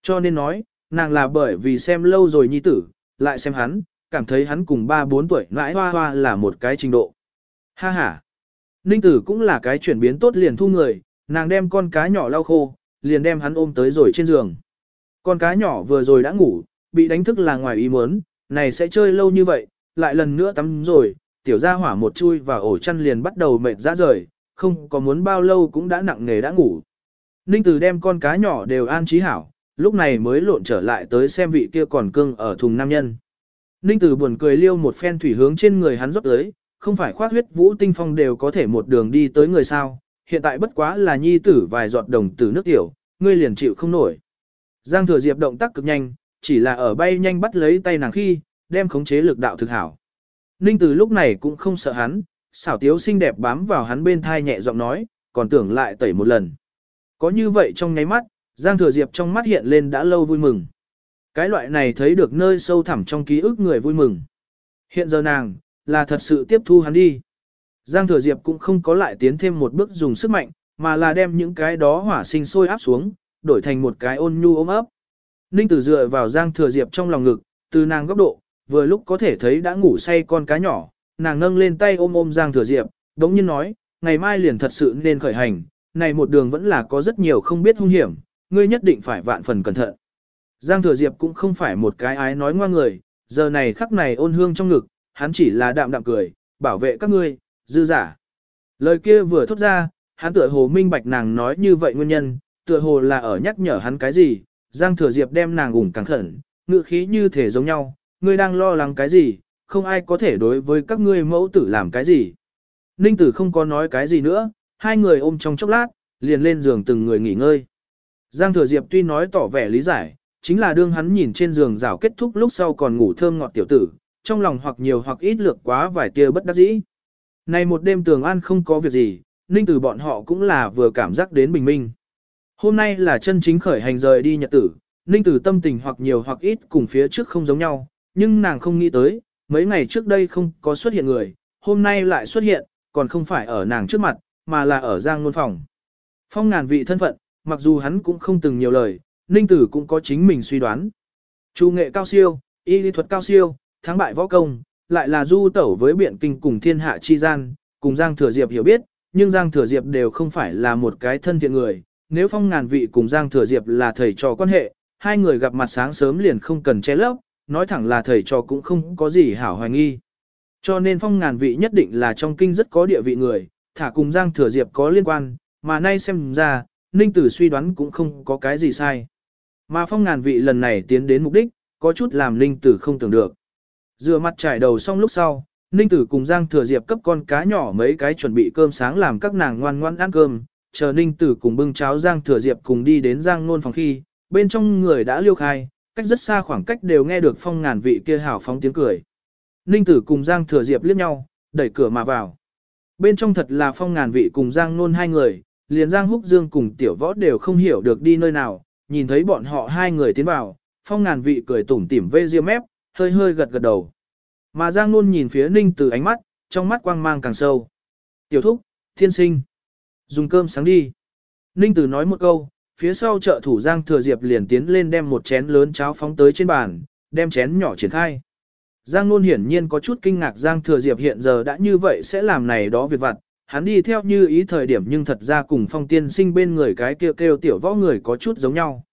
Cho nên nói, nàng là bởi vì xem lâu rồi nhi tử, lại xem hắn, cảm thấy hắn cùng 3-4 tuổi nãi hoa hoa là một cái trình độ. Ha ha! Ninh tử cũng là cái chuyển biến tốt liền thu người, nàng đem con cá nhỏ lau khô, liền đem hắn ôm tới rồi trên giường. Con cá nhỏ vừa rồi đã ngủ, bị đánh thức là ngoài ý muốn, này sẽ chơi lâu như vậy, lại lần nữa tắm rồi, tiểu gia hỏa một chui và ổ chăn liền bắt đầu mệt ra rời, không có muốn bao lâu cũng đã nặng nề đã ngủ. Ninh Tử đem con cá nhỏ đều an trí hảo, lúc này mới lộn trở lại tới xem vị kia còn cưng ở thùng nam nhân. Ninh Tử buồn cười liêu một phen thủy hướng trên người hắn rót tới, không phải khoát huyết vũ tinh phong đều có thể một đường đi tới người sao, hiện tại bất quá là nhi tử vài giọt đồng tử nước tiểu, ngươi liền chịu không nổi. Giang thừa diệp động tác cực nhanh, chỉ là ở bay nhanh bắt lấy tay nàng khi, đem khống chế lực đạo thực hảo. Ninh Tử lúc này cũng không sợ hắn, xảo tiếu xinh đẹp bám vào hắn bên thai nhẹ giọng nói, còn tưởng lại tẩy một lần. Có như vậy trong nháy mắt, Giang thừa diệp trong mắt hiện lên đã lâu vui mừng. Cái loại này thấy được nơi sâu thẳm trong ký ức người vui mừng. Hiện giờ nàng, là thật sự tiếp thu hắn đi. Giang Thừa Diệp cũng không có lại tiến thêm một bước dùng sức mạnh, mà là đem những cái đó hỏa sinh sôi áp xuống, đổi thành một cái ôn nhu ôm ấp. Ninh Tử dựa vào Giang Thừa Diệp trong lòng ngực, từ nàng góc độ, vừa lúc có thể thấy đã ngủ say con cá nhỏ, nàng nâng lên tay ôm ôm Giang Thừa Diệp, đống nhiên nói, ngày mai liền thật sự nên khởi hành, này một đường vẫn là có rất nhiều không biết hung hiểm, ngươi nhất định phải vạn phần cẩn thận. Giang Thừa Diệp cũng không phải một cái ái nói ngoan người, giờ này khắc này ôn hương trong ngực, hắn chỉ là đạm đạm cười, bảo vệ các ngươi, dư giả. Lời kia vừa thốt ra, hắn tựa hồ minh bạch nàng nói như vậy nguyên nhân, tựa hồ là ở nhắc nhở hắn cái gì, Giang Thừa Diệp đem nàng ủng càng khẩn, ngự khí như thể giống nhau, ngươi đang lo lắng cái gì, không ai có thể đối với các ngươi mẫu tử làm cái gì. Ninh tử không có nói cái gì nữa, hai người ôm trong chốc lát, liền lên giường từng người nghỉ ngơi. Giang Thừa Diệp tuy nói tỏ vẻ lý giải, chính là đương hắn nhìn trên giường rào kết thúc lúc sau còn ngủ thơm ngọt tiểu tử, trong lòng hoặc nhiều hoặc ít lược quá vài tia bất đắc dĩ. Này một đêm tường an không có việc gì, ninh từ bọn họ cũng là vừa cảm giác đến bình minh. Hôm nay là chân chính khởi hành rời đi nhật tử, ninh tử tâm tình hoặc nhiều hoặc ít cùng phía trước không giống nhau, nhưng nàng không nghĩ tới, mấy ngày trước đây không có xuất hiện người, hôm nay lại xuất hiện, còn không phải ở nàng trước mặt, mà là ở giang ngôn phòng. Phong ngàn vị thân phận, mặc dù hắn cũng không từng nhiều lời, ninh tử cũng có chính mình suy đoán. Chu nghệ cao siêu, y lý thuật cao siêu, thắng bại võ công, lại là du tẩu với biện kinh cùng thiên hạ chi gian, cùng Giang Thừa Diệp hiểu biết, nhưng Giang Thừa Diệp đều không phải là một cái thân thiện người. Nếu phong ngàn vị cùng Giang Thừa Diệp là thầy trò quan hệ, hai người gặp mặt sáng sớm liền không cần che lấp, nói thẳng là thầy trò cũng không có gì hảo hoài nghi. Cho nên phong ngàn vị nhất định là trong kinh rất có địa vị người, thả cùng Giang Thừa Diệp có liên quan, mà nay xem ra, Ninh Tử suy đoán cũng không có cái gì sai. Mà phong ngàn vị lần này tiến đến mục đích, có chút làm Ninh Tử không tưởng được. Dựa mặt trải đầu xong lúc sau, Ninh Tử cùng Giang Thừa Diệp cấp con cá nhỏ mấy cái chuẩn bị cơm sáng làm các nàng ngoan ngoan ăn cơm, chờ Ninh Tử cùng bưng cháo Giang Thừa Diệp cùng đi đến Giang Nôn phòng khi, bên trong người đã liêu khai, cách rất xa khoảng cách đều nghe được phong ngàn vị kia hào phóng tiếng cười. Ninh Tử cùng Giang Thừa Diệp liếc nhau, đẩy cửa mà vào. Bên trong thật là phong ngàn vị cùng Giang Nôn hai người, liền Giang Húc Dương cùng Tiểu Võ đều không hiểu được đi nơi nào, nhìn thấy bọn họ hai người tiến vào, phong ngàn vị cười tủm tỉm vê riêng mép, hơi hơi gật gật đầu. Mà Giang Nôn nhìn phía Ninh từ ánh mắt, trong mắt quang mang càng sâu. Tiểu thúc, thiên sinh. Dùng cơm sáng đi. Ninh Từ nói một câu, phía sau trợ thủ Giang Thừa Diệp liền tiến lên đem một chén lớn cháo phóng tới trên bàn, đem chén nhỏ triển khai. Giang Nôn hiển nhiên có chút kinh ngạc Giang Thừa Diệp hiện giờ đã như vậy sẽ làm này đó việc vặt, hắn đi theo như ý thời điểm nhưng thật ra cùng phong tiên sinh bên người cái kêu kêu tiểu võ người có chút giống nhau.